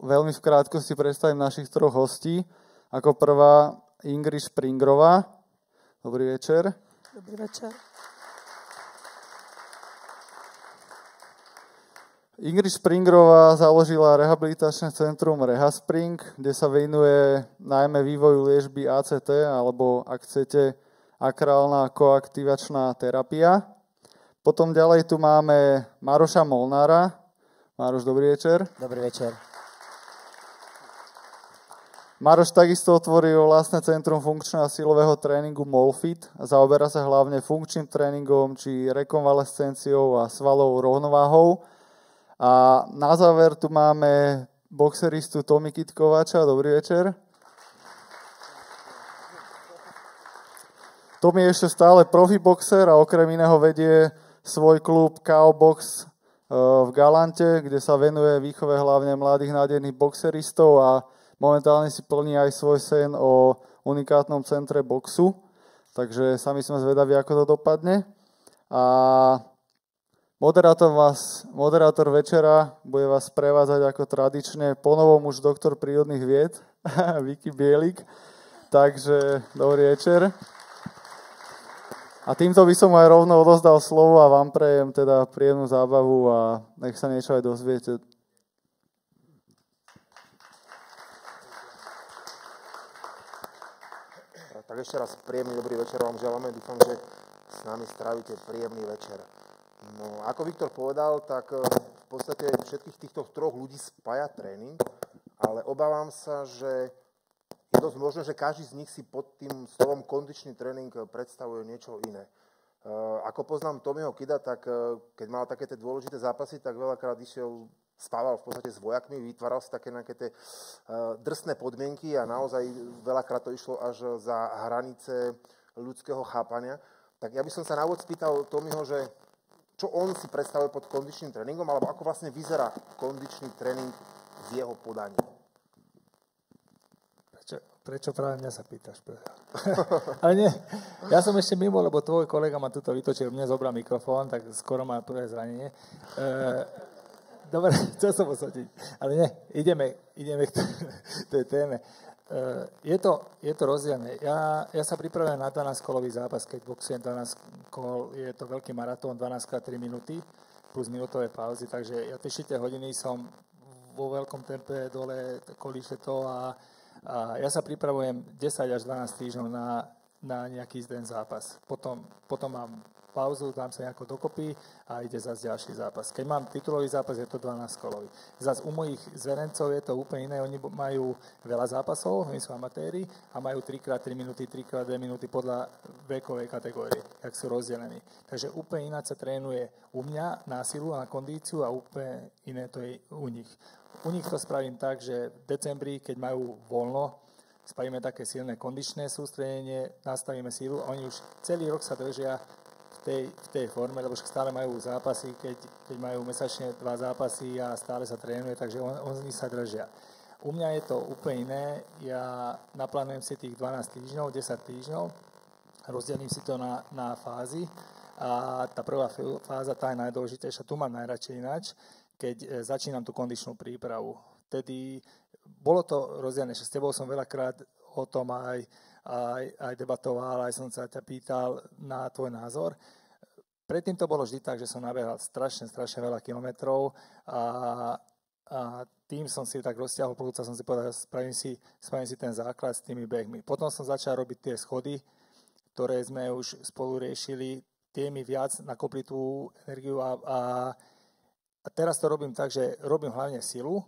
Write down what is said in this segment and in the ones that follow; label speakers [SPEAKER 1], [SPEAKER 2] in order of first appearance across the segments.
[SPEAKER 1] veľmi v krátkosti predstavím našich troch hostí. Ako prvá Ingrid Springrová. Dobrý večer.
[SPEAKER 2] Dobrý večer.
[SPEAKER 1] Ingrid Springrová založila rehabilitačné centrum Rehaspring, kde sa venuje najmä vývoju liežby ACT, alebo ak chcete, akrálna koaktivačná terapia. Potom ďalej tu máme Maroša Molnára. Maroš, dobrý večer.
[SPEAKER 3] Dobrý večer.
[SPEAKER 1] Maroš takisto otvoril vlastné centrum funkčného a silového tréningu Molfit a zaoberá sa hlavne funkčným tréningom či rekonvalescenciou a svalovou rovnováhou. A na záver tu máme boxeristu Tomi Kitkovača. Dobrý večer. Tomi je ešte stále profi boxer a okrem iného vedie svoj klub KO Box eh, v Galante, kde sa venuje výchove hlavne mladých nádejných boxeristov a momentálne si plní aj svoj sen o unikátnom centre boxu. Takže sami sme zvedaví, ako to dopadne. A Moderátor, vás, moderátor večera bude vás prevádzať ako tradične ponovom už doktor prírodných vied, Vicky Bielik. Takže dobrý večer. A týmto by som aj rovno odozdal slovo a vám prejem teda príjemnú zábavu a nech sa niečo aj dozviete.
[SPEAKER 4] Ešte raz príjemný dobrý večer vám želáme. Dúfam, že s nami strávite príjemný večer. No, ako Viktor povedal, tak eh, v podstate všetkých týchto troch ľudí spája tréning, ale obávam sa, že je dosť možné, že každý z nich si pod tým slovom kondičný tréning eh, predstavuje niečo iné. Eh, ako poznám Tomiho Kida, tak keď mal také tie dôležité zápasy, tak veľakrát išiel, spával v podstate s vojakmi, vytváral si také nejaké tie drsné podmienky a naozaj veľakrát to išlo až za hranice ľudského chápania. Tak ja by som sa na úvod spýtal Tomiho, že čo on si predstavuje pod kondičným tréningom, alebo ako vlastne vyzerá kondičný tréning v jeho podaní.
[SPEAKER 3] Prečo, prečo práve mňa sa pýtaš? Ale nie, ja som ešte mimo, lebo tvoj kolega ma tuto vytočil, mne zobral mikrofón, tak skoro má prvé zranenie. E, dobre, chcel som osadiť. Ale nie, ideme, ideme k tej téme. Eh, je to, je to rozdielne. Ja, ja sa pripravujem na 12-kolový zápas, keď boxujem 12 kol, je to veľký maratón, 12 3 minúty, plus minútové pauzy, takže ja tie hodiny som vo veľkom tempe dole, kolíše to a, a ja sa pripravujem 10 až 12 týždňov na, na nejaký ten zápas. Potom, potom mám pauzu, dám sa nejako dokopy a ide zase ďalší zápas. Keď mám titulový zápas, je to 12 kolový. Zase u mojich zverencov je to úplne iné, oni majú veľa zápasov, oni sú amatéri a majú 3x3 minúty, 3x2 minúty podľa vekovej kategórie, jak sú rozdelení. Takže úplne iná sa trénuje u mňa na silu a na kondíciu a úplne iné to je u nich. U nich to spravím tak, že v decembri, keď majú voľno, spravíme také silné kondičné sústredenie, nastavíme sílu a oni už celý rok sa držia tej, v tej forme, lebo stále majú zápasy, keď, keď majú mesačne dva zápasy a stále sa trénuje, takže on, on z nich sa držia. U mňa je to úplne iné, ja naplánujem si tých 12 týždňov, 10 týždňov, rozdelím si to na, na fázy a tá prvá fáza, tá je najdôležitejšia, tu mám najradšej ináč, keď e, začínam tú kondičnú prípravu. Vtedy bolo to rozdelené, s tebou som veľakrát o tom aj aj, aj debatoval, aj som sa ťa pýtal na tvoj názor. Predtým to bolo vždy tak, že som nabehal strašne, strašne veľa kilometrov a, a tým som si tak rozťahol plúca, som si povedal, spravím si, spravím si ten základ s tými behmi. Potom som začal robiť tie schody, ktoré sme už spolu riešili, tie mi viac nakopli tú energiu a, a, a teraz to robím tak, že robím hlavne silu,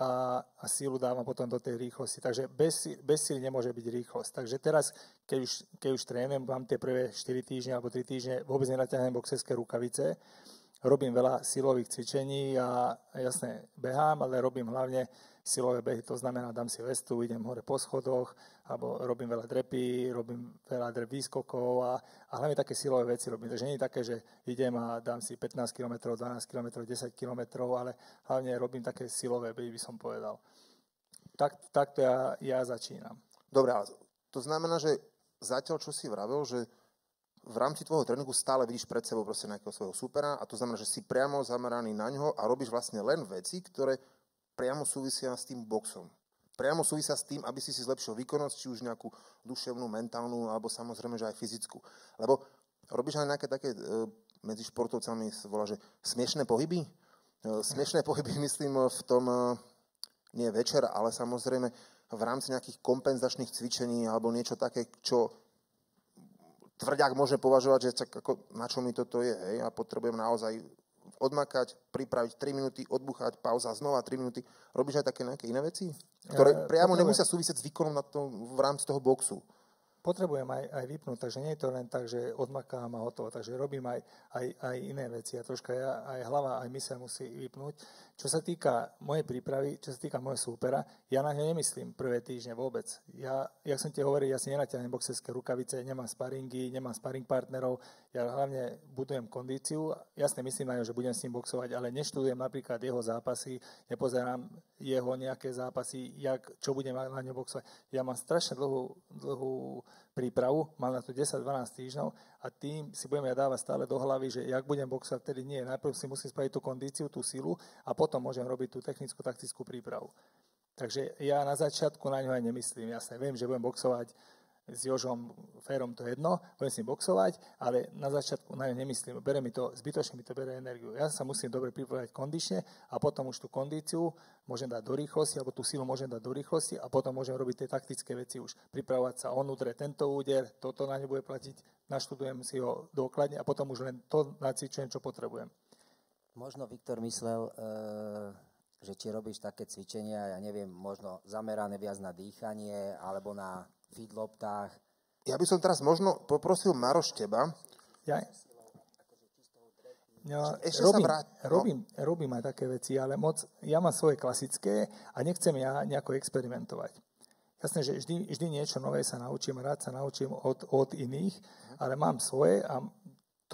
[SPEAKER 3] a, a sílu dávam potom do tej rýchlosti. Takže bez, bez síly nemôže byť rýchlosť. Takže teraz, keď už, keď už trénujem, mám tie prvé 4 týždne alebo 3 týždne, vôbec nenaťahnem boxerské rukavice, robím veľa silových cvičení a jasne behám, ale robím hlavne silové behy, to znamená, dám si vestu, idem hore po schodoch, alebo robím veľa drepy, robím veľa drep výskokov a, a hlavne také silové veci robím. Takže nie je také, že idem a dám si 15 km, 12 km, 10 km, ale hlavne robím také silové behy, by som povedal. Tak, takto ja, ja začínam.
[SPEAKER 4] Dobre, to znamená, že zatiaľ, čo si vravel, že v rámci tvojho tréningu stále vidíš pred sebou proste nejakého svojho supera a to znamená, že si priamo zameraný na ňo a robíš vlastne len veci, ktoré priamo súvisia s tým boxom. Priamo súvisia s tým, aby si si zlepšil výkonnosť, či už nejakú duševnú, mentálnu, alebo samozrejme, že aj fyzickú. Lebo robíš aj nejaké také, e, medzi športovcami sa volá, že smiešné pohyby? E, smiešné pohyby myslím v tom, e, nie večer, ale samozrejme v rámci nejakých kompenzačných cvičení alebo niečo také, čo tvrďák môže považovať, že ako, na čo mi toto je, hej, a potrebujem naozaj odmakať, pripraviť 3 minúty, odbuchať, pauza, znova 3 minúty. Robíš aj také nejaké iné veci? Ktoré priamo nemusia súvisieť s výkonom na tom, v rámci toho boxu
[SPEAKER 3] potrebujem aj, aj vypnúť, takže nie je to len tak, že odmakám a hotovo, takže robím aj, aj, aj iné veci a troška ja, aj hlava, aj mysel musí vypnúť. Čo sa týka mojej prípravy, čo sa týka mojej súpera, ja na ňo nemyslím prvé týždne vôbec. Ja, jak som ti hovoril, ja si nenatiahnem boxerské rukavice, nemám sparingy, nemám sparing partnerov, ja hlavne budujem kondíciu, jasne myslím na ňo, že budem s ním boxovať, ale neštudujem napríklad jeho zápasy, nepozerám jeho nejaké zápasy, jak, čo budem na ňo boxovať. Ja mám strašne dlhú, dlhú prípravu, mal na to 10-12 týždňov a tým si budem ja dávať stále do hlavy, že jak budem boxovať, vtedy nie. Najprv si musím spraviť tú kondíciu, tú silu a potom môžem robiť tú technickú, taktickú prípravu. Takže ja na začiatku na ňo aj nemyslím. Jasne, viem, že budem boxovať s Jožom Férom to jedno, budem s ním boxovať, ale na začiatku na ňu nemyslím, bere mi to, zbytočne mi to bere energiu. Ja sa musím dobre pripravať kondične a potom už tú kondíciu môžem dať do rýchlosti, alebo tú silu môžem dať do rýchlosti a potom môžem robiť tie taktické veci už. Pripravovať sa, on udre tento úder, toto na ňu bude platiť, naštudujem si ho dôkladne a potom už len to nacvičujem, čo potrebujem.
[SPEAKER 2] Možno Viktor myslel, e, že či robíš také cvičenia, ja neviem, možno zamerané viac na dýchanie alebo na feedloptách.
[SPEAKER 4] Ja by som teraz možno poprosil Maroš teba.
[SPEAKER 3] Ja? No, Ešte robím, sa vráť, no. robím, robím aj také veci, ale moc, ja mám svoje klasické a nechcem ja nejako experimentovať. Jasné, že vždy, vždy niečo nové sa naučím, rád sa naučím od, od iných, ale mám svoje a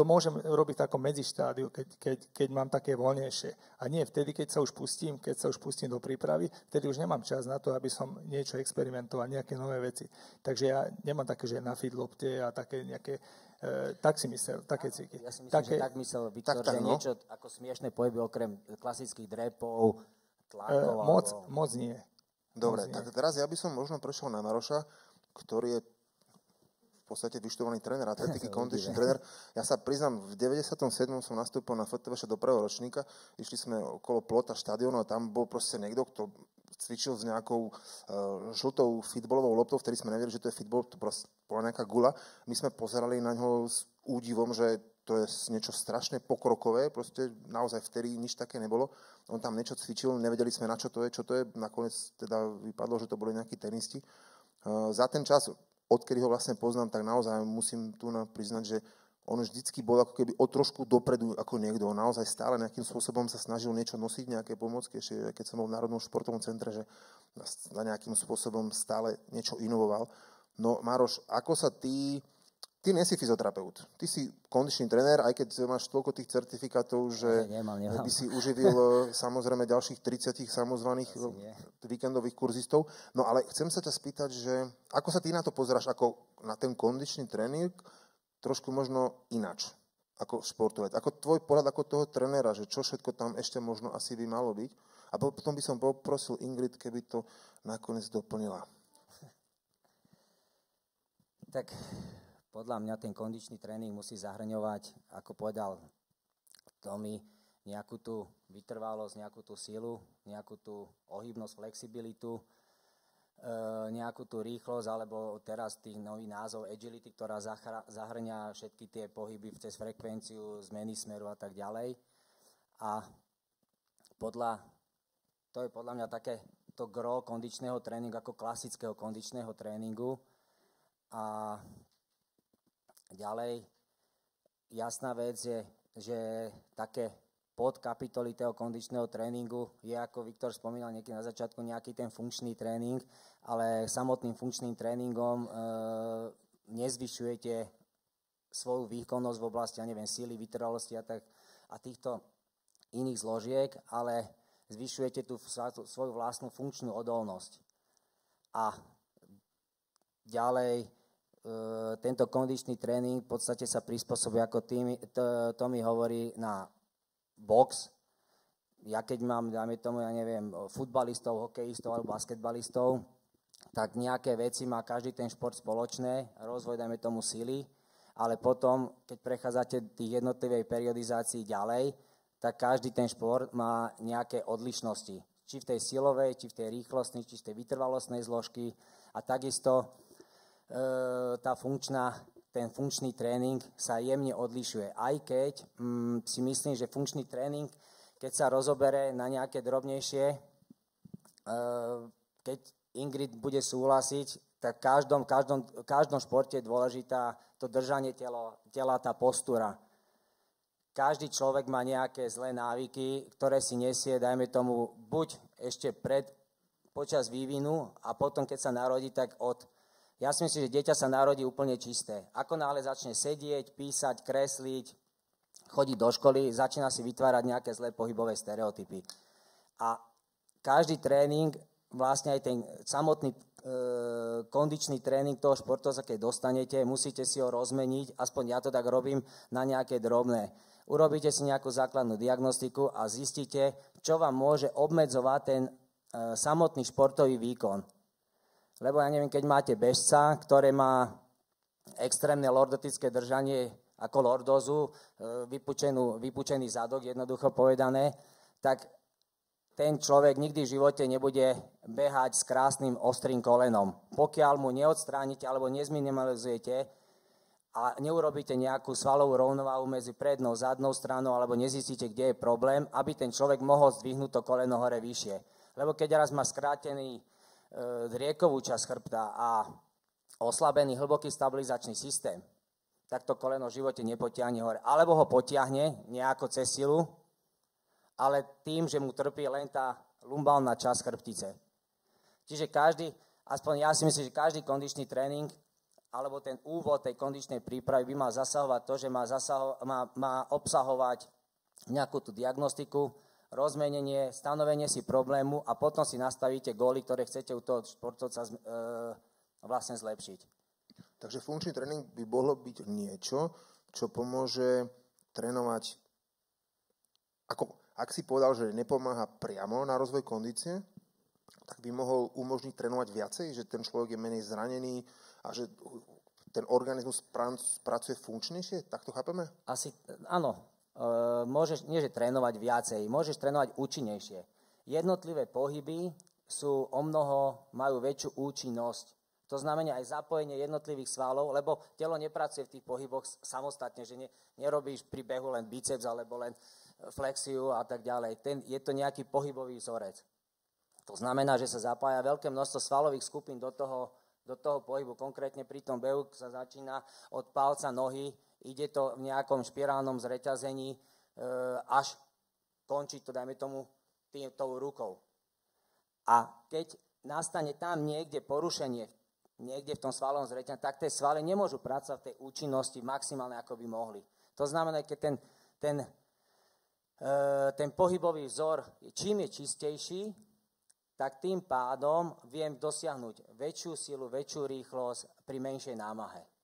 [SPEAKER 3] to môžem robiť v takom medzištádiu, keď, keď, keď mám také voľnejšie. A nie vtedy, keď sa už pustím, keď sa už pustím do prípravy, vtedy už nemám čas na to, aby som niečo experimentoval, nejaké nové veci. Takže ja nemám také, že na feedlopte a také nejaké Uh, tak si myslel, také cviky.
[SPEAKER 2] Ja si myslím, také, že tak myslel Viktor, tak, tak, že no. niečo ako smiešné pohyby okrem klasických drepov, tlakov.
[SPEAKER 3] Uh, moc, alebo... moc nie.
[SPEAKER 4] Dobre, moc tak nie. teraz ja by som možno prešiel na Maroša, ktorý je podstate vyštovaný tréner, atletiky, kondičný tréner. Ja sa priznám, v 97. som nastúpil na FTVŠ do prvého ročníka, išli sme okolo plota štadiónu a tam bol proste niekto, kto cvičil s nejakou uh, žltou fitbalovou loptou, vtedy sme nevedeli, že to je fitbal, to proste bola nejaká gula. My sme pozerali na ňo s údivom, že to je niečo strašne pokrokové, proste naozaj vtedy nič také nebolo. On tam niečo cvičil, nevedeli sme na čo to je, čo to je, nakoniec teda vypadlo, že to boli nejakí tenisti. Uh, za ten čas odkedy ho vlastne poznám, tak naozaj musím tu priznať, že on vždycky bol ako keby o trošku dopredu ako niekto. On naozaj stále nejakým spôsobom sa snažil niečo nosiť, nejaké pomocky. Ešte keď som bol v Národnom športovom centre, že na nejakým spôsobom stále niečo inovoval. No Maroš, ako sa ty Ty nie si fyzioterapeut, ty si kondičný trenér, aj keď máš toľko tých certifikátov, že
[SPEAKER 2] nemal, nemal.
[SPEAKER 4] by si uživil samozrejme ďalších 30 samozvaných víkendových kurzistov. No ale chcem sa ťa spýtať, že ako sa ty na to pozeráš, ako na ten kondičný tréning, trošku možno inač, ako športovec. Ako tvoj pohľad ako toho trenéra, že čo všetko tam ešte možno asi by malo byť. A potom by som poprosil Ingrid, keby to nakoniec doplnila.
[SPEAKER 2] Tak podľa mňa ten kondičný tréning musí zahrňovať, ako povedal Tomi, nejakú tú vytrvalosť, nejakú tú silu, nejakú tú ohybnosť, flexibilitu, e, nejakú tú rýchlosť, alebo teraz tých nový názov agility, ktorá zahrňa všetky tie pohyby cez frekvenciu, zmeny smeru a tak ďalej. A podľa, to je podľa mňa také to gro kondičného tréningu ako klasického kondičného tréningu. A Ďalej, jasná vec je, že také podkapitoly toho kondičného tréningu je, ako Viktor spomínal niekedy na začiatku, nejaký ten funkčný tréning, ale samotným funkčným tréningom e, nezvyšujete svoju výkonnosť v oblasti, ja neviem, síly, vytrvalosti a, tak, a týchto iných zložiek, ale zvyšujete tú svoju vlastnú funkčnú odolnosť. A ďalej tento kondičný tréning v podstate sa prispôsobuje, ako tým, to, mi hovorí, na box. ja keď mám, dáme tomu, ja neviem, futbalistov, hokejistov alebo basketbalistov, tak nejaké veci má každý ten šport spoločné, rozvoj, dajme tomu, sily, ale potom, keď prechádzate tých jednotlivej periodizácii ďalej, tak každý ten šport má nejaké odlišnosti. Či v tej silovej, či v tej rýchlostnej, či v tej vytrvalostnej zložky. A takisto e, tá funkčná, ten funkčný tréning sa jemne odlišuje. Aj keď mm, si myslím, že funkčný tréning, keď sa rozobere na nejaké drobnejšie, e, keď Ingrid bude súhlasiť, tak v každom, každom, každom športe je dôležitá to držanie tela, tela, tá postúra každý človek má nejaké zlé návyky, ktoré si nesie, dajme tomu, buď ešte pred, počas vývinu a potom, keď sa narodí, tak od... Ja si myslím, že dieťa sa narodí úplne čisté. Ako náhle začne sedieť, písať, kresliť, chodiť do školy, začína si vytvárať nejaké zlé pohybové stereotypy. A každý tréning, vlastne aj ten samotný e, kondičný tréning toho športovca, keď dostanete, musíte si ho rozmeniť, aspoň ja to tak robím, na nejaké drobné urobíte si nejakú základnú diagnostiku a zistíte, čo vám môže obmedzovať ten e, samotný športový výkon. Lebo ja neviem, keď máte bežca, ktoré má extrémne lordotické držanie ako lordozu, e, vypučenú, vypučený zadok, jednoducho povedané, tak ten človek nikdy v živote nebude behať s krásnym ostrým kolenom. Pokiaľ mu neodstránite alebo nezminimalizujete a neurobíte nejakú svalovú rovnováhu medzi prednou, zadnou stranou alebo nezistíte, kde je problém, aby ten človek mohol zdvihnúť to koleno hore vyššie. Lebo keď raz má skrátený riekovú časť chrbta a oslabený hlboký stabilizačný systém, tak to koleno v živote nepotiahne hore. Alebo ho potiahne nejako cez silu, ale tým, že mu trpí len tá lumbálna časť chrbtice. Čiže každý, aspoň ja si myslím, že každý kondičný tréning alebo ten úvod tej kondičnej prípravy by mal zasahovať to, že má, zasaho- má, má obsahovať nejakú tú diagnostiku, rozmenenie, stanovenie si problému a potom si nastavíte góly, ktoré chcete u toho športovca e, vlastne zlepšiť.
[SPEAKER 4] Takže funkčný tréning by mohlo byť niečo, čo pomôže trénovať, ako, ak si povedal, že nepomáha priamo na rozvoj kondície, tak by mohol umožniť trénovať viacej, že ten človek je menej zranený, a že ten organizmus pracuje funkčnejšie? Tak to chápeme?
[SPEAKER 2] Asi, áno. E, môžeš, nie že trénovať viacej, môžeš trénovať účinnejšie. Jednotlivé pohyby sú o mnoho, majú väčšiu účinnosť. To znamená aj zapojenie jednotlivých svalov, lebo telo nepracuje v tých pohyboch samostatne, že ne, nerobíš pri behu len biceps alebo len flexiu a tak ďalej. Ten, je to nejaký pohybový vzorec. To znamená, že sa zapája veľké množstvo svalových skupín do toho, do toho pohybu. Konkrétne pri tom behu sa začína od palca nohy, ide to v nejakom špirálnom zreťazení, e, až končí to, dajme tomu, tým, tou rukou. A keď nastane tam niekde porušenie, niekde v tom svalom zreťazení, tak tie svaly nemôžu pracovať v tej účinnosti maximálne, ako by mohli. To znamená, keď ten, ten, e, ten pohybový vzor, čím je čistejší, tak tým pádom viem dosiahnuť väčšiu silu, väčšiu rýchlosť pri menšej námahe.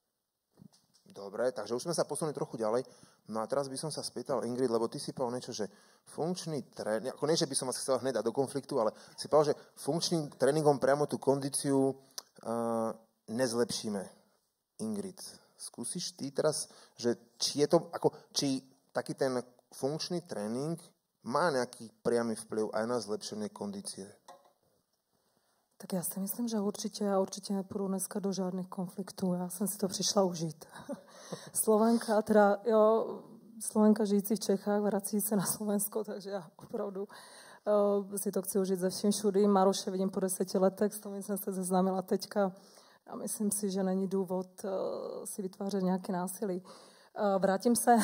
[SPEAKER 4] Dobre, takže už sme sa posunuli trochu ďalej. No a teraz by som sa spýtal, Ingrid, lebo ty si povedal niečo, že funkčný tréning, ako nie, že by som vás chcel hneď dať do konfliktu, ale si povedal, že funkčným tréningom priamo tú kondíciu uh, nezlepšíme. Ingrid, skúsiš ty teraz, že či je to, ako, či taký ten funkčný tréning má nejaký priamy vplyv aj na zlepšenie kondície?
[SPEAKER 5] Tak já si myslím, že určitě a určitě nepůjdu dneska do žádných konfliktů. Já jsem si to přišla užít. Slovenka, teda jo, Slovenka žijící v Čechách, vrací se na Slovensko, takže já opravdu uh, si to chci užít ze vším všudy. Maroše vidím po deseti letech, s tom jsem se seznámila teďka a myslím si, že není důvod uh, si vytvářet nějaké násilí. Uh, vrátím se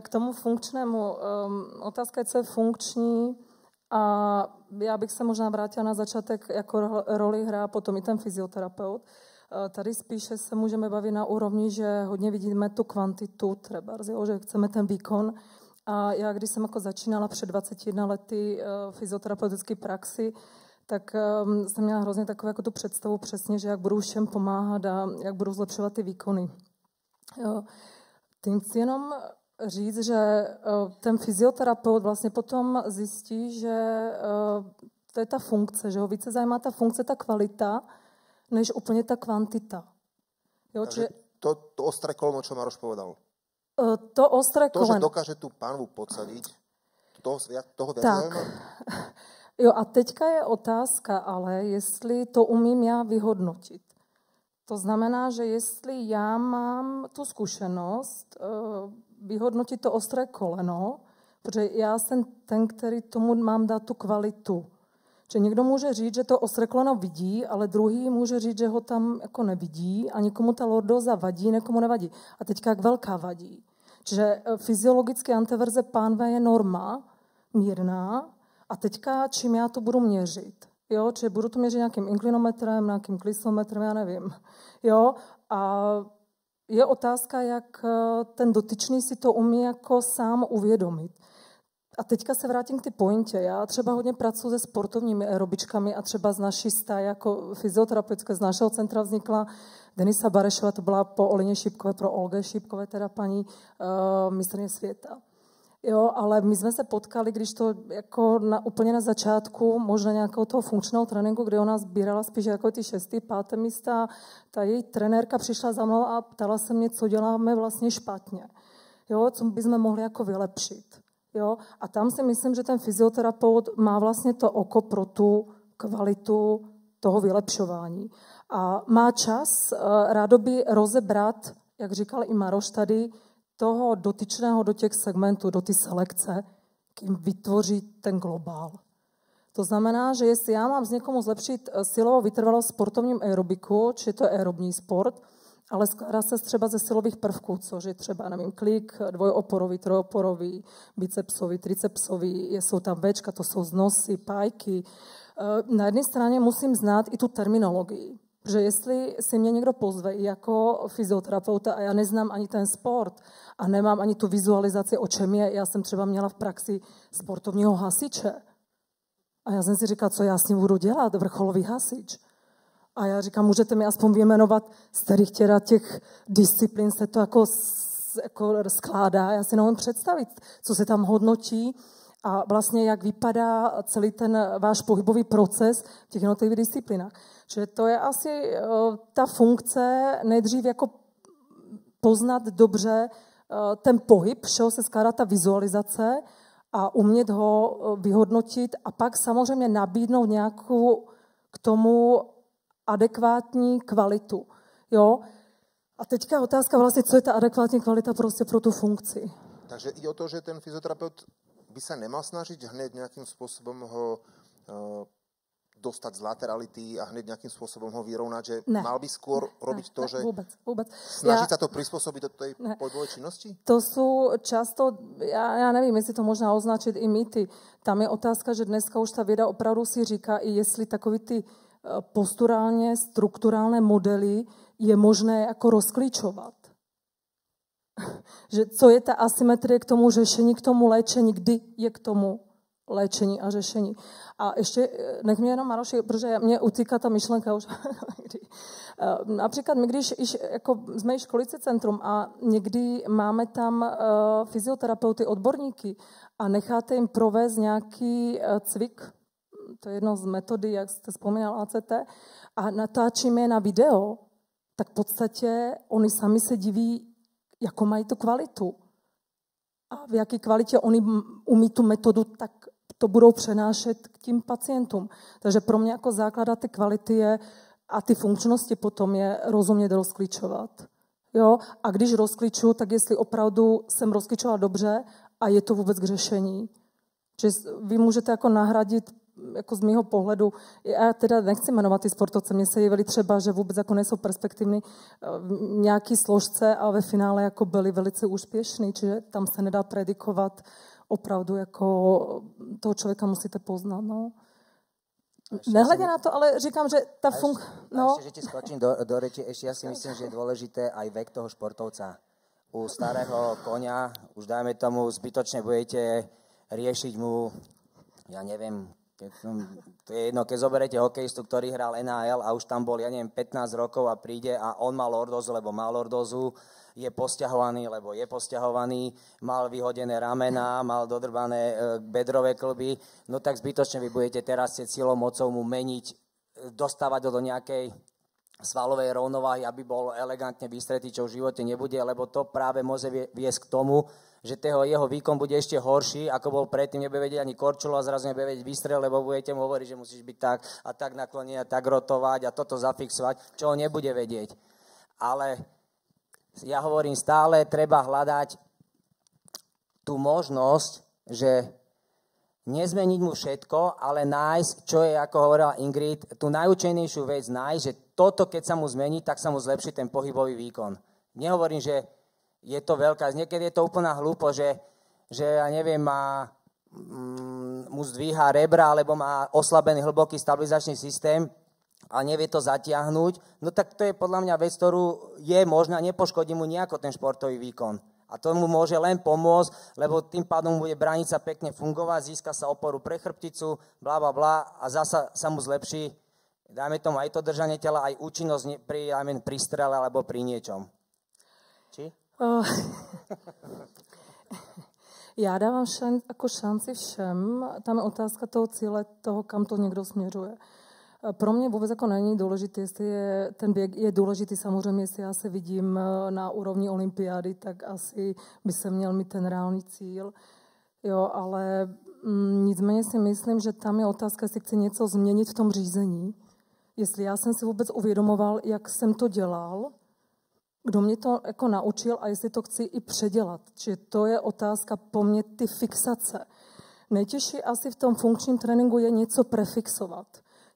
[SPEAKER 5] k tomu funkčnému. Um, otázka je, co je funkční a já bych se možná vrátila na začátek, jako roli hrá potom i ten fyzioterapeut. E, tady spíše se můžeme bavit na úrovni, že hodně vidíme tu kvantitu, třeba, že chceme ten výkon. A já, když jsem jako začínala před 21 lety e, fyzioterapeutické praxi, tak jsem měla hrozně takovou jako tu představu přesně, že jak budu všem pomáhat a jak budu zlepšovat ty výkony. Jo. Jenom říct, že eh, ten fyzioterapeut vlastně potom zjistí, že eh, to je ta funkce, že ho více zajímá ta funkce, ta kvalita, než úplně ta kvantita.
[SPEAKER 4] Jo, čiže... to, to ostré kolmo, čo Maroš povedal.
[SPEAKER 5] To ostré
[SPEAKER 4] kolmo... To, že dokáže tú pánvu podsadiť, toho, toho viac tak.
[SPEAKER 5] Jo, a teďka je otázka ale, jestli to umím já vyhodnotit. To znamená, že jestli já mám tu zkušenost vyhodnotit to ostré koleno, protože já jsem ten, který tomu mám dát tu kvalitu. Že někdo může říct, že to ostré koleno vidí, ale druhý může říct, že ho tam jako nevidí a někomu ta lordoza vadí, někomu nevadí. A teďka jak velká vadí. Čiže eh, fyziologicky antiverze pánve je norma, mírná, a teďka čím já to budu měřit? Jo, či budu to měřit nějakým inklinometrem, nějakým klisometrem, já nevím. Jo, a je otázka, jak eh, ten dotyčný si to umí jako sám uvědomit. A teďka se vrátím k ty pointě. Já třeba hodně pracuji se sportovními aerobičkami a třeba z naší stáje jako fyzioterapeutické z našeho centra vznikla Denisa Barešova, to byla po Olině Šípkové, pro Olge Šípkové, teda paní uh, světa. Jo, ale my jsme se potkali, když to jako na, úplně na začátku, možná nějakého toho funkčného tréninku, kde ona sbírala spíš jako ty šestý, páté místa. Ta její trenérka přišla za mnou a ptala se mě, co děláme vlastně špatně. Jo, co bychom mohli jako vylepšit. Jo, a tam si myslím, že ten fyzioterapeut má vlastně to oko pro tu kvalitu toho vylepšování. A má čas uh, rádoby rozebrat, jak říkal i Maroš tady, toho dotyčného do těch segmentů, do ty selekce, kým vytvoří ten globál. To znamená, že jestli já mám z někomu zlepšit eh, silovou vytrvalost sportovním aerobiku, či to je aerobní sport, ale skládá se třeba ze silových prvků, což je třeba, nevím, klik, dvojoporový, trojoporový, bicepsový, tricepsový, jsou tam večka, to jsou znosy, pájky. Eh, na jedné straně musím znát i tu terminologii. Že jestli si mě někdo pozve jako fyzioterapeuta a já neznám ani ten sport a nemám ani tu vizualizaci, o čem je, já jsem třeba měla v praxi sportovního hasiče. A já jsem si říkala, co já s ním budu dělat, vrcholový hasič. A já říkám, můžete mi aspoň vyjmenovat, z kterých těra těch disciplín se to jako, jako skládá. Já si nemůžu představit, co se tam hodnotí a vlastně jak vypadá celý ten váš pohybový proces v těch jednotlivých disciplinách. Že to je asi eh, ta funkce nejdřív jako poznat dobře ten pohyb, všeho se skládá ta vizualizace a umět ho eh, vyhodnotit a pak samozřejmě nabídnout nějakou k tomu adekvátní kvalitu. Jo? A teďka otázka vlastně, co je ta adekvátní kvalita prostě pro tu funkci.
[SPEAKER 4] Takže ide o to, že ten fyzioterapeut by sa nemal snažiť hneď nejakým spôsobom ho uh, dostať z laterality a hneď nejakým spôsobom ho vyrovnať, že ne. mal by skôr ne, robiť ne, to,
[SPEAKER 5] ne,
[SPEAKER 4] že
[SPEAKER 5] vôbec, vôbec.
[SPEAKER 4] snažiť ja, sa to prispôsobiť do tej ne. pohybovej činnosti?
[SPEAKER 5] To sú často, ja, ja nevím, jestli to možná označiť i mýty. Tam je otázka, že dneska už ta věda opravdu si říká, i jestli takový ty eh, posturálně strukturálne modely je možné jako rozklíčovat. že co je ta asymetrie k tomu řešení, k tomu léčení, kdy je k tomu léčení a řešení. A ještě, eh, nech mě jenom Maroši, protože mě utíká ta myšlenka už. Eh, například my, když iš, jako jsme školice centrum a někdy máme tam uh, fyzioterapeuty, odborníky a necháte jim provést nějaký uh, cvik, to je jedno z metody, jak jste vzpomínal ACT, a natáčíme je na video, tak v podstatě oni sami se diví, jako mají tu kvalitu. A v jaké kvalitě oni umí tu metodu, tak to budou přenášet k tím pacientům. Takže pro mě jako základa té kvality je a ty funkčnosti potom je rozumět rozklíčovat. Jo? A když rozklíču, tak jestli opravdu jsem rozklíčovala dobře a je to vůbec k řešení. Že vy můžete jako nahradit jako z mého pohledu, já teda nechci jmenovat ty sportovce, mně se jevili třeba, že vůbec jako nejsou perspektivní eh, v nějaký složce a ve finále jako byli velice úspěšní, čiže tam se nedá predikovat opravdu jako toho člověka musíte poznat. No. Nehledě na to, ale říkám, že ta funk...
[SPEAKER 2] No. Ešte, že ti skočím do, do reči, ešte ja si myslím, že je dôležité aj vek toho športovca. U starého konia už dajme tomu zbytočne budete riešiť mu, ja neviem, Keď, to je jedno, keď zoberete hokejistu, ktorý hral NHL a už tam bol, ja neviem, 15 rokov a príde a on mal lordozu, lebo mal lordozu, je posťahovaný, lebo je posťahovaný, mal vyhodené ramena, mal dodrbané e, bedrové klby, no tak zbytočne vy budete teraz cez silou mocou mu meniť, e, dostávať ho do nejakej svalovej rovnováhy, aby bol elegantne vystretý, čo v živote nebude, lebo to práve môže viesť k tomu, že toho jeho výkon bude ešte horší, ako bol predtým, nebude vedieť ani korčulu a zrazu nebude vedieť výstrel, lebo budete mu hovoriť, že musíš byť tak a tak naklonený a tak rotovať a toto zafixovať, čo on nebude vedieť. Ale ja hovorím stále, treba hľadať tú možnosť, že nezmeniť mu všetko, ale nájsť, čo je, ako hovorila Ingrid, tú najúčenejšiu vec nájsť, že toto, keď sa mu zmení, tak sa mu zlepší ten pohybový výkon. Nehovorím, že je to veľká, niekedy je to úplná hlúpo, že, že ja neviem, má, mm, mu zdvíha rebra, alebo má oslabený hlboký stabilizačný systém a nevie to zatiahnuť, no tak to je podľa mňa vec, ktorú je možná, nepoškodí mu nejako ten športový výkon. A to mu môže len pomôcť, lebo tým pádom bude bránica pekne fungovať, získa sa oporu pre chrbticu, bla bla bla a zasa sa mu zlepší, dajme tomu aj to držanie tela, aj účinnosť pri, pri strele alebo pri niečom. Či? Uh,
[SPEAKER 5] já dávám šan, jako šanci všem. Tam je otázka toho cíle, toho, kam to někdo směřuje. Pro mě vůbec jako není důležité, jestli je, ten běh je důležitý samozřejmě, jestli já se vidím eh, na úrovni olympiády, tak asi by se měl mít ten reálný cíl. Jo, ale mm, nicméně si myslím, že tam je otázka, jestli chci něco změnit v tom řízení. Jestli já jsem si vůbec uvědomoval, jak jsem to dělal, kdo mě to jako naučil a jestli to chci i předělat. Čiže to je otázka po mně ty fixace. Nejtěžší asi v tom funkčním tréninku je něco prefixovat.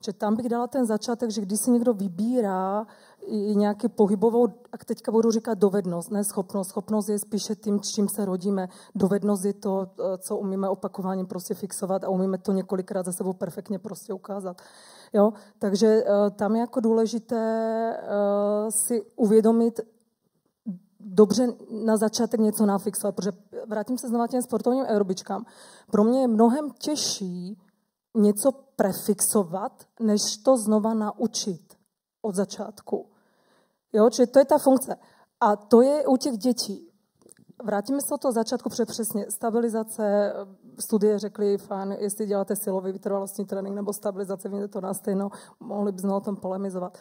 [SPEAKER 5] Že tam bych dala ten začátek, že když si někdo vybírá nějaký pohybovou, a teďka budu říkat dovednost, ne schopnost. Schopnost je spíše tím, čím se rodíme. Dovednost je to, co umíme opakovaně prostě fixovat a umíme to několikrát za sebou perfektně prostě ukázat. Jo? Takže eh, tam je jako důležité eh, si uvědomit, dobře na začátek něco nafixovat, protože vrátím se znovu těm sportovním aerobičkám. Pro mě je mnohem těžší něco prefixovat, než to znova naučit od začátku. Jo, čiže to je ta funkce. A to je u těch dětí. Vrátíme se od toho začátku, protože přesně stabilizace, studie řekly, fajn, jestli děláte silový vytrvalostní trénink nebo stabilizace, vidíte to na stejno, mohli bychom o tom polemizovat.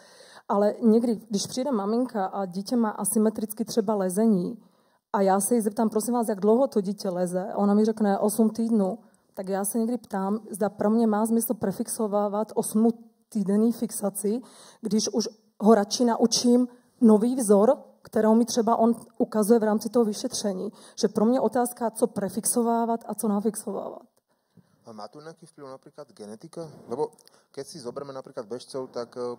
[SPEAKER 5] Ale někdy, když přijde maminka a dítě má asymetricky třeba lezení a já se jí zeptám, prosím vás, jak dlouho to dítě leze, ona mi řekne 8 týdnů, tak já se někdy ptám, zda pro mě má smysl prefixovávat 8 týdenní fixaci, když už ho radši naučím nový vzor, kterou mi třeba on ukazuje v rámci toho vyšetření. Že pro mě otázka, co prefixovávat a co nafixovávat.
[SPEAKER 4] A má tu nejaký vplyv napríklad genetika? Lebo keď si zoberme napríklad bežcov, tak eh,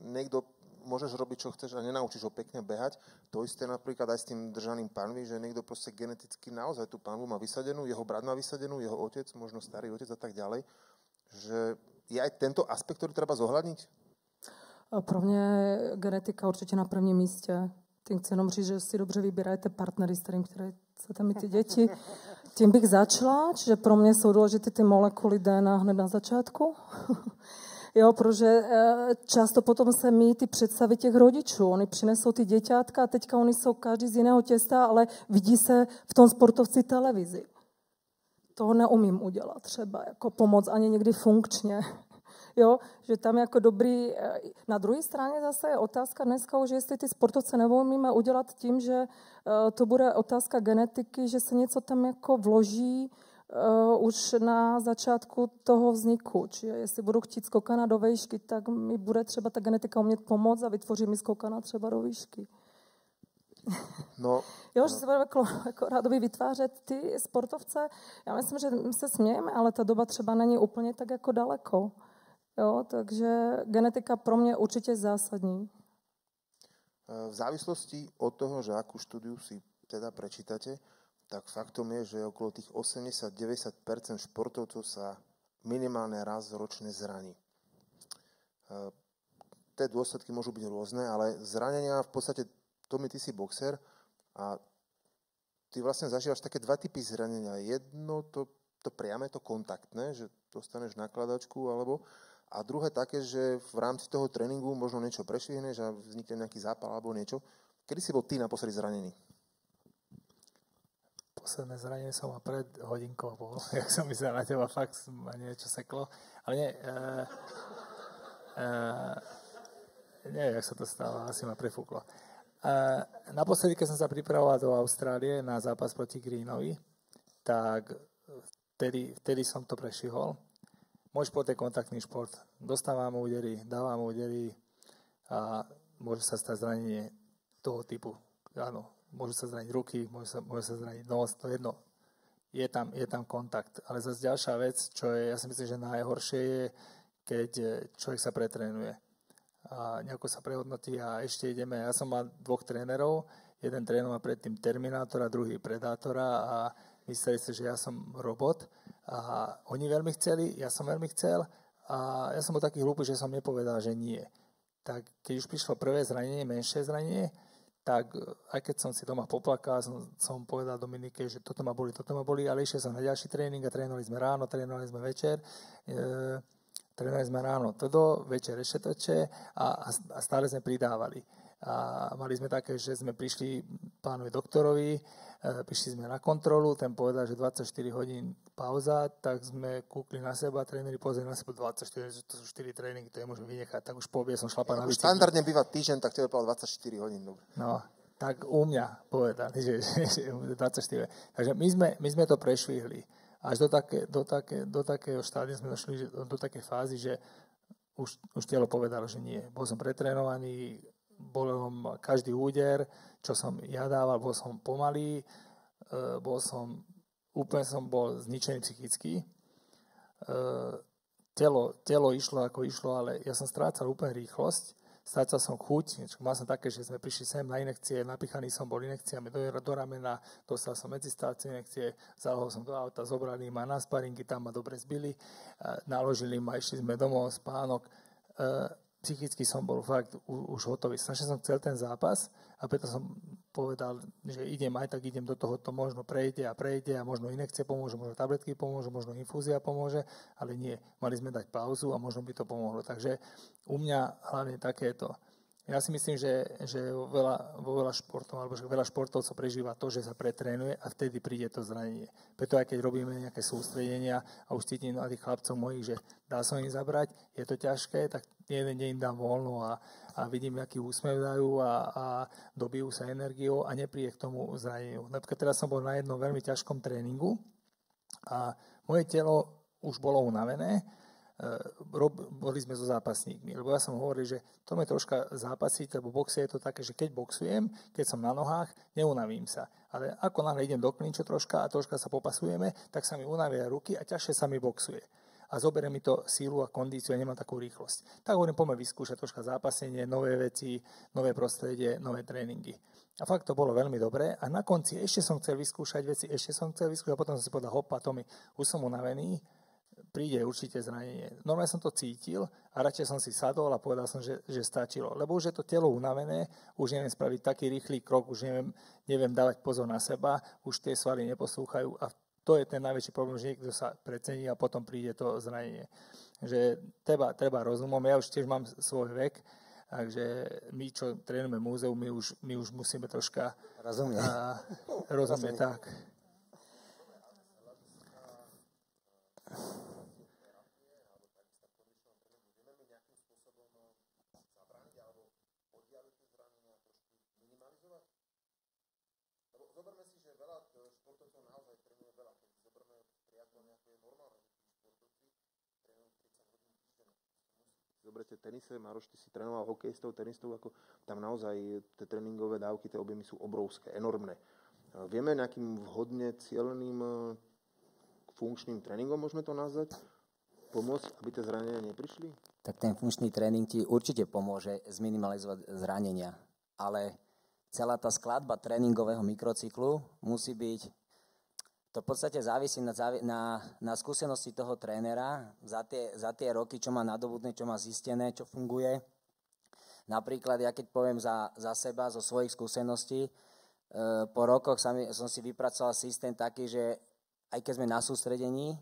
[SPEAKER 4] niekto môžeš robiť, čo chceš a nenaučíš ho pekne behať. To isté napríklad aj s tým držaným panvy, že niekto proste geneticky naozaj tú panvu má vysadenú, jeho brat má vysadenú, jeho otec, možno starý otec a tak ďalej. Že je aj tento aspekt, ktorý treba zohľadniť?
[SPEAKER 5] Pro mě genetika určitě na prvním místě. Tím chci jenom říct, že si dobře vybírajte partnery, s kterým chcete mít ty děti. Tím bych začala, čiže pro mě jsou důležité ty molekuly DNA hned na začátku. Jo, protože eh, často potom se mí ty představy těch rodičů. Oni přinesou ty děťátka a teďka oni jsou každý z jiného těsta, ale vidí se v tom sportovci televizi. To neumím udělat třeba, jako pomoc ani někdy funkčně. Jo, že tam jako dobrý... Eh, na druhé straně zase je otázka dneska už, jestli ty sportovce neumíme udělat tím, že eh, to bude otázka genetiky, že se něco tam jako vloží, už na začátku toho vzniku. Čiže jestli budu chtít skokana do výšky, tak mi bude třeba ta genetika umět pomoct a vytvoří mi skokana třeba do výšky. No, jo, že se budeme jako, jako rádoby vytvářet ty sportovce. Já myslím, že my se smějeme, ale ta doba třeba není úplně tak jako daleko. Jo, takže genetika pro mě určitě zásadní.
[SPEAKER 4] V závislosti od toho, že akú štúdiu si teda prečítate, tak faktom je, že okolo tých 80-90% športovcov sa minimálne raz ročne zraní. E, tie dôsledky môžu byť rôzne, ale zranenia v podstate, Tomi, ty si boxer a ty vlastne zažívaš také dva typy zranenia. Jedno, to, to priame, to kontaktné, že dostaneš nakladačku, alebo a druhé také, že v rámci toho tréningu možno niečo prešvihneš a vznikne nejaký zápal alebo niečo. Kedy si bol ty naposledy zranený?
[SPEAKER 3] Posledné zranenie som mal pred hodinkou bol, jak som myslel na teba, fakt ma niečo seklo. Ale nie, uh, uh, nie, jak sa to stalo, asi ma prefúklo. Uh, naposledy, keď som sa pripravoval do Austrálie na zápas proti Greenovi, tak vtedy, vtedy som to prešihol môj šport je kontaktný šport. Dostávam údery, dávam údery a môže sa stať zranenie toho typu. Áno, môže sa zraniť ruky, môže sa, môže sa zraniť nos, to jedno. Je tam, je tam kontakt. Ale zase ďalšia vec, čo je, ja si myslím, že najhoršie je, keď človek sa pretrénuje a nejako sa prehodnotí a ešte ideme. Ja som mal dvoch trénerov, jeden trénoval predtým Terminátora, druhý Predátora a mysleli si, že ja som robot a oni veľmi chceli, ja som veľmi chcel a ja som bol taký hlúpy, že som nepovedal, že nie. Tak keď už prišlo prvé zranenie, menšie zranenie, tak aj keď som si doma poplakal, som, som povedal Dominike, že toto ma boli, toto ma boli, ale išiel som na ďalší tréning a trénovali sme ráno, trénovali sme večer. E, trénovali sme ráno todo, večer ešte toče a, a stále sme pridávali. A mali sme také, že sme prišli pánovi doktorovi, E, prišli sme na kontrolu, ten povedal, že 24 hodín pauza, tak sme kúkli na seba, tréneri pozreli na seba 24, to sú 4 tréningy, to je môžem vynechať, tak už po som šlapal na
[SPEAKER 4] výšky. Standardne býva týždeň, tak tebe povedal 24 hodín. Dobre.
[SPEAKER 3] No, tak u mňa povedali, že, že 24. Takže my sme, my sme to prešvihli. Až do, také, do, také, do takého štádia sme došli do, do takej fázy, že už, už telo povedalo, že nie. Bol som pretrénovaný, bol každý úder, čo som ja dával, bol som pomalý, e, bol som, úplne som bol zničený psychicky. E, telo, telo išlo ako išlo, ale ja som strácal úplne rýchlosť, strácal som chuť, mal som také, že sme prišli sem na inekcie, napichaný som bol inekciami do, do ramena, dostal som medzistácie inekcie, zalohol som do auta, zobrali ma na sparingy, tam ma dobre zbili, e, naložili ma, išli sme domov, spánok psychicky som bol fakt už hotový. Strašne som chcel ten zápas a preto som povedal, že idem aj tak idem do toho, to možno prejde a prejde a možno inekcie pomôžu, možno tabletky pomôžu, možno infúzia pomôže, ale nie. Mali sme dať pauzu a možno by to pomohlo. Takže u mňa hlavne takéto ja si myslím, že, že vo, veľa, vo veľa športov, alebo že veľa športovcov prežíva to, že sa pretrénuje a vtedy príde to zranenie. Preto aj keď robíme nejaké sústredenia a už cítim tých chlapcov mojich, že dá sa im zabrať, je to ťažké, tak jeden deň dám voľno a, a vidím, aký úsmev dajú a, a dobijú sa energiou a nepríde k tomu zraneniu. Napríklad teraz som bol na jednom veľmi ťažkom tréningu a moje telo už bolo unavené, rob, boli sme so zápasníkmi. Lebo ja som hovoril, že to je troška zápasiť, lebo boxe je to také, že keď boxujem, keď som na nohách, neunavím sa. Ale ako náhle idem do klinča troška a troška sa popasujeme, tak sa mi unavia ruky a ťažšie sa mi boxuje. A zoberie mi to sílu a kondíciu a nemám takú rýchlosť. Tak hovorím, poďme vyskúšať troška zápasenie, nové veci, nové prostredie, nové tréningy. A fakt to bolo veľmi dobré. A na konci ešte som chcel vyskúšať veci, ešte som chcel vyskúšať, a potom som si povedal, hopa, Tomi, už som unavený, príde určite zranenie. Normálne som to cítil a radšej som si sadol a povedal som, že, že stačilo. Lebo už je to telo unavené, už neviem spraviť taký rýchly krok, už neviem, neviem dávať pozor na seba, už tie svaly neposlúchajú a to je ten najväčší problém, že niekto sa precení a potom príde to zranenie. Že treba, treba rozumom, ja už tiež mám svoj vek, takže my, čo trénujeme múzeu, my už, my už musíme troška
[SPEAKER 2] rozumieť.
[SPEAKER 3] rozumieť, tak.
[SPEAKER 4] Zoberte tenise, Maroš, ty si trénoval hokejistov, tenistov, ako tam naozaj tie tréningové dávky, tie objemy sú obrovské, enormné. Vieme nejakým vhodne cieľným e, funkčným tréningom, môžeme to nazvať, pomôcť, aby tie zranenia neprišli?
[SPEAKER 2] Tak ten funkčný tréning ti určite pomôže zminimalizovať zranenia, ale celá tá skladba tréningového mikrocyklu musí byť to v podstate závisí na, na, na skúsenosti toho trénera za tie, za tie roky, čo má nadobudné, čo má zistené, čo funguje. Napríklad, ja keď poviem za, za seba, zo svojich skúseností, e, po rokoch sa som si vypracoval systém taký, že aj keď sme na sústredení,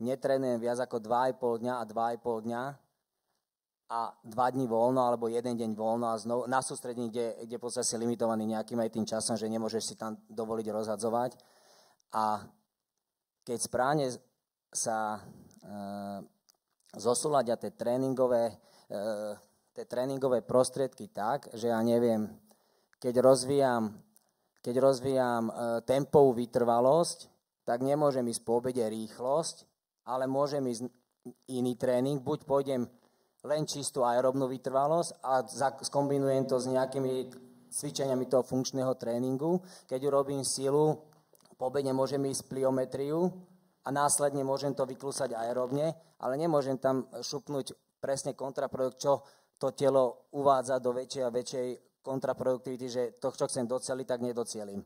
[SPEAKER 2] netrenujem viac ako 2,5 dňa a 2,5 dňa a 2 dní voľno alebo jeden deň voľno a znovu, na sústredení, kde, kde podstate si limitovaný nejakým aj tým časom, že nemôžeš si tam dovoliť rozhadzovať. A keď správne sa e, zosúľadia tie tréningové, e, tie tréningové prostriedky tak, že ja neviem, keď rozvíjam, keď rozvíjam e, tempovú vytrvalosť, tak nemôžem ísť po obede rýchlosť, ale môžem ísť iný tréning, buď pôjdem len čistú aerobnú vytrvalosť a skombinujem to s nejakými cvičeniami toho funkčného tréningu. Keď urobím silu, po obede môžem ísť pliometriu a následne môžem to vyklúsať aerobne, ale nemôžem tam šupnúť presne kontraprodukt, čo to telo uvádza do väčšej a väčšej kontraproduktivity, že to, čo chcem doceliť, tak nedocielím.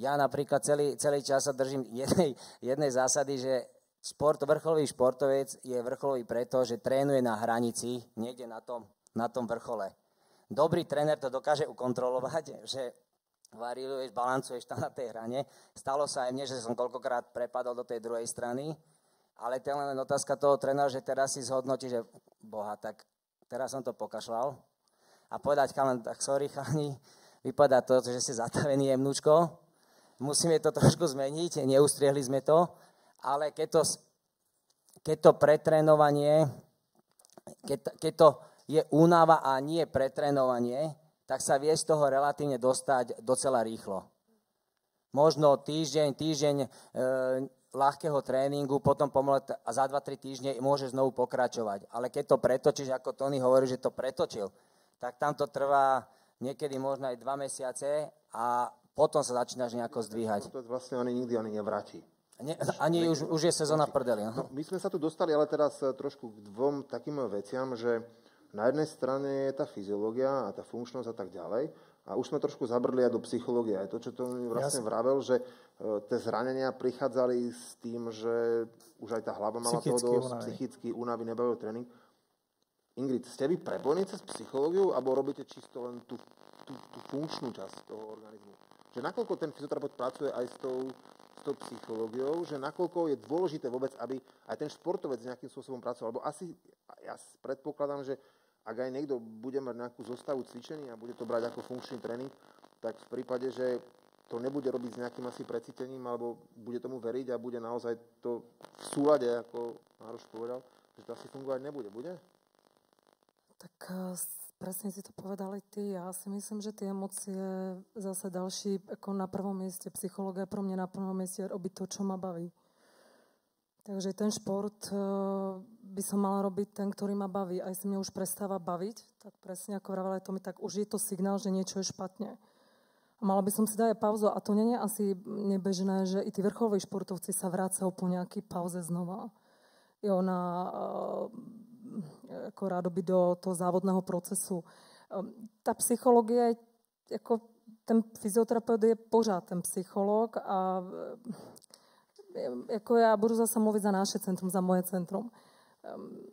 [SPEAKER 2] Ja napríklad celý, celý čas sa držím jednej, jednej zásady, že sport, vrcholový športovec je vrcholový preto, že trénuje na hranici, niekde na tom, na tom vrchole. Dobrý tréner to dokáže ukontrolovať, že variuješ, balancuješ tam na tej hrane. Stalo sa aj mne, že som koľkokrát prepadol do tej druhej strany, ale to je len otázka toho trénera, že teraz si zhodnotí, že boha, tak teraz som to pokašľal a povedať chalán, tak sorry chalani, vypadá to, že si zatavený jemnúčko, musíme to trošku zmeniť, neustriehli sme to, ale keď to, keď to pretrénovanie, keď, keď to je únava a nie pretrénovanie, tak sa vie z toho relatívne dostať docela rýchlo. Možno týždeň, týždeň e, ľahkého tréningu, potom pomaly a za 2-3 týždne môže znovu pokračovať. Ale keď to pretočíš, ako Tony hovorí, že to pretočil, tak tam to trvá niekedy možno aj 2 mesiace a potom sa začínaš nejako zdvíhať.
[SPEAKER 4] To vlastne ani nikdy ani nevráti.
[SPEAKER 2] Ne, ani už, už je sezóna prdeli. No.
[SPEAKER 4] My sme sa tu dostali ale teraz eh, trošku k dvom takým veciam, že na jednej strane je tá fyziológia a tá funkčnosť a tak ďalej. A už sme trošku zabrdli aj do psychológie. Aj to, čo to vlastne vravel, že uh, tie zranenia prichádzali s tým, že už aj tá hlava mala toho dosť, psychicky únavy, nebavil tréning. Ingrid, ste vy prepojení cez psychológiu, alebo robíte čisto len tú, tú, tú funkčnú časť toho organizmu? že nakoľko ten fyzioterapeut pracuje aj s tou, s tou psychológiou, že nakoľko je dôležité vôbec, aby aj ten športovec nejakým spôsobom pracoval. Lebo asi, ja predpokladám, že ak aj niekto bude mať nejakú zostavu cvičení a bude to brať ako funkčný tréning, tak v prípade, že to nebude robiť s nejakým asi precítením, alebo bude tomu veriť a bude naozaj to v súlade, ako Mároš povedal, že to asi fungovať nebude. Bude?
[SPEAKER 5] Tak eh, Presne si to povedali ty. Ja si myslím, že tie emócie zase další, ako na prvom mieste, psychológia pro mňa na prvom mieste robiť to, čo ma baví. Takže ten šport e, by som mala robiť ten, ktorý ma baví. Aj si mňa už prestáva baviť, tak presne ako vravela to mi, tak už je to signál, že niečo je špatne. A mala by som si dať pauzu. A to nie je asi nebežné, že i tí vrcholoví športovci sa vracajú po nejaký pauze znova. Jo, na ako rádoby do toho závodného procesu. Ehm, tá psychológia je, ako ten fyzioterapeut je pořád ten psychológ a ehm, ako ja budu zase mluviť za naše centrum, za moje centrum. Ehm,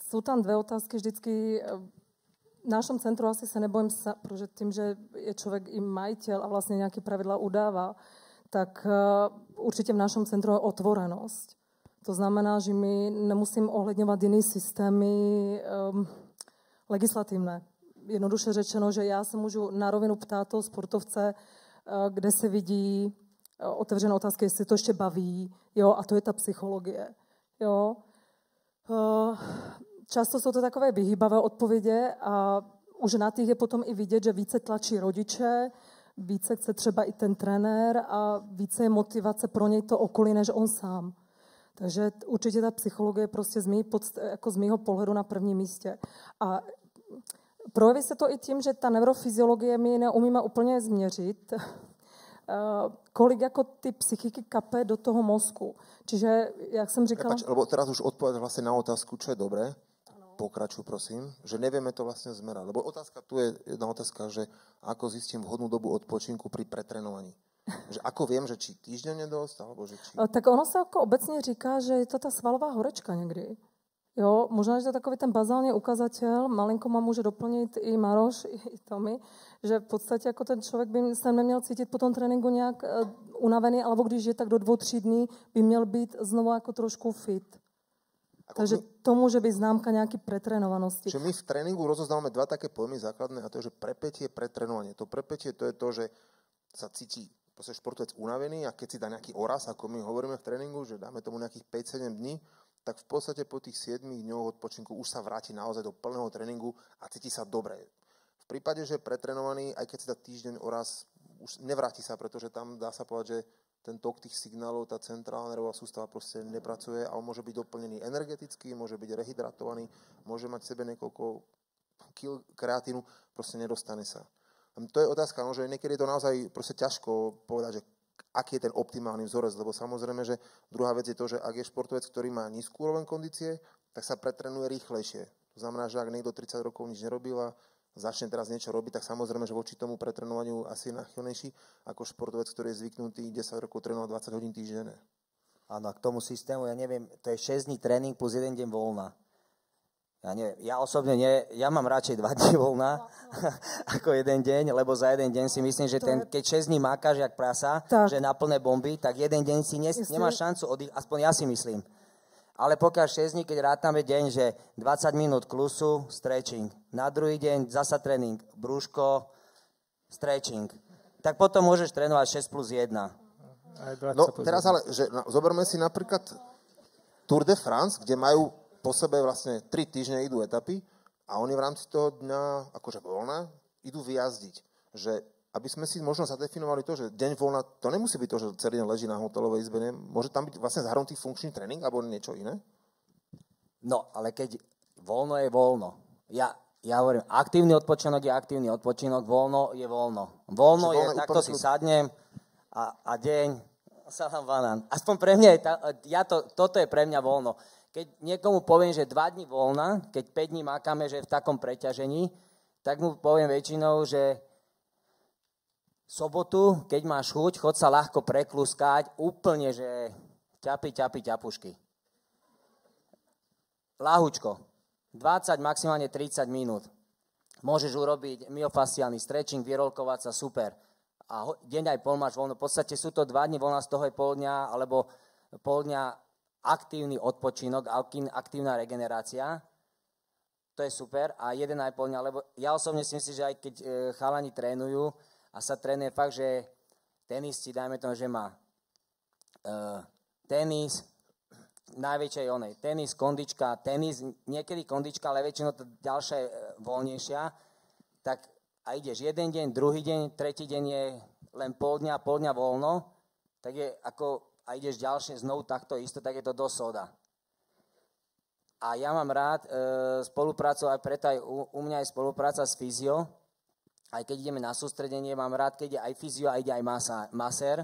[SPEAKER 5] sú tam dve otázky vždycky. V našom centru asi sa nebojím sa, protože tým, že je človek i majiteľ a vlastne nejaké pravidla udáva, tak určite v našom centru je otvorenosť. To znamená, že my nemusím ohledňovat jiné systémy um, legislativné. Jednoduše řečeno, že já se můžu na rovinu ptát toho sportovce, uh, kde se vidí, uh, otevřené otázky, jestli to ještě baví, jo, a to je ta psychologie, jo. Uh, často jsou to takové vyhýbavé odpovědě a už na těch je potom i vidět, že více tlačí rodiče, více chce třeba i ten trenér a více je motivace pro něj to okolí, než on sám. Takže určitě ta psychologie prostě z, mý jako z mýho pohledu na prvním místě. A projeví se to i tím, že ta neurofyziologie my neumíme úplně změřit, kolik jako ty psychiky kape do toho mozku. Čiže, jak jsem říkala...
[SPEAKER 4] Prepač, lebo teraz už odpovedať vlastne na otázku, čo je dobré. Pokračuj, prosím. Že nevieme to vlastne zmerať. Lebo otázka, tu je jedna otázka, že ako zistím vhodnú dobu odpočinku pri pretrenovaní. Že ako viem, že či týždenne dosť, alebo že či...
[SPEAKER 5] Tak ono sa ako obecne říká, že je to tá svalová horečka niekdy. Jo, možná, že to je takový ten bazální ukazatel, malinko ma může doplnit i Maroš, i Tomi, že v podstatě jako ten člověk by se neměl cítit po tom tréninku nějak uh, unavený, alebo když je tak do dvou, tří dní, by měl být znovu jako trošku fit. Ako Takže my, to môže byť známka nejaký pretrénovanosti.
[SPEAKER 4] Čiže my v tréningu rozoznávame dva také pojmy základné a to je, že prepetie, pretrénovanie. To prepetie to je to, že sa cíti proste športovec unavený a keď si dá nejaký oraz, ako my hovoríme v tréningu, že dáme tomu nejakých 5-7 dní, tak v podstate po tých 7 dňoch odpočinku už sa vráti naozaj do plného tréningu a cíti sa dobre. V prípade, že pretrenovaný, aj keď si dá týždeň oraz, už nevráti sa, pretože tam dá sa povedať, že ten tok tých signálov, tá centrálna nervová sústava proste nepracuje a on môže byť doplnený energeticky, môže byť rehydratovaný, môže mať v sebe niekoľko kil kreatínu, proste nedostane sa. To je otázka, no, že niekedy je to naozaj proste ťažko povedať, že aký je ten optimálny vzorec, lebo samozrejme, že druhá vec je to, že ak je športovec, ktorý má nízku úroveň kondície, tak sa pretrenuje rýchlejšie. To znamená, že ak niekto 30 rokov nič nerobil a začne teraz niečo robiť, tak samozrejme, že voči tomu pretrenovaniu asi je nachylnejší ako športovec, ktorý je zvyknutý 10 rokov trénovať 20 hodín týždenne.
[SPEAKER 2] Áno, a k tomu systému, ja neviem, to je 6 dní tréning plus 1 deň voľna. Ja, neviem, ja osobne nie, ja mám radšej 2 dní voľna ako jeden deň, lebo za jeden deň si myslím, že ten, keď 6 dní mákaš jak prasa, tak. že na plné bomby, tak jeden deň si nes, nemáš šancu oddych, aspoň ja si myslím. Ale pokiaľ 6 dní, keď rátame deň, že 20 minút klusu, stretching. Na druhý deň zasa tréning, brúško, stretching. Tak potom môžeš trénovať 6 plus 1.
[SPEAKER 4] No teraz ale, že, no, zoberme si napríklad Tour de France, kde majú po sebe vlastne 3 týždne idú etapy a oni v rámci toho dňa, akože voľna, idú vyjazdiť. Že aby sme si možno zadefinovali to, že deň voľna, to nemusí byť to, že celý deň leží na hotelovej izbe, ne? môže tam byť vlastne zahrnutý funkčný tréning alebo niečo iné?
[SPEAKER 2] No, ale keď voľno je voľno. Ja, ja hovorím, aktívny odpočinok je aktívny odpočinok, voľno je voľno. Voľno je, takto si sadnem a, a deň, salam banán. Aspoň pre mňa je, tá, ja to, toto je pre mňa voľno. Keď niekomu poviem, že dva dní voľna, keď 5 dní makáme, že je v takom preťažení, tak mu poviem väčšinou, že sobotu, keď máš chuť, chod sa ľahko prekluskať, úplne, že ťapi, ťapi, ťapušky. Lahučko. 20, maximálne 30 minút. Môžeš urobiť myofasciálny stretching, vyrolkovať sa, super. A deň aj pol máš voľno. V podstate sú to dva dní voľna, z toho je pol dňa, alebo pol dňa aktívny odpočinok, aktívna regenerácia. To je super. A jeden aj pol dňa, lebo ja osobne si myslím, že aj keď e, chalani trénujú, a sa trénuje fakt, že tenisti, dajme tomu, že má uh, tenis, najväčšej onej, tenis, kondička, tenis, niekedy kondička, ale väčšinou to ďalšia je uh, voľnejšia, tak a ideš jeden deň, druhý deň, tretí deň je len pol dňa, pol dňa voľno, tak je ako, a ideš ďalšie znovu takto isto, tak je to dosť soda. A ja mám rád e, spoluprácu, aj preto aj u, u mňa je spolupráca s fyzio, aj keď ideme na sústredenie, mám rád, keď je aj fyzio a ide aj masér,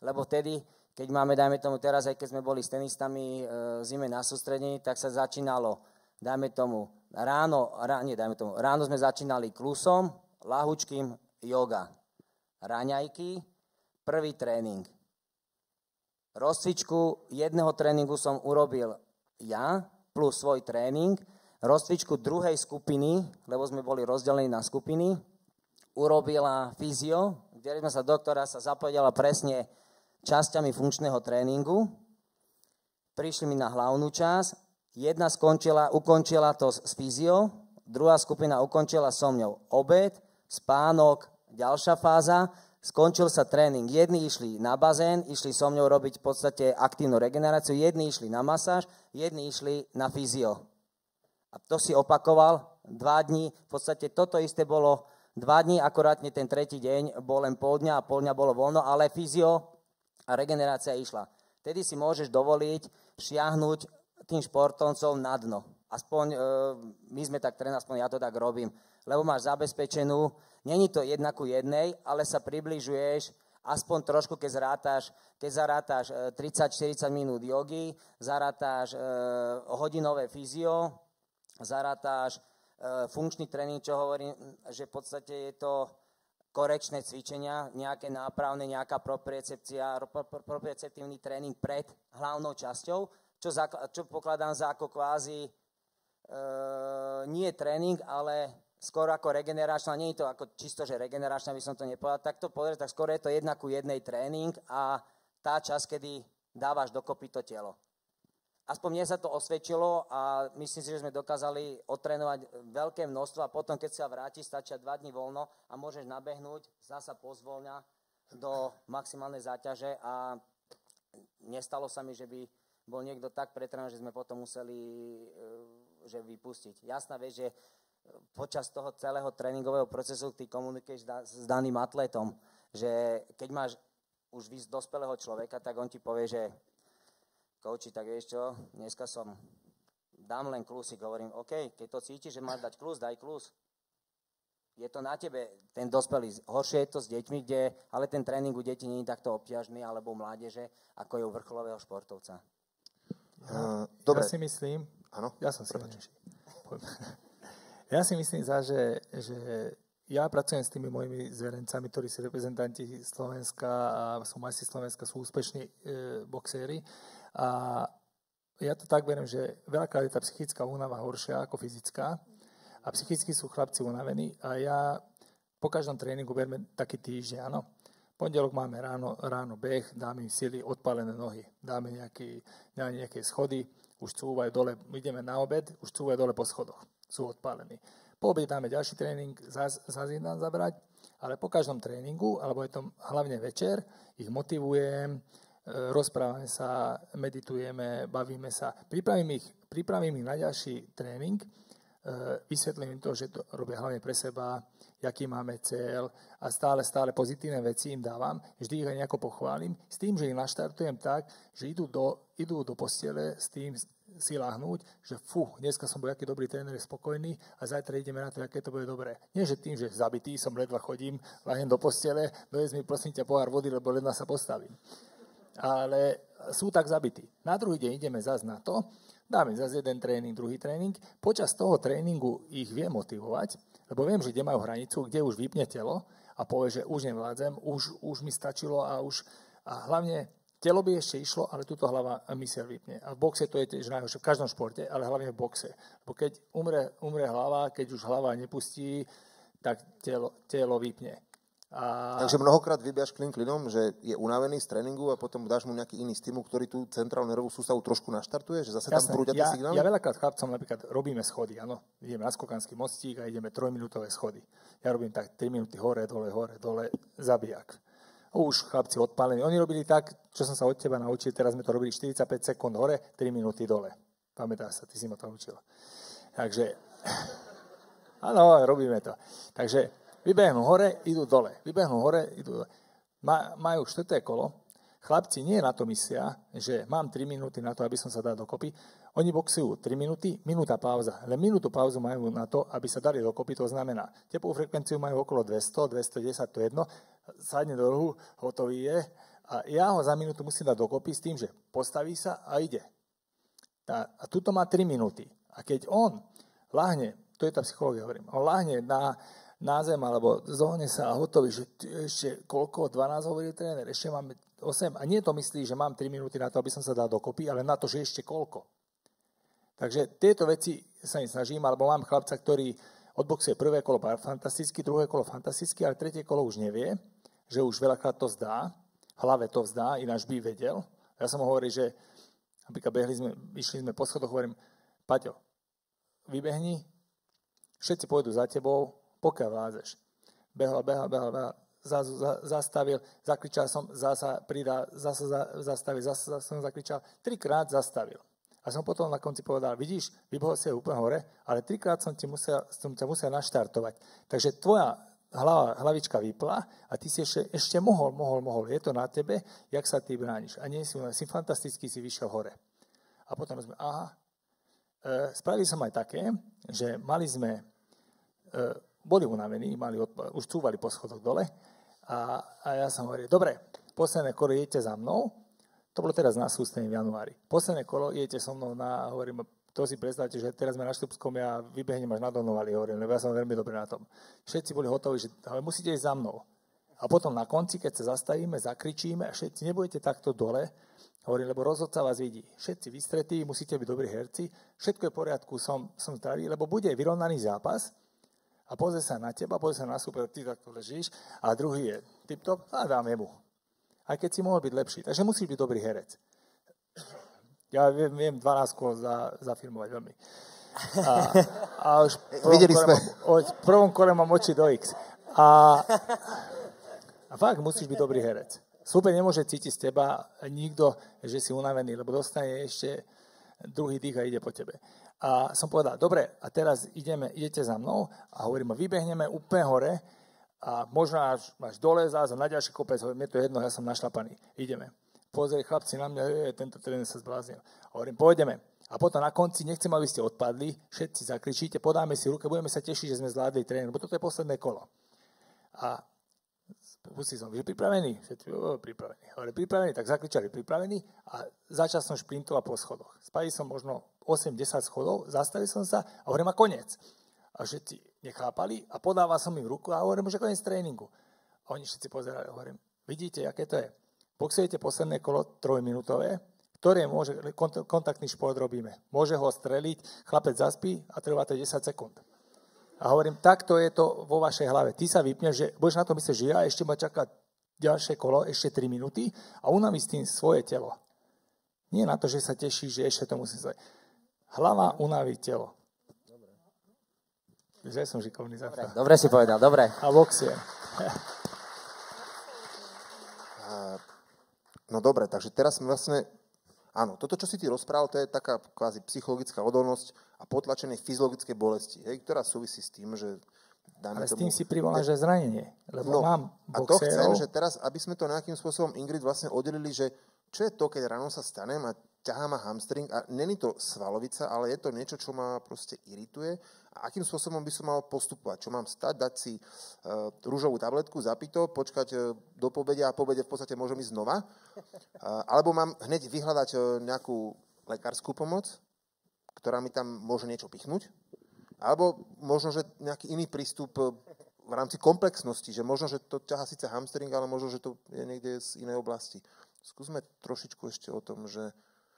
[SPEAKER 2] lebo vtedy, keď máme, dajme tomu teraz, aj keď sme boli s tenistami e, zime na sústredení, tak sa začínalo, dajme tomu, ráno, rá, nie, dajme tomu, ráno sme začínali klusom, lahučkým, yoga. Raňajky, prvý tréning. Rozcvičku jedného tréningu som urobil ja, plus svoj tréning, rozcvičku druhej skupiny, lebo sme boli rozdelení na skupiny, urobila fyzio, kde sme sa doktora sa zapojila presne časťami funkčného tréningu. Prišli mi na hlavnú časť, jedna skončila, ukončila to s fyzio, druhá skupina ukončila so mňou obed, spánok, ďalšia fáza, skončil sa tréning. Jedni išli na bazén, išli so mňou robiť v podstate aktívnu regeneráciu, jedni išli na masáž, jedni išli na fyzio. A to si opakoval dva dní. V podstate toto isté bolo Dva dní, akorátne ten tretí deň, bol len pol dňa a pol dňa bolo voľno, ale fyzio a regenerácia išla. Vtedy si môžeš dovoliť šiahnuť tým športovcom na dno. Aspoň e, my sme tak trénovali, aspoň ja to tak robím. Lebo máš zabezpečenú, není to jedna ku jednej, ale sa približuješ aspoň trošku, keď zrátaš, keď zarátaš 30-40 e, minút jogy, zarátaš e, hodinové fyzio, zarátaš E, funkčný tréning, čo hovorím, že v podstate je to korekčné cvičenia, nejaké nápravné, nejaká propriocepcia, proprioceptívny tréning pred hlavnou časťou, čo, čo pokladám za ako kvázi nie je tréning, ale skôr ako regeneračná, nie je to ako čisto, že regeneračná by som to nepovedal, tak to povedať, tak skôr je to jedna ku jednej tréning a tá čas, kedy dávaš dokopy to telo. Aspoň mne sa to osvedčilo a myslím si, že sme dokázali otrénovať veľké množstvo a potom, keď sa vráti, stačia dva dní voľno a môžeš nabehnúť, zasa pozvolňa do maximálnej záťaže a nestalo sa mi, že by bol niekto tak pretrený, že sme potom museli e, že vypustiť. Jasná vec, že počas toho celého tréningového procesu ty komunikuješ s daným atletom, že keď máš už dospelého človeka, tak on ti povie, že Kouči, tak vieš čo, dneska som, dám len klusik, hovorím, OK, keď to cítiš, že máš dať klus, daj klus. Je to na tebe, ten dospelý. Horšie je to s deťmi, kde, ale ten tréning u detí nie je takto obťažný, alebo mládeže, ako je u vrcholového športovca.
[SPEAKER 3] Uh, dobre. Ja si myslím,
[SPEAKER 4] Áno,
[SPEAKER 3] ja som si Ja si myslím, za, že, že ja pracujem s tými mojimi zverencami, ktorí sú reprezentanti Slovenska a sú majstri Slovenska, sú úspešní e, boxéri. A ja to tak beriem, že veľakrát je tá psychická únava horšia ako fyzická a psychicky sú chlapci unavení a ja po každom tréningu berme taký týždeň, áno. Pondelok máme ráno, ráno beh, dáme im sily, odpálené nohy, dáme nejaký, nejaké schody, už cúvajú dole, ideme na obed, už cúvajú dole po schodoch, sú odpálení. Po obede dáme ďalší tréning, zase zás nám zabrať, ale po každom tréningu, alebo je to hlavne večer, ich motivujem, rozprávame sa, meditujeme, bavíme sa. Pripravím ich, pripravím ich na ďalší tréning, e, vysvetlím im to, že to robia hlavne pre seba, aký máme cieľ a stále, stále pozitívne veci im dávam. Vždy ich aj nejako pochválim s tým, že ich naštartujem tak, že idú do, idú do postele s tým si láhnúť, že fú, dneska som bol aký dobrý tréner, spokojný a zajtra ideme na to, aké to bude dobré. Nie, že tým, že zabitý som, ledva chodím, láhnem do postele, dojedz mi prosím ťa pohár vody, lebo ledva sa postavím ale sú tak zabití. Na druhý deň ideme zase na to, dáme zase jeden tréning, druhý tréning. Počas toho tréningu ich viem motivovať, lebo viem, že kde majú hranicu, kde už vypne telo a povie, že už nevládzem, už, už mi stačilo a už... A hlavne telo by ešte išlo, ale túto hlava myseľ vypne. A v boxe to je tiež najhoršie, v každom športe, ale hlavne v boxe. Lebo keď umre, umre hlava, keď už hlava nepustí, tak telo, telo vypne.
[SPEAKER 4] A... Takže mnohokrát vybiaš klin klinom, že je unavený z tréningu a potom dáš mu nejaký iný stimul, ktorý tú centrálnu nervovú sústavu trošku naštartuje, že zase Jasné, tam prúdia
[SPEAKER 3] ja,
[SPEAKER 4] signály?
[SPEAKER 3] Ja veľakrát chlapcom napríklad robíme schody, áno. Ideme na skokanský mostík a ideme trojminútové schody. Ja robím tak 3 minúty hore, dole, hore, dole, zabijak. Už chlapci odpálení. Oni robili tak, čo som sa od teba naučil, teraz sme to robili 45 sekúnd hore, 3 minúty dole. Pamätáš sa, ty si ma to učil. Takže, áno, robíme to. Takže Vybehnú hore, idú dole. Vybehnú hore, idú dole. majú štvrté kolo. Chlapci nie na to myslia, že mám 3 minúty na to, aby som sa dal dokopy. Oni boxujú 3 minúty, minúta pauza. Len minútu pauzu majú na to, aby sa dali dokopy. To znamená, tepovú frekvenciu majú okolo 200, 210, to jedno. Sadne do rohu, hotový je. A ja ho za minútu musím dať dokopy s tým, že postaví sa a ide. A, a tuto má 3 minúty. A keď on láhne, to je tá psychológia, hovorím, on láhne na, na zem, alebo zohne sa a hotový, že ešte koľko, 12 hovorí tréner, ešte máme 8. A nie to myslí, že mám 3 minúty na to, aby som sa dal dokopy, ale na to, že ešte koľko. Takže tieto veci sa im snažím, alebo mám chlapca, ktorý odboxuje prvé kolo fantasticky, druhé kolo fantasticky, ale tretie kolo už nevie, že už veľakrát to zdá, hlave to vzdá, ináč by vedel. Ja som mu hovoril, že napríklad behli sme, išli sme po schodoch, hovorím, Paťo, vybehni, všetci pôjdu za tebou, pokiaľ vládzeš. Behal, behal, behal, behal, zase zastavil, zakričal som, zasa pridal, zase zastavil, zase som zakričal, trikrát zastavil. A som potom na konci povedal, vidíš, vybehol si úplne hore, ale trikrát som, ti musel, som ťa musel naštartovať. Takže tvoja hlava, hlavička vypla a ty si ešte, ešte mohol, mohol, mohol. Je to na tebe, jak sa ty brániš. A nie si, si fantasticky si vyšiel hore. A potom sme, aha, e, spravili som aj také, že mali sme e, boli unavení, mali odpa- už cúvali po schodoch dole a, a ja som hovoril, dobre, posledné kolo idete za mnou, to bolo teraz na sústení v januári. Posledné kolo idete so mnou na, hovorím, to si predstavte, že teraz sme na Štupskom, ja vybehnem až na Donovali, hovorím, lebo ja som veľmi dobrý na tom. Všetci boli hotoví, že ale musíte ísť za mnou. A potom na konci, keď sa zastavíme, zakričíme a všetci nebudete takto dole, Hovorím, lebo rozhodca vás vidí. Všetci vystretí, musíte byť dobrí herci, všetko je v poriadku, som, som zdravý, lebo bude vyrovnaný zápas a pozrie sa na teba, pozrie sa na super, ty takto ležíš a druhý je tip-top a dám jemu. Aj keď si mohol byť lepší. Takže musíš byť dobrý herec. Ja viem, viem 12 kôl za, zafilmovať veľmi. A, a už
[SPEAKER 4] Videli sme.
[SPEAKER 3] Mám, prvom kole mám oči do X. A, a fakt musíš byť dobrý herec. Super nemôže cítiť z teba nikto, že si unavený, lebo dostane ešte druhý dých a ide po tebe. A som povedal, dobre, a teraz ideme, idete za mnou a hovorím, vybehneme úplne hore a možno až, až dole zás na ďalší kopec, hovorím, je to jedno, ja som našlapaný. Ideme. Pozrie chlapci na mňa, je, tento tréner sa zbláznil. Hovorím, pôjdeme. A potom na konci nechcem, aby ste odpadli, všetci zakričíte, podáme si ruke, budeme sa tešiť, že sme zvládli tréning, lebo toto je posledné kolo. A Pustil som, že pripravený? Všetci, o, pripravený. Hovorí, pripravený, tak zakričali pripravený a začal som šprintovať po schodoch. Spadil som možno 8-10 schodov, zastavil som sa a hovorím, a koniec. A všetci nechápali a podával som im ruku a hovorím, že koniec tréningu. A oni všetci pozerali, hovorím, vidíte, aké to je. Boxujete posledné kolo trojminútové, ktoré môže, kontaktný šport robíme. Môže ho streliť, chlapec zaspí a trvá to 10 sekúnd. A hovorím, takto je to vo vašej hlave. Ty sa vypneš, že budeš na to myslieť, že ja ešte ma čaká ďalšie kolo, ešte 3 minúty a unaví s tým svoje telo. Nie na to, že sa teší, že ešte to musím zvať. Hlava unaví telo. Že som šikovný za.
[SPEAKER 2] Dobre, dobre si povedal, dobre.
[SPEAKER 3] A boxie.
[SPEAKER 4] No dobre, takže teraz sme vlastne Áno, toto, čo si ty rozprával, to je taká kvázi psychologická odolnosť a potlačenie fyziologickej bolesti, hej, ktorá súvisí s tým, že
[SPEAKER 3] dáme Ale s tým si privoláš že zranenie, lebo no, mám
[SPEAKER 4] A to chcem, že teraz, aby sme to nejakým spôsobom, Ingrid, vlastne oddelili, že čo je to, keď ráno sa stanem a ťahá ma hamstring a není to svalovica, ale je to niečo, čo ma proste irituje a akým spôsobom by som mal postupovať. Čo mám stať, dať si uh, rúžovú tabletku, zapiť to, počkať uh, do pobedia a po v podstate môžem ísť znova. Uh, alebo mám hneď vyhľadať uh, nejakú lekárskú pomoc, ktorá mi tam môže niečo pichnúť. Alebo možno, že nejaký iný prístup v rámci komplexnosti, že možno, že to ťaha síce hamstring, ale možno, že to je niekde z inej oblasti. Skúsme trošičku ešte o tom, že...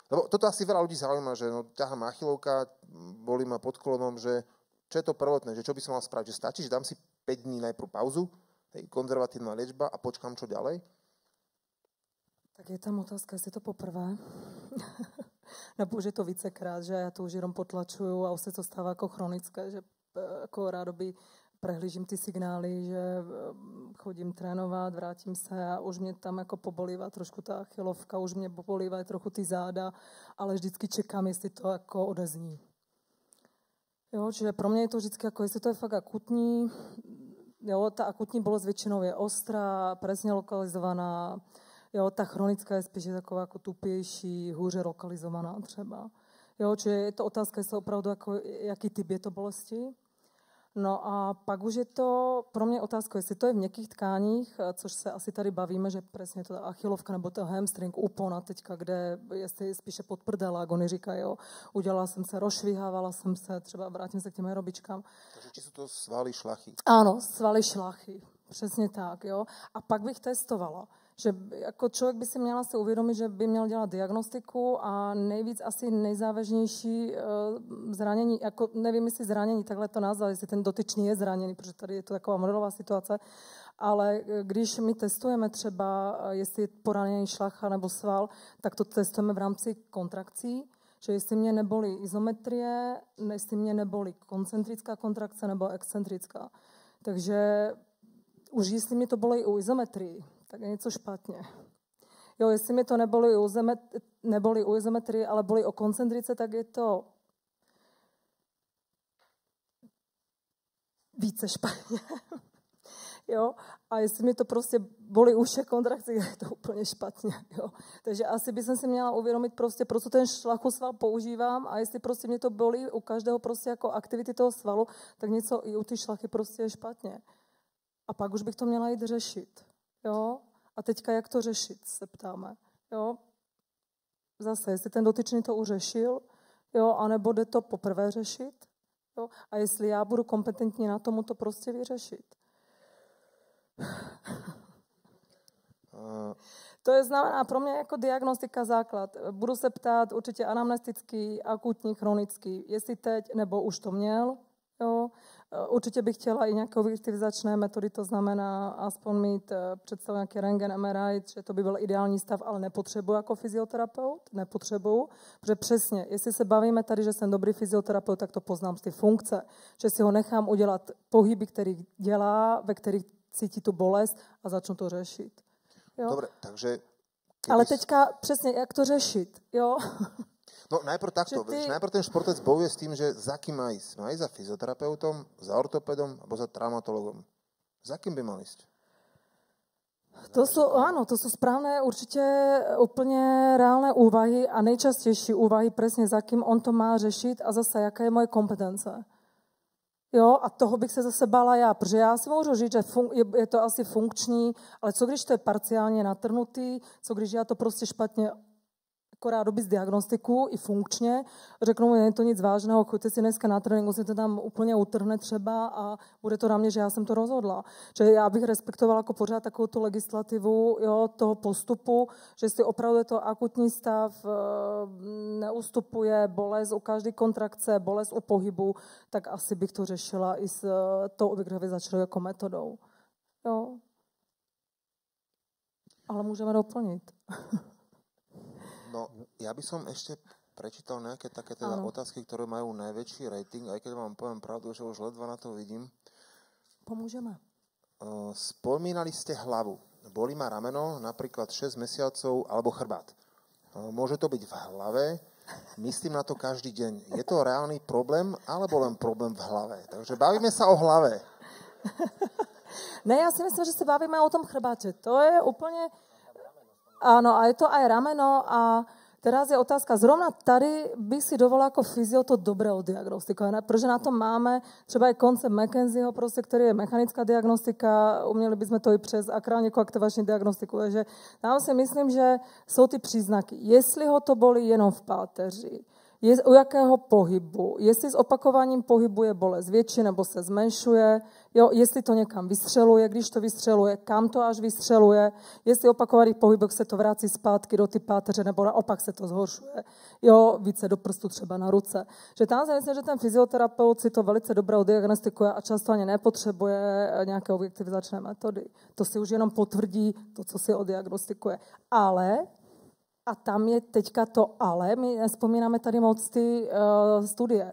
[SPEAKER 4] Lebo toto asi veľa ľudí zaujíma, že no, ťahám achilovka, boli ma pod kolonom, že čo je to prvotné, že čo by som mal spraviť? Že stačí, že dám si 5 dní najprv pauzu, hej, konzervatívna liečba a počkám, čo ďalej?
[SPEAKER 5] Tak je tam otázka, jestli to poprvé. Nebo už je to vícekrát, že ja to už jenom potlačuju a už se to stává jako chronické, že e, jako rádoby prehlížím ty signály, že e, chodím trénovat, vrátím se a už mě tam jako pobolívá trošku ta achilovka, už mě pobolívají trochu ty záda, ale vždycky čekám, jestli to jako odezní. Jo, čiže pro mě je to vždycky jako, jestli to je fakt akutní, jo, ta akutní bolest většinou je ostrá, presně lokalizovaná, jo, ta chronická je spíš taková jako tupější, hůře lokalizovaná třeba. Jo, čiže je to otázka, jestli opravdu jako, jaký typ je to bolesti. No a pak už je to pro mě otázka, jestli to je v měkkých tkáních, což se asi tady bavíme, že přesně to achilovka nebo to hamstring, úpona teďka, kde jestli spíše podprdela, jak oni říkají, jo, udělala jsem se, rozšvihávala jsem se, třeba vrátím se k těm aerobičkám.
[SPEAKER 4] Takže či jsou to svaly šlachy?
[SPEAKER 5] Ano, svaly šlachy, přesně tak, jo. A pak bych testovala že jako člověk by si měla si uvědomit, že by měl dělat diagnostiku a nejvíc asi nejzávažnější uh, zranění, jako nevím, jestli zranění, takhle to nazvat, jestli ten dotyčný je zraněný, protože tady je to taková modelová situace, ale eh, když my testujeme třeba, eh, jestli je poraněný šlacha nebo sval, tak to testujeme v rámci kontrakcí, že jestli mě nebolí izometrie, jestli mě nebolí koncentrická kontrakce nebo excentrická. Takže už jestli mě to bolí u izometrii, tak je něco špatně. Jo, jestli mi to neboli u, zemet, neboli u izometrie, ale boli o koncentrice, tak je to více špatně. jo? A jestli mi to prostě boli uše kontrakce, je to úplně špatně. Jo? Takže asi bych si měla uvědomit prostě, proč ten šlachosval používám a jestli prostě mě to bolí u každého prostě jako aktivity toho svalu, tak něco i u ty šlachy prostě je špatně. A pak už bych to měla jít řešit. Jo? A teďka jak to řešit, se ptáme. Jo? Zase, jestli ten dotyčný to už řešil, jo, anebo jde to poprvé řešit, jo, a jestli já budu kompetentní na tomu to prostě vyřešit. To je znamená pro mě jako diagnostika základ. Budu se ptát určitě anamnestický, akutní, chronický, jestli teď nebo už to měl. Jo. Určitě bych chtěla i nějaké objektivizačné metody, to znamená aspoň mít eh, představu nějaký rengen, MRI, že to by byl ideální stav, ale nepotřebuji jako fyzioterapeut, nepotřebuji, protože přesně, jestli se bavíme tady, že jsem dobrý fyzioterapeut, tak to poznám z ty funkce, že si ho nechám udělat pohyby, který dělá, ve kterých cítí tu bolest a začnu to řešit.
[SPEAKER 4] Jo? Dobre, takže...
[SPEAKER 5] Keby... Ale teďka přesně, jak to řešit, jo?
[SPEAKER 4] No najprv takto, ty... najprv ten športec bojuje s tým, že za kým má ísť? Má ísť za fyzioterapeutom, za ortopedom alebo za traumatologom? Za kým by mal ísť?
[SPEAKER 5] To sú, áno, to sú správne určite úplne reálne úvahy a nejčastejší úvahy presne za kým on to má řešiť a zase, jaká je moje kompetence. Jo, a toho bych se zase bála já, protože já si můžu říct, že fun- je, je to asi funkční, ale co když to je parciálně natrhnutý, co když já to prostě špatně akorát robit diagnostiku i funkčně, řeknou, je to nic vážného, choďte si dneska na trénink, musíte tam úplně utrhne třeba a bude to na mě, že já jsem to rozhodla. Že já bych respektovala jako pořád takovou legislativu jo, toho postupu, že si opravdu to akutní stav, eh, neustupuje bolest u každé kontrakce, bolest u pohybu, tak asi bych to řešila i s eh, tou objektivizačnou jako metodou. Jo. Ale můžeme doplnit.
[SPEAKER 4] Ja by som ešte prečítal nejaké také teda ano. otázky, ktoré majú najväčší rating, aj keď vám poviem pravdu, že už ledva na to vidím.
[SPEAKER 5] Pomôžeme.
[SPEAKER 4] Uh, spomínali ste hlavu. Boli ma rameno, napríklad 6 mesiacov, alebo chrbát. Uh, môže to byť v hlave, myslím na to každý deň. Je to reálny problém, alebo len problém v hlave? Takže bavíme sa o hlave.
[SPEAKER 5] ne, ja si myslím, že sa bavíme o tom chrbáte. To je úplne Áno, a je to aj rameno a teraz je otázka, zrovna tady bych si dovolila jako fyzio to dobré odiagnostikovat, protože na to máme třeba i koncept McKenzieho, prostě, který je mechanická diagnostika, uměli bychom to i přes akrálniku aktivační diagnostiku, takže tam si myslím, že jsou ty příznaky. Jestli ho to bolí jenom v páteři, je, u jakého pohybu, jestli s opakováním pohybu je bolest větší nebo se zmenšuje, jo, jestli to někam vystřeluje, když to vystřeluje, kam to až vystřeluje, jestli opakovaný pohybek se to vrací zpátky do ty páteře nebo naopak se to zhoršuje, jo, více do prstu třeba na ruce. Že tam si myslím, že ten fyzioterapeut si to velice dobře odiagnostikuje a často ani nepotřebuje nějaké objektivizačné metody. To si už jenom potvrdí to, co si odiagnostikuje. Ale a tam je teďka to ale, my nespomínáme tady moc ty uh, studie.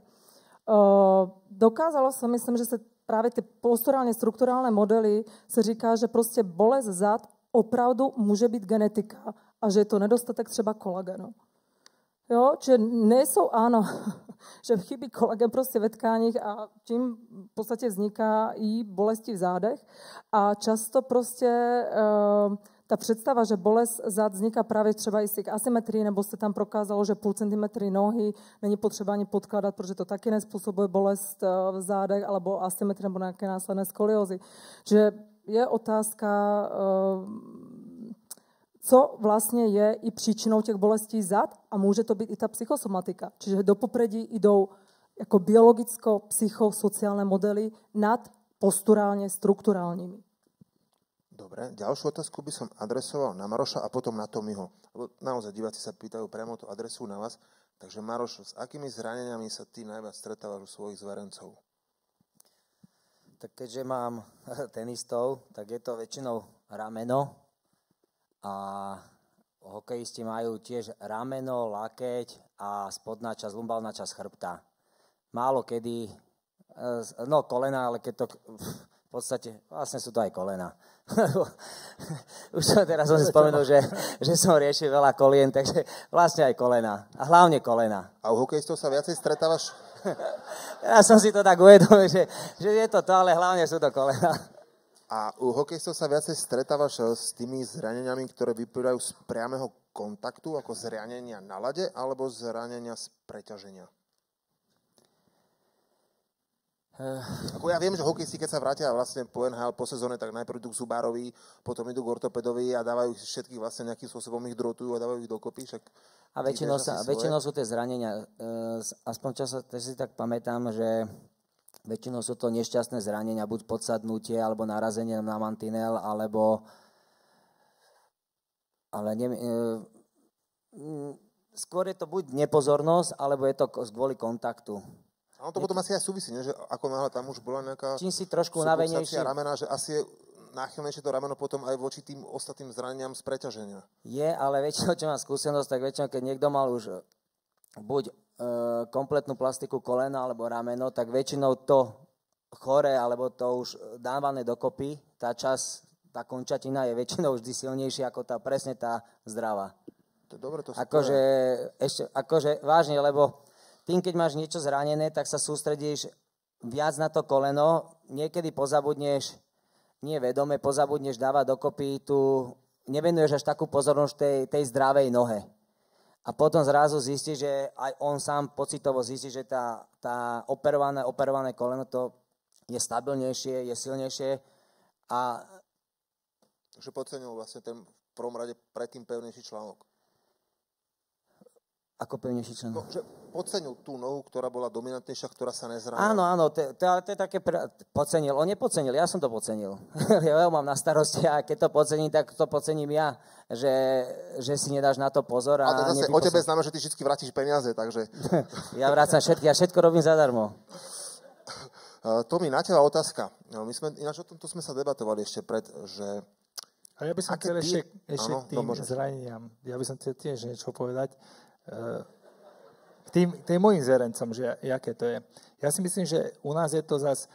[SPEAKER 5] Uh, dokázalo se, myslím, že se právě ty posturálně strukturálne modely se říká, že prostě bolest zad opravdu může být genetika a že je to nedostatek třeba kolagenu. Jo, že nejsou, áno, že chybí kolagen prostě ve tkáních a tím v podstatě vzniká i bolesti v zádech a často prostě uh, ta představa, že bolest zad vzniká právě třeba i z těch asymetrií, nebo se tam prokázalo, že půl centimetry nohy není potřeba ani podkladat, protože to taky nespůsobuje bolest eh, v zádech, alebo asymetrii nebo nějaké následné skoliozy. Že je otázka, eh, co vlastně je i příčinou těch bolestí zad a může to být i ta psychosomatika. Čiže do popředí jdou biologicko-psychosociálne modely nad posturálně strukturálními.
[SPEAKER 4] Dobre, ďalšiu otázku by som adresoval na Maroša a potom na Tomiho. Lebo naozaj diváci sa pýtajú priamo to adresu na vás. Takže Maroš, s akými zraneniami sa ty najviac stretávaš u svojich zverencov?
[SPEAKER 2] Tak keďže mám tenistov, tak je to väčšinou rameno a hokejisti majú tiež rameno, lakeť a spodná časť, lumbálna časť chrbta. Málo kedy, e, no kolena, ale keď to v podstate, vlastne sú to aj kolena Už teraz som si spomenul, že, že som riešil veľa kolien, takže vlastne aj kolena. A hlavne kolena.
[SPEAKER 4] A u hokejistov sa viacej stretávaš?
[SPEAKER 2] ja som si to tak uvedomil, že, že je to to, ale hlavne sú to kolena.
[SPEAKER 4] A u hokejistov sa viacej stretávaš eh, s tými zraneniami, ktoré vyplývajú z priameho kontaktu, ako zranenia na lade, alebo zranenia z preťaženia? Uh, ako ja viem, že hokejisti, keď sa vrátia vlastne po NHL po sezóne, tak najprv idú k Zubárovi, potom idú k ortopedovi a dávajú ich všetkých vlastne nejakým spôsobom ich drotujú a dávajú ich dokopy. Však
[SPEAKER 2] a väčšinou, sa, väčšinou sú tie zranenia, uh, aspoň čo sa si tak pamätám, že väčšinou sú to nešťastné zranenia, buď podsadnutie, alebo narazenie na mantinel, alebo ale ne, e, skôr je to buď nepozornosť, alebo je to kvôli kontaktu.
[SPEAKER 4] A on to potom asi aj súvisí, ne? že ako náhle tam už bola nejaká
[SPEAKER 2] Čím si trošku unavenejší.
[SPEAKER 4] ramena, že asi je náchylnejšie to rameno potom aj voči tým ostatným zraneniam z preťaženia.
[SPEAKER 2] Je, ale väčšinou, čo mám skúsenosť, tak väčšinou, keď niekto mal už buď e, kompletnú plastiku kolena alebo rameno, tak väčšinou to chore alebo to už dávané dokopy, tá čas, tá končatina je väčšinou vždy silnejšia ako tá presne tá zdravá.
[SPEAKER 4] To je dobre, to
[SPEAKER 2] akože, ešte, akože vážne, lebo tým, keď máš niečo zranené, tak sa sústredíš viac na to koleno, niekedy pozabudneš, nie vedome, pozabudneš dávať dokopy tu, nevenuješ až takú pozornosť tej, tej zdravej nohe. A potom zrazu zistí, že aj on sám pocitovo zistí, že tá, tá operované, operované koleno to je stabilnejšie, je silnejšie a...
[SPEAKER 4] Takže podcenil vlastne ten v prvom rade predtým pevnejší článok.
[SPEAKER 2] Ako pevnejší člen?
[SPEAKER 4] No, že podcenil tú nohu, ktorá bola dominantnejšia, ktorá sa nezranila.
[SPEAKER 2] Áno, áno, to, to, to je také... Pre... Podcenil. On nepocenil, ja som to podcenil. ja ho mám na starosti a keď to podcení, tak to podcením ja, že, že si nedáš na to pozor. A,
[SPEAKER 4] a to zase o tebe znamená, že ty vždy vrátiš peniaze, takže...
[SPEAKER 2] ja vrácam všetky, ja všetko robím zadarmo.
[SPEAKER 4] Tomi, na teba otázka. No, my sme, ináč o tomto sme sa debatovali ešte pred, že...
[SPEAKER 3] A ja by som chcel ešte, ešte k tým no, zraneniam, ja by som chcel tiež niečo povedať k tým, tým mojim zerencom, že aké to je. Ja si myslím, že u nás je to zase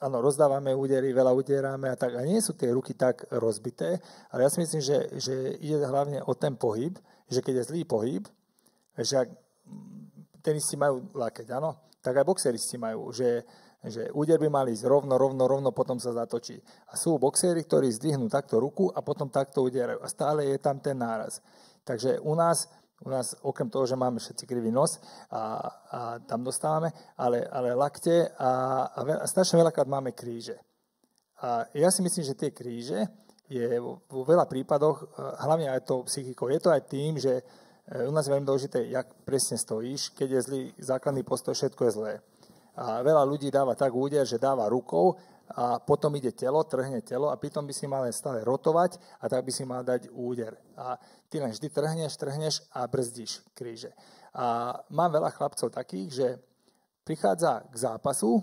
[SPEAKER 3] áno, rozdávame údery, veľa udieráme a tak, a nie sú tie ruky tak rozbité, ale ja si myslím, že, že ide hlavne o ten pohyb, že keď je zlý pohyb, že ak tenisti majú lakeť, áno, tak aj boxeristi majú, že, že úder by mali ísť rovno, rovno, rovno, potom sa zatočí. A sú boxery, ktorí zdvihnú takto ruku a potom takto udierajú. A stále je tam ten náraz. Takže u nás u nás okrem toho, že máme všetci krivý nos a, a tam dostávame, ale, ale lakte a, a, veľ, a strašne veľakrát máme kríže. A ja si myslím, že tie kríže je vo, veľa prípadoch, hlavne aj to psychikou, je to aj tým, že e, u nás je veľmi dôležité, jak presne stojíš, keď je zlý základný postoj, všetko je zlé. A veľa ľudí dáva tak úder, že dáva rukou a potom ide telo, trhne telo a pritom by si mal stále rotovať a tak by si mal dať úder. A ty len vždy trhneš, trhneš a brzdíš kríže. A mám veľa chlapcov takých, že prichádza k zápasu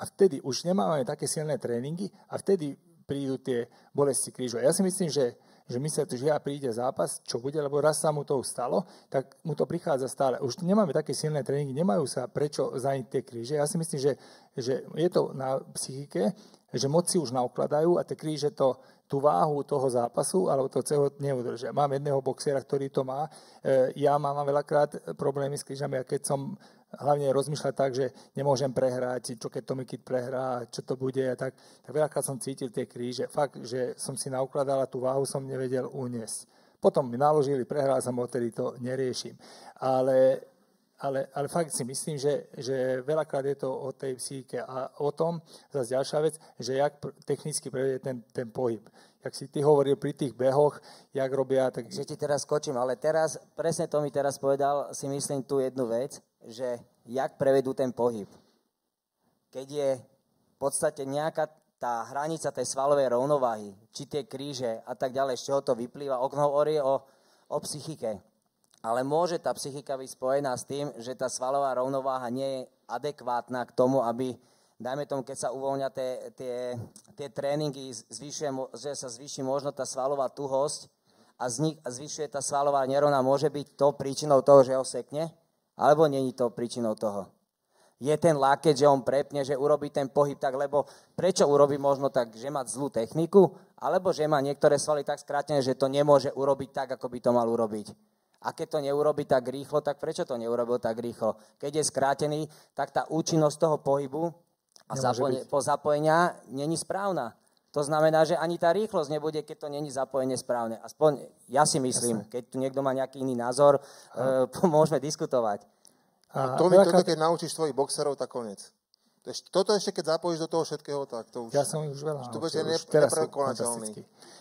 [SPEAKER 3] a vtedy už nemáme také silné tréningy a vtedy prídu tie bolesti krížov. Ja si myslím, že že myslí, že ja príde zápas, čo bude, lebo raz sa mu to stalo, tak mu to prichádza stále. Už nemáme také silné tréningy, nemajú sa prečo zaniť tie kríže. Ja si myslím, že, že je to na psychike, že moci už naukladajú a tie kríže to, tú váhu toho zápasu alebo to celého neudržia. Mám jedného boxera, ktorý to má. E, ja mám veľakrát problémy s krížami a keď som hlavne rozmýšľať tak, že nemôžem prehrať, čo keď Tommy Kid prehrá, čo to bude, a tak, tak veľakrát som cítil tie kríže. Fakt, že som si naukladal a tú váhu som nevedel uniesť. Potom mi naložili, prehral som, odtedy to neriešim. Ale, ale, ale fakt si myslím, že, že veľakrát je to o tej psychike a o tom, zase ďalšia vec, že jak technicky prejde ten, ten pohyb. Jak si ty hovoril pri tých behoch, jak robia... Tak...
[SPEAKER 2] Že ti teraz skočím, ale teraz, presne to mi teraz povedal, si myslím tú jednu vec, že jak prevedú ten pohyb. Keď je v podstate nejaká tá hranica tej svalovej rovnováhy, či tie kríže a tak ďalej, z čoho to vyplýva, okno hovorí o, o psychike. Ale môže tá psychika byť spojená s tým, že tá svalová rovnováha nie je adekvátna k tomu, aby, dajme tomu, keď sa uvoľňa tie, tie, tie tréningy, zvyšuje, že sa zvýši možno tá svalová tuhosť a, znik, a zvyšuje tá svalová nerovna, môže byť to príčinou toho, že ho sekne? Alebo není to príčinou toho? Je ten lákeť, že on prepne, že urobí ten pohyb tak, lebo prečo urobí možno tak, že má zlú techniku, alebo že má niektoré svaly tak skrátené, že to nemôže urobiť tak, ako by to mal urobiť. A keď to neurobi tak rýchlo, tak prečo to neurobil tak rýchlo? Keď je skrátený, tak tá účinnosť toho pohybu a zapojenie, po zapojenia není správna. To znamená, že ani tá rýchlosť nebude, keď to není zapojenie správne. Aspoň ja si myslím, keď tu niekto má nejaký iný názor, uh, môžeme diskutovať.
[SPEAKER 4] A to mi toto, keď naučíš svojich boxerov, tak koniec. Toto ešte, keď zapojíš do toho všetkého, tak to už...
[SPEAKER 3] Ja som už veľa
[SPEAKER 4] To bude neprekonateľný.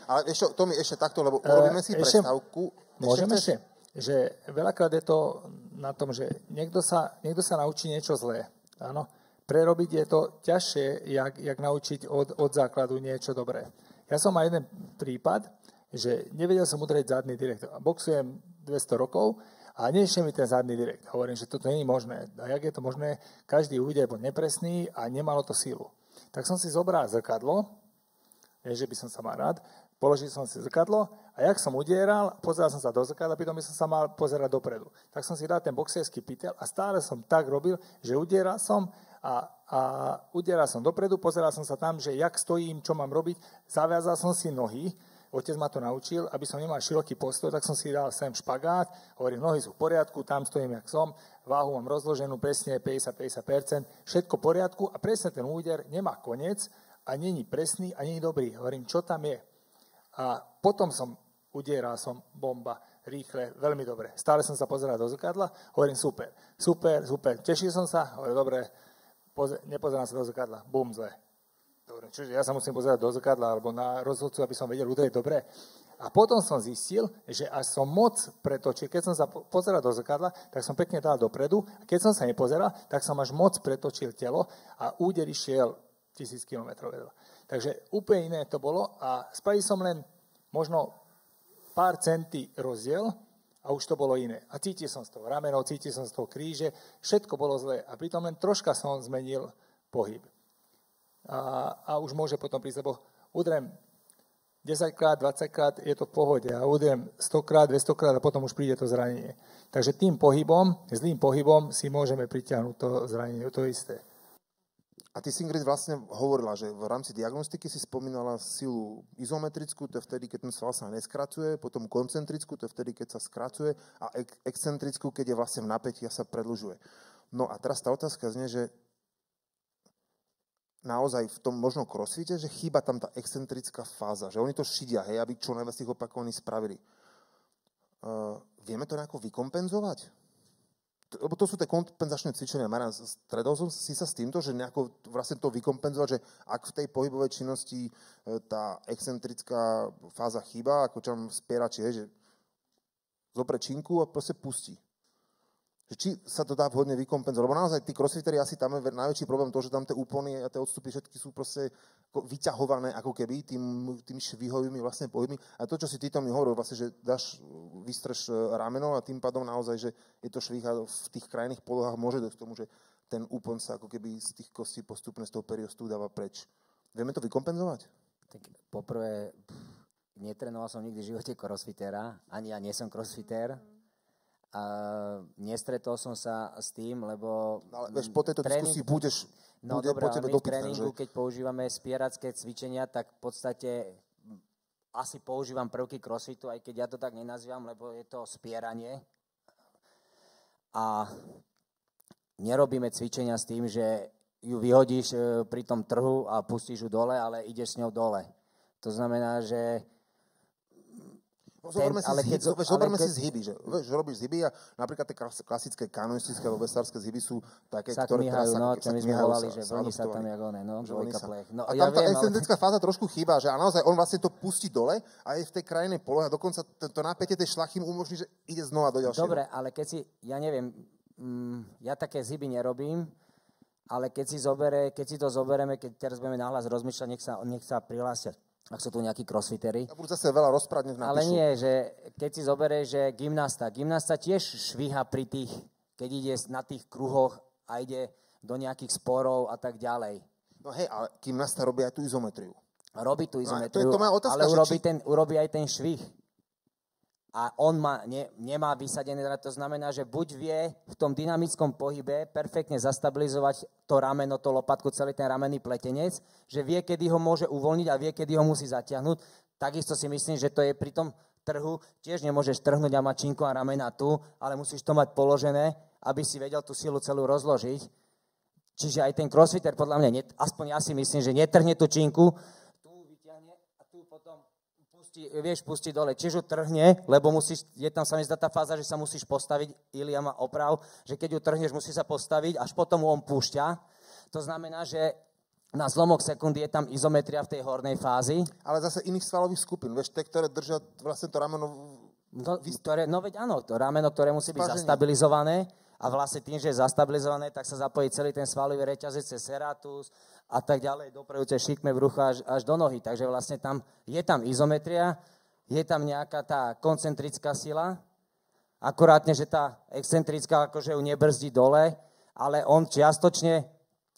[SPEAKER 4] Ale ešte, to mi ešte takto, lebo uh, urobíme si ešte, prestávku.
[SPEAKER 3] Môžeme ešte? Že veľakrát je to na tom, že niekto sa, niekto sa naučí niečo zlé. Áno? Prerobiť je to ťažšie, jak, jak naučiť od, od základu niečo dobré. Ja som mal jeden prípad, že nevedel som udrieť zadný direkt. Boxujem 200 rokov a nešiel mi ten zadný direkt. Hovorím, že toto nie je možné. A jak je to možné? Každý úder bol nepresný a nemalo to sílu. Tak som si zobral zrkadlo, že by som sa mal rád, položil som si zrkadlo a jak som udieral, pozeral som sa do zrkadla, pritom by som sa mal pozerať dopredu. Tak som si dal ten boxerský pytel a stále som tak robil, že udieral som a, a udieral som dopredu, pozeral som sa tam, že jak stojím, čo mám robiť, zaviazal som si nohy, Otec ma to naučil, aby som nemal široký postoj, tak som si dal sem špagát, hovorím, nohy sú v poriadku, tam stojím, jak som, váhu mám rozloženú presne 50-50%, všetko v poriadku a presne ten úder nemá koniec a není presný a není dobrý. Hovorím, čo tam je? A potom som udieral som bomba, rýchle, veľmi dobre. Stále som sa pozeral do zrkadla, hovorím, super, super, super. Tešil som sa, hovorím, dobre, pozer- nepozerám sa do zrkadla, bum, zle Dobre, čiže ja sa musím pozerať do zrkadla alebo na rozhodcu, aby som vedel udrieť dobre. A potom som zistil, že až som moc pretočil, keď som sa pozeral do zrkadla, tak som pekne dal dopredu, a keď som sa nepozeral, tak som až moc pretočil telo a úder išiel tisíc kilometrov vedľa. Takže úplne iné to bolo a spravil som len možno pár centy rozdiel a už to bolo iné. A cítil som z toho ramenov, cítil som z toho kríže, všetko bolo zlé a pritom len troška som zmenil pohyb a, a už môže potom prísť, lebo udrem 10 krát, 20 krát je to v pohode a udrem 100 krát, 200 krát a potom už príde to zranenie. Takže tým pohybom, zlým pohybom si môžeme pritiahnuť to zranenie, to isté.
[SPEAKER 4] A ty si Ingrid vlastne hovorila, že v rámci diagnostiky si spomínala silu izometrickú, to je vtedy, keď ten sval sa neskracuje, potom koncentrickú, to je vtedy, keď sa skracuje a excentrickú, keď je vlastne v napätí a sa predlžuje. No a teraz tá otázka znie, že naozaj v tom možno crossfite, že chýba tam tá excentrická fáza, že oni to šidia, hej, aby čo najviac tých opakovaní spravili. Uh, vieme to nejako vykompenzovať? Lebo to sú tie kompenzačné cvičenia. Marian, stredol som si sa s týmto, že nejako vlastne to vykompenzovať, že ak v tej pohybovej činnosti e, tá excentrická fáza chýba, ako čo tam spierači, hej, že zopre činku a proste pustí že či sa to dá vhodne vykompenzovať. Lebo naozaj tí crossfiteri asi tam je najväčší problém to, že tam tie úpony a tie odstupy všetky sú proste vyťahované ako keby tým, tými švihovými vlastne pohybmi. A to, čo si ty mi hovoril, vlastne, že dáš, vystreš e, rameno a tým pádom naozaj, že je to švih a v tých krajných polohách môže dojsť k tomu, že ten úpon sa ako keby z tých kostí postupne z toho periostu dáva preč. Vieme to vykompenzovať?
[SPEAKER 2] Tak poprvé, netrenoval som nikdy v živote crossfitera, ani ja nie som crossfiter. A nestretol som sa s tým, lebo...
[SPEAKER 4] Ale vieš, po tejto tréning... diskusii budeš...
[SPEAKER 2] No
[SPEAKER 4] bude
[SPEAKER 2] dobré,
[SPEAKER 4] po tebe
[SPEAKER 2] my v tréningu, že? keď používame spieracké cvičenia, tak v podstate asi používam prvky crossfitu, aj keď ja to tak nenazývam, lebo je to spieranie. A nerobíme cvičenia s tým, že ju vyhodíš e, pri tom trhu a pustíš ju dole, ale ideš s ňou dole. To znamená, že
[SPEAKER 4] zoberme si, ale keď, zhyby, zoberme keď... si zhyby, že, vieš, robíš zhyby a napríklad tie klasické kanoistické alebo vesárske zhyby sú také,
[SPEAKER 2] sa ktoré kmihajú, no, čo my sme volali, že vlní sa tam jak one, no, plech. No,
[SPEAKER 4] a tam ja tá viem, excentrická ale... fáza trošku chýba, že a naozaj on vlastne to pustí dole a je v tej krajinej polohe a dokonca to, to napätie tej šlachy mu umožní, že ide znova do ďalšieho.
[SPEAKER 2] Dobre, ale keď si, ja neviem, mm, ja také zhyby nerobím, ale keď si, zobere, keď si to zoberieme, keď teraz budeme nahlas rozmýšľať, nech sa, nech sa prihlásia ak sú tu nejakí crossfitery.
[SPEAKER 4] Ja budú zase veľa rozprávať,
[SPEAKER 2] Ale nie, že keď si zoberieš, že gymnasta, gymnasta tiež švíha pri tých, keď ide na tých kruhoch a ide do nejakých sporov a tak ďalej.
[SPEAKER 4] No hej, ale gymnasta robí aj tú izometriu.
[SPEAKER 2] Robí tú izometriu, no, to je to otázka, ale urobí, či... ten, urobí aj ten švih a on ma, ne, nemá vysadené, to znamená, že buď vie v tom dynamickom pohybe perfektne zastabilizovať to rameno, to lopatku, celý ten ramenný pletenec, že vie, kedy ho môže uvoľniť a vie, kedy ho musí zatiahnuť. Takisto si myslím, že to je pri tom trhu, tiež nemôžeš trhnúť a mať činku a ramena tu, ale musíš to mať položené, aby si vedel tú silu celú rozložiť. Čiže aj ten crossfitter, podľa mňa, aspoň ja si myslím, že netrhne tú činku, pusti, vieš pustiť dole. Čiže ju trhne, lebo musíš, je tam sa mi zdá tá fáza, že sa musíš postaviť, Ilia má oprav, že keď ju trhneš, musí sa postaviť, až potom on púšťa. To znamená, že na zlomok sekundy je tam izometria v tej hornej fázi.
[SPEAKER 4] Ale zase iných svalových skupín, vieš, tie, ktoré držia vlastne to rameno...
[SPEAKER 2] No, ktoré, no veď áno, to rameno, ktoré musí byť Spaženie. zastabilizované a vlastne tým, že je zastabilizované, tak sa zapojí celý ten svalový reťazec cez serratus a tak ďalej, dopredu cez šikme brucha až, až do nohy. Takže vlastne tam je tam izometria, je tam nejaká tá koncentrická sila, akurátne, že tá excentrická akože ju nebrzdí dole, ale on čiastočne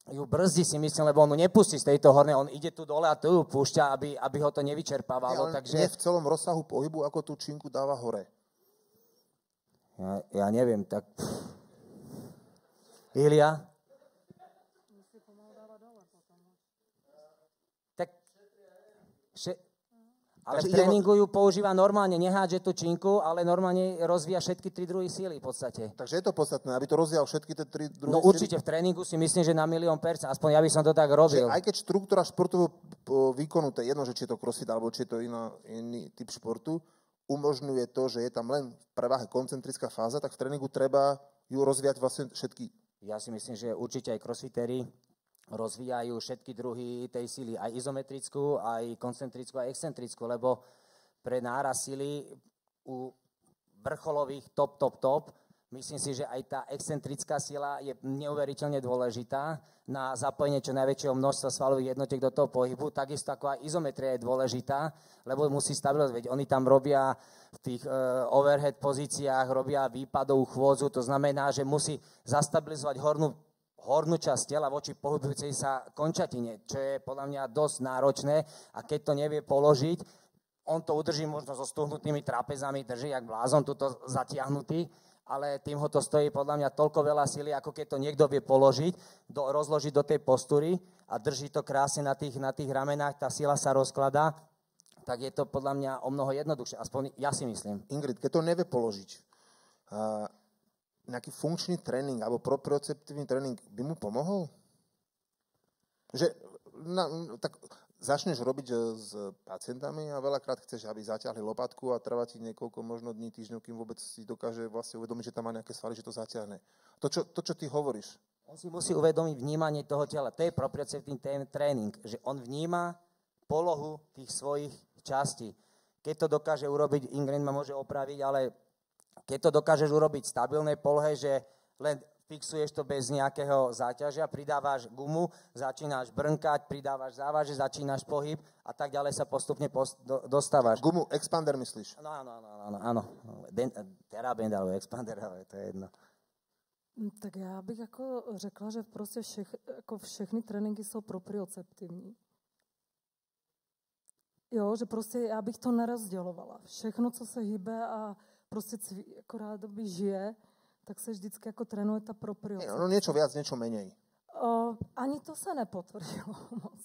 [SPEAKER 2] ju brzdí si myslím, lebo on ju nepustí z tejto hornej, on ide tu dole a tu ju púšťa, aby, aby ho to nevyčerpávalo.
[SPEAKER 4] Nie,
[SPEAKER 2] takže...
[SPEAKER 4] nie v celom rozsahu pohybu, ako tú činku dáva hore.
[SPEAKER 2] Ja, ja neviem, tak... Ilia? Tak... Še... Ale v tréningu ju používa normálne, nehádže tú činku, ale normálne rozvíja všetky tri druhy síly v podstate.
[SPEAKER 4] Takže je to podstatné, aby to rozvíjal všetky tie tri druhy
[SPEAKER 2] No určite v tréningu si myslím, že na milión percent, aspoň ja by som to tak robil.
[SPEAKER 4] Že aj keď štruktúra športového výkonu, to je jedno, že či je to crossfit alebo či je to iná, iný typ športu, umožňuje to, že je tam len v prevahe koncentrická fáza, tak v tréningu treba ju rozvíjať vlastne všetky.
[SPEAKER 2] Ja si myslím, že určite aj crossfitery rozvíjajú všetky druhy tej síly, aj izometrickú, aj koncentrickú, aj excentrickú, lebo pre náraz síly u vrcholových top, top, top, myslím si, že aj tá excentrická sila je neuveriteľne dôležitá na zapojenie čo najväčšieho množstva svalových jednotiek do toho pohybu, takisto ako aj izometria je dôležitá, lebo musí stabilizovať. Veď oni tam robia v tých uh, overhead pozíciách, robia výpadovú chôdzu, to znamená, že musí zastabilizovať hornú hornú časť tela voči pohybujúcej sa končatine, čo je podľa mňa dosť náročné. A keď to nevie položiť, on to udrží možno so stuhnutými trapezami, drží jak blázon, tuto zatiahnutý, ale tým ho to stojí podľa mňa toľko veľa sily, ako keď to niekto vie položiť, do, rozložiť do tej postúry a drží to krásne na tých, na tých ramenách, tá sila sa rozkladá, tak je to podľa mňa o mnoho jednoduchšie. Aspoň ja si myslím.
[SPEAKER 4] Ingrid, keď to nevie položiť, uh, nejaký funkčný tréning alebo proprioceptívny tréning by mu pomohol? Že, na, tak začneš robiť s pacientami a veľakrát chceš, aby zaťahli lopatku a trvá ti niekoľko možno dní, týždňov, kým vôbec si dokáže vlastne uvedomiť, že tam má nejaké svaly, že to zaťahne. To čo, to, čo ty hovoríš.
[SPEAKER 2] On si musí uvedomiť vnímanie toho tela. To je proprioceptívny tréning, že on vníma polohu tých svojich častí. Keď to dokáže urobiť, Ingrid ma môže opraviť, ale keď to dokážeš urobiť v stabilnej polohe, že len fixuješ to bez nejakého záťažia, pridávaš gumu, začínaš brnkať, pridávaš závaže, začínaš pohyb a tak ďalej sa postupne post- do- dostávaš.
[SPEAKER 4] Gumu, expander myslíš?
[SPEAKER 2] No áno, áno, áno, áno. Terabend alebo expander, ale to je jedno.
[SPEAKER 5] Hm, tak já bych jako řekla, že prostě všech, jako všechny tréninky jsou proprioceptivní. Jo, že prostě já bych to nerozdělovala. Všechno, co se hýbe a prostě cví, jako rádoby žije, tak se vždycky jako trénuje ta propriocepce.
[SPEAKER 4] No niečo viac, niečo menej.
[SPEAKER 5] O, ani to se nepotvrdilo moc.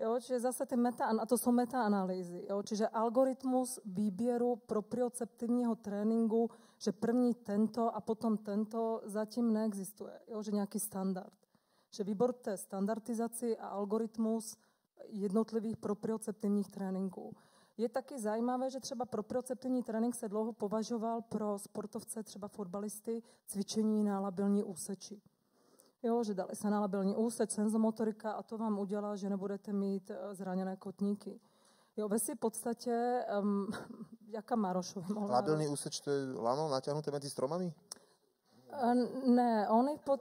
[SPEAKER 5] Jo, čiže zase ty meta, a to jsou metaanalýzy. Jo, čiže algoritmus výběru proprioceptivního tréninku, že první tento a potom tento zatím neexistuje. Jo, že nějaký standard. Že výbor té standardizaci a algoritmus jednotlivých proprioceptivních tréninků. Je taky zajímavé, že třeba proprioceptivní trénink se dlouho považoval pro sportovce, třeba fotbalisty, cvičení na labilní úseči. Jo, že dali se na labilní úseč, senzomotorika a to vám udělá, že nebudete mít eh, zraněné kotníky. Jo, ve si podstatě, um, jaká Marošová
[SPEAKER 4] mohla... Labilný úseč, to je lano naťahnuté medzi stromami?
[SPEAKER 5] Uh, ne, on je pod,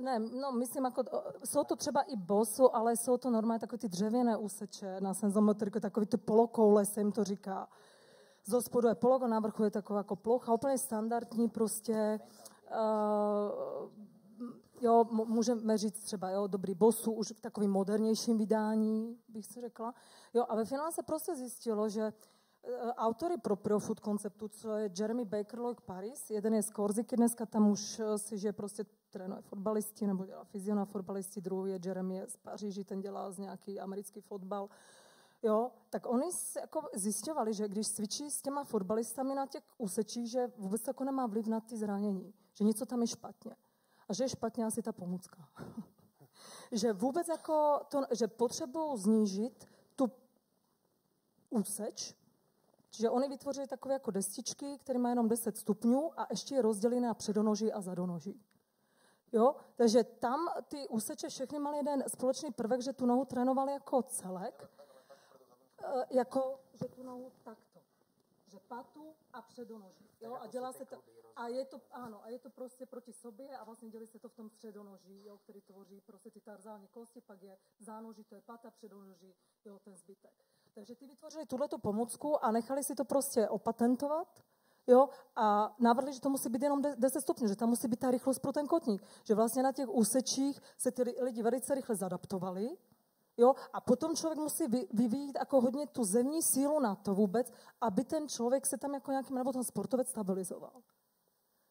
[SPEAKER 5] ne, no myslím, jako, jsou to třeba i bosu, ale jsou to normálně takové ty dřevěné úseče na senzomotoriku, takový ty polokoule se jim to říká. Z spodu je pologo, na vrchu je taková jako plocha, úplně standardní prostě. Uh, jo, můžeme říct třeba, jo, dobrý bosu, už v takovým modernějším vydání, bych si řekla. Jo, a ve finále se prostě zjistilo, že Eh, autory pro Food konceptu, co je Jeremy Baker, Lloyd Paris. Jeden je z Korziky, dneska tam už eh, si, že prostě trénuje fotbalisti nebo dělá fyzio na fotbalisti, druhý je Jeremy je z Paříži, ten dělá z nějaký americký fotbal. Jo, tak oni jako zjišťovali, že když cvičí s těma fotbalistami na těch úsečích, že vůbec jako nemá vliv na ty zranění, že něco tam je špatně. A že je špatně asi ta pomůcka. že vůbec jako to, že potřebují znížit tu úseč, Čiže oni vytvořili takové jako destičky, které mají jenom 10 stupňů a ještě je rozdělené na předonoží a zadonoží. Jo? Takže tam ty úseče všechny mali jeden společný prvek, že tu nohu trénovali jako celek, e, jako, že tu nohu takto. Že patu a předonoží. Jo? A dělá se to, a je to, ano, a je to prostě proti sobě a vlastně dělí se to v tom středonoží, jo, který tvoří prostě ty tarzální kosti, pak je zánoží, to je pata, předonoží, jo, ten zbytek. Takže ty vytvořili tuhletu pomůcku a nechali si to prostě opatentovat, jo, a navrhli, že to musí být jenom 10 stupňů, že tam musí být ta rychlost pro ten kotník. Že vlastně na těch úsečích se ty lidi velice rychle zadaptovali, Jo? A potom člověk musí vyvíjet jako hodně tu zemní sílu na to vůbec, aby ten člověk se tam jako nějakým, nebo ten sportovec stabilizoval.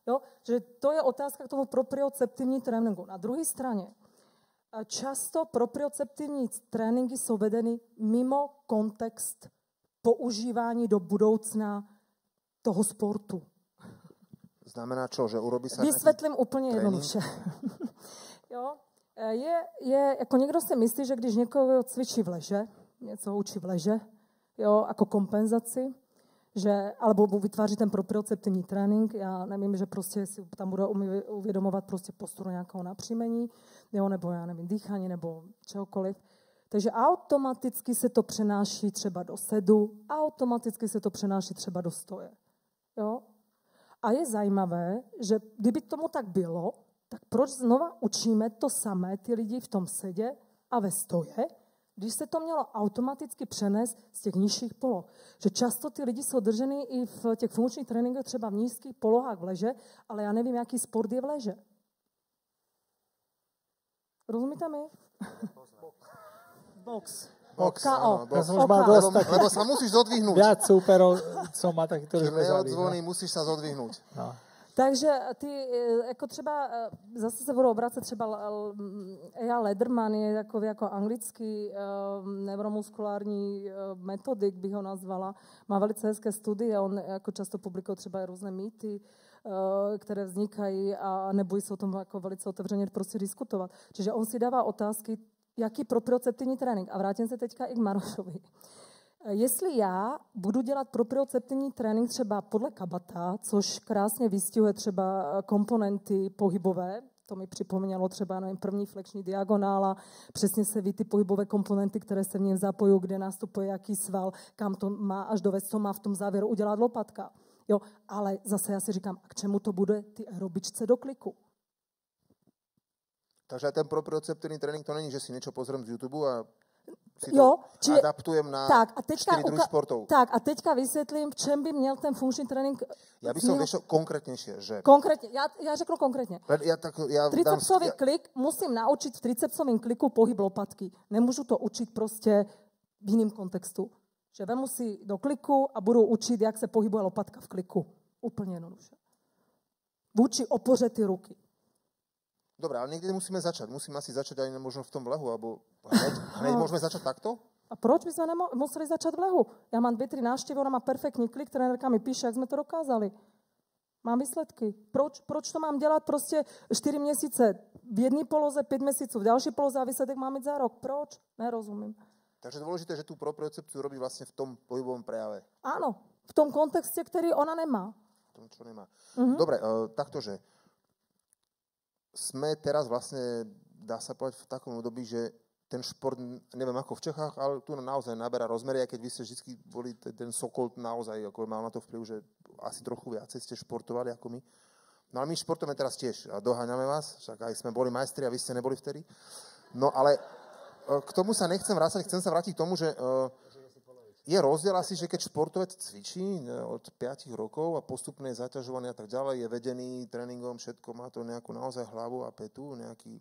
[SPEAKER 5] Jo? Že to je otázka k tomu proprioceptivní tréninku. Na druhé straně, často proprioceptivní tréninky jsou vedeny mimo kontext používání do budoucna toho sportu.
[SPEAKER 4] Znamená čo, že urobí sa...
[SPEAKER 5] Vysvětlím úplně jednoduše. jo? E, je, je, jako někdo si myslí, že když někoho cvičí v leže, něco učí v leže, jo, jako kompenzaci, že, alebo vytváří ten proprioceptivní trénink, já nevím, že prostě si tam bude uvědomovat prostě posturu nějakého napříjmení, jo, nebo já nevím, dýchání, nebo čehokoliv. Takže automaticky se to přenáší třeba do sedu, automaticky se to přenáší třeba do stoje. Jo? A je zajímavé, že kdyby tomu tak bylo, tak proč znova učíme to samé ty lidi v tom sedě a ve stoje, když se to mělo automaticky přenést z těch nižších poloh. Že často ty lidi jsou drženy i v těch funkčních tréninkách třeba v nízkých polohách v leže, ale já nevím, jaký sport je v leže. Rozumíte mi? Box.
[SPEAKER 4] Box,
[SPEAKER 5] KO.
[SPEAKER 4] áno, box.
[SPEAKER 3] Ja
[SPEAKER 4] Lebo,
[SPEAKER 3] dosť taký,
[SPEAKER 4] lebo sa musíš zodvihnúť.
[SPEAKER 3] viac súperov som má taký, ktorí sme zali.
[SPEAKER 4] musíš sa zodvihnúť.
[SPEAKER 3] No.
[SPEAKER 5] Takže ty, jako třeba, e, zase se budou obracet třeba Ea Lederman je jako, jako anglický um, neuromuskulární metodik, bych ho nazvala. Má velice hezké studie, on jako často publikuje třeba různé mýty, které vznikají a nebojí se o tom jako velice otevřeně prostě diskutovat. Čiže on si dává otázky, jaký proprioceptivní trénink. A vrátím se teďka i k Marošovi. Jestli já budu dělat proprioceptivní trénink třeba podle kabata, což krásně vystihuje třeba komponenty pohybové, to mi připomnělo třeba nevím, první flexní diagonála, přesně se ví ty pohybové komponenty, které se v něm zapojí, kde nastupuje jaký sval, kam to má až dovést, co má v tom závěru udělat lopatka. Jo, ale zase já si říkám, a k čemu to bude ty aerobičce do kliku?
[SPEAKER 4] Takže aj ten proprioceptívny tréning to není, že si niečo pozriem z YouTube a si
[SPEAKER 5] jo, či,
[SPEAKER 4] adaptujem na
[SPEAKER 5] tak, a teďka,
[SPEAKER 4] 4 druhy sportov.
[SPEAKER 5] Tak a teďka vysvětlím, v čem by měl ten funkční trénink...
[SPEAKER 4] Ja by som
[SPEAKER 5] měl...
[SPEAKER 4] vieš konkrétnejšie, že...
[SPEAKER 5] Konkrétně, já, já řeknu konkrétně.
[SPEAKER 4] Ja, tak, ja
[SPEAKER 5] Tricepsový
[SPEAKER 4] dám,
[SPEAKER 5] klik musím naučit v tricepsovém kliku pohyb lopatky. Nemůžu to učit prostě v jiném kontextu. Že vemu si do kliku a budu učit, jak se pohybuje lopatka v kliku. Úplně jednoduše. Vůči opoře ty ruky.
[SPEAKER 4] Dobre, ale niekde musíme začať. Musíme asi začať aj možno v tom vlehu, alebo hneď, hneď môžeme začať takto?
[SPEAKER 5] A proč by sme nemo- museli začať v lehu? Ja mám dve, tri návštevy, ona má perfektní klik, trenérka mi píše, jak sme to dokázali. Mám výsledky. Proč, proč to mám dělat prostě 4 měsíce v jedné poloze, 5 měsíců v další poloze a výsledek mám mít za rok? Proč? Nerozumím.
[SPEAKER 4] Takže dôležité, že tú propriocepciu robí vlastne v tom pohybovom prejave.
[SPEAKER 5] Áno, v tom kontexte, který ona nemá.
[SPEAKER 4] V tom, čo nemá. Mm-hmm. Dobre, uh, takto, že sme teraz vlastne, dá sa povedať, v takom období, že ten šport, neviem ako v Čechách, ale tu naozaj naberá rozmery, aj keď vy ste vždy boli ten, Sokol naozaj, ako mal na to vplyv, že asi trochu viacej ste športovali ako my. No ale my športujeme teraz tiež a doháňame vás, však aj sme boli majstri a vy ste neboli vtedy. No ale e, k tomu sa nechcem vrácať, chcem sa vrátiť k tomu, že uh, je rozdiel asi, že keď športovec cvičí od 5 rokov a postupne je zaťažovaný a tak ďalej, je vedený tréningom, všetko má to nejakú naozaj hlavu a petu, nejaký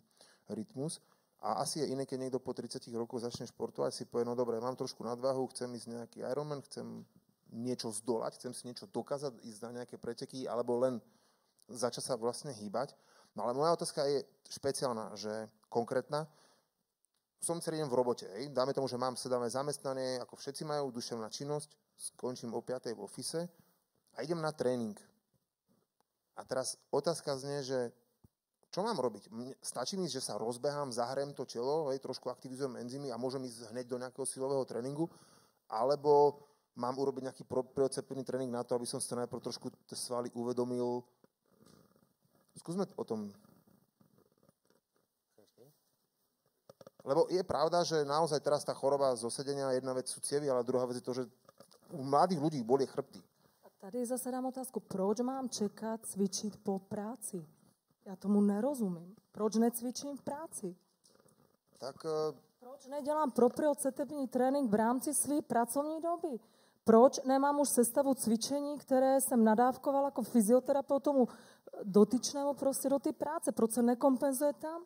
[SPEAKER 4] rytmus. A asi je iné, keď niekto po 30 rokoch začne športovať, si povie, no dobre, mám trošku nadvahu, chcem ísť nejaký Ironman, chcem niečo zdolať, chcem si niečo dokázať, ísť na nejaké preteky, alebo len začať sa vlastne hýbať. No ale moja otázka je špeciálna, že konkrétna, som celý deň v robote. Hej. Dáme tomu, že mám sedavé zamestnanie, ako všetci majú, duševná činnosť, skončím o 5. v ofise a idem na tréning. A teraz otázka znie, že čo mám robiť? Stačí mi, že sa rozbehám, zahrajem to telo, hej, trošku aktivizujem enzymy a môžem ísť hneď do nejakého silového tréningu, alebo mám urobiť nejaký proprioceptívny tréning na to, aby som si najprv trošku svaly uvedomil. Skúsme o tom Lebo je pravda, že naozaj teraz tá choroba zo sedenia, jedna vec sú cievy, ale druhá vec je to, že u mladých ľudí boli chrbty.
[SPEAKER 5] A tady zase dám otázku, proč mám čekat cvičit po práci? Já tomu nerozumím. Proč necvičím v práci?
[SPEAKER 4] Tak uh,
[SPEAKER 5] Proč nedělám proprioceptivní trénink v rámci své pracovní doby? Proč nemám už sestavu cvičení, které jsem nadávkoval jako fyzioterapeut tomu dotyčnému prostě do té práce? Proč se nekompenzuje tam?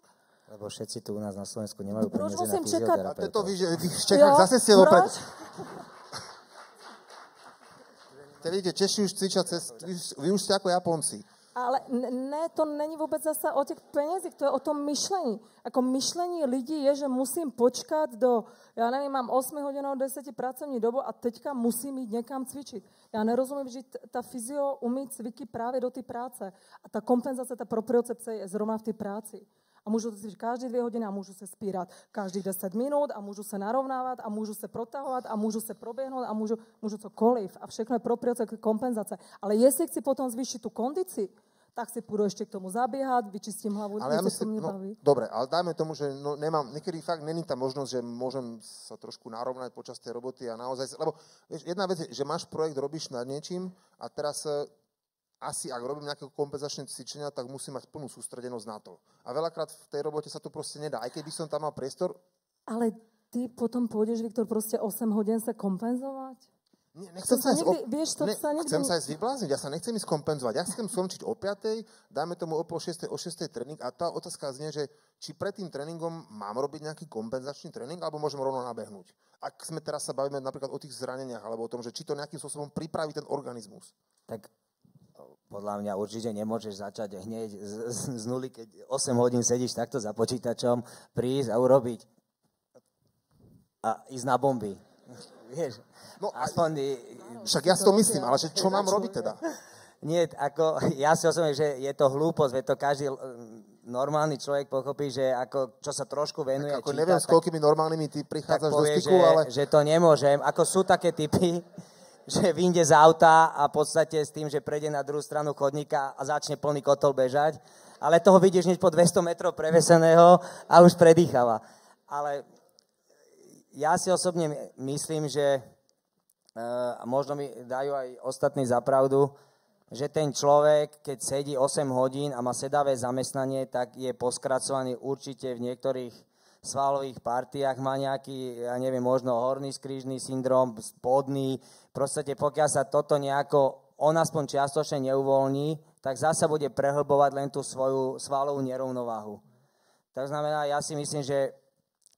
[SPEAKER 2] Lebo všetci tu u nás na Slovensku nemajú
[SPEAKER 5] Proč
[SPEAKER 2] peniaze na
[SPEAKER 5] musím čekať?
[SPEAKER 4] A to vy, že vy v Čechách zase ste
[SPEAKER 5] Proč?
[SPEAKER 4] opred... Te vidíte, Češi už cvičia cez... Vy, už- vy už ste ako Japonci.
[SPEAKER 5] Ale ne, to není vůbec zase o těch penězích, to je o tom myšlení. Jako myšlení lidí je, že musím počkat do, já nevím, mám 8 hodin 10 pracovní dobu a teďka musím jít někam cvičit. Já nerozumím, že ta fyzio umí cviky právě do té práce. A ta kompenzace, ta propriocepce je zrovna v té práci. A můžu to cvičit každý dvě hodiny a můžu se spírat každý 10 minut a můžu se narovnávat a můžu se protahovat a můžu se proběhnout a můžu, můžu cokoliv. A všechno je propriocepce, kompenzace. Ale jestli chci potom zvýšit tu kondici, tak si půjdu ještě k tomu zaběhat, vyčistím hlavu,
[SPEAKER 4] Ale ja myslím, no,
[SPEAKER 5] baví.
[SPEAKER 4] dobre, ale dajme tomu, že no, nemám, niekedy fakt není tá možnosť, že môžem sa trošku narovnať počas tej roboty a naozaj, lebo vieš, jedna vec je, že máš projekt, robíš nad niečím a teraz e, asi, ak robím nejaké kompenzačné cvičenia, tak musím mať plnú sústredenosť na to. A veľakrát v tej robote sa to proste nedá. Aj keby som tam mal priestor,
[SPEAKER 5] Ale ty potom půjdeš, Viktor, prostě 8 hodin se kompenzovat?
[SPEAKER 4] Nie, nechcem
[SPEAKER 5] To sa nikdy- vieš, to
[SPEAKER 4] ne,
[SPEAKER 5] sa nikdy-
[SPEAKER 4] Chcem sa ísť vyblázniť, ja sa nechcem ísť kompenzovať. Ja chcem skončiť o 5, dáme tomu o pol 6, o 6 tréning a tá otázka znie, že či pred tým tréningom mám robiť nejaký kompenzačný tréning, alebo môžem rovno nabehnúť. Ak sme teraz sa bavíme napríklad o tých zraneniach, alebo o tom, že či to nejakým spôsobom pripraví ten organizmus.
[SPEAKER 2] Tak podľa mňa určite nemôžeš začať hneď z, z, z nuly, keď 8 hodín sedíš takto za počítačom, prísť a urobiť a ísť na bomby. Vieš,
[SPEAKER 4] No
[SPEAKER 2] aspoň...
[SPEAKER 4] Však ja si to myslím, ale že čo mám robiť teda?
[SPEAKER 2] Nie, ako, ja si osobne, že je to hlúposť, veď to každý eh, normálny človek pochopí, že ako, čo sa trošku venuje,
[SPEAKER 4] Ako
[SPEAKER 2] číta,
[SPEAKER 4] neviem, s
[SPEAKER 2] tak-
[SPEAKER 4] koľkými normálnymi ty
[SPEAKER 2] tak
[SPEAKER 4] prichádzaš do
[SPEAKER 2] povie,
[SPEAKER 4] styku,
[SPEAKER 2] že,
[SPEAKER 4] ale...
[SPEAKER 2] že to nemôžem. Ako sú také typy, že vyjde z auta a v podstate s tým, že prejde na druhú stranu chodníka a začne plný kotol bežať, ale toho vidíš hneď po 200 metrov preveseného a už predýchala. Ale ja si osobne my- myslím, že uh, možno mi dajú aj ostatní zapravdu, že ten človek, keď sedí 8 hodín a má sedavé zamestnanie, tak je poskracovaný určite v niektorých svalových partiách, má nejaký, ja neviem, možno horný skrížny syndrom, spodný. Podstate pokiaľ sa toto nejako on aspoň čiastočne neuvoľní, tak zasa bude prehlbovať len tú svoju svalovú nerovnováhu. To znamená, ja si myslím, že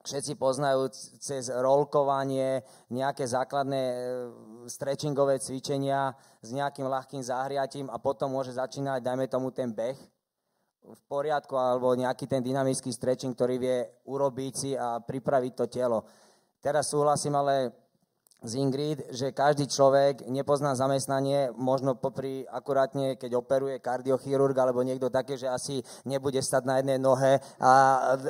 [SPEAKER 2] všetci poznajú cez rolkovanie, nejaké základné e, stretchingové cvičenia s nejakým ľahkým zahriatím a potom môže začínať, dajme tomu, ten beh v poriadku alebo nejaký ten dynamický stretching, ktorý vie urobiť si a pripraviť to telo. Teraz súhlasím ale s Ingrid, že každý človek nepozná zamestnanie, možno popri akurátne, keď operuje kardiochirurg alebo niekto také, že asi nebude stať na jednej nohe a e,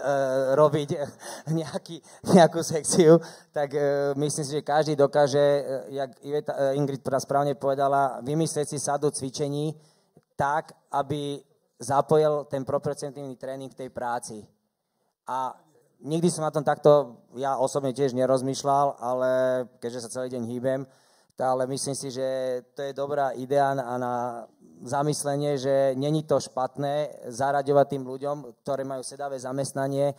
[SPEAKER 2] robiť nejaký, nejakú sekciu, tak e, myslím si, že každý dokáže, e, jak Iveta, e, Ingrid správne povedala, vymyslieť si sadu cvičení tak, aby zapojil ten proprocentívny tréning v tej práci. A nikdy som na tom takto, ja osobne tiež nerozmýšľal, ale keďže sa celý deň hýbem, ale myslím si, že to je dobrá idea na, na zamyslenie, že není to špatné zaraďovať tým ľuďom, ktorí majú sedavé zamestnanie,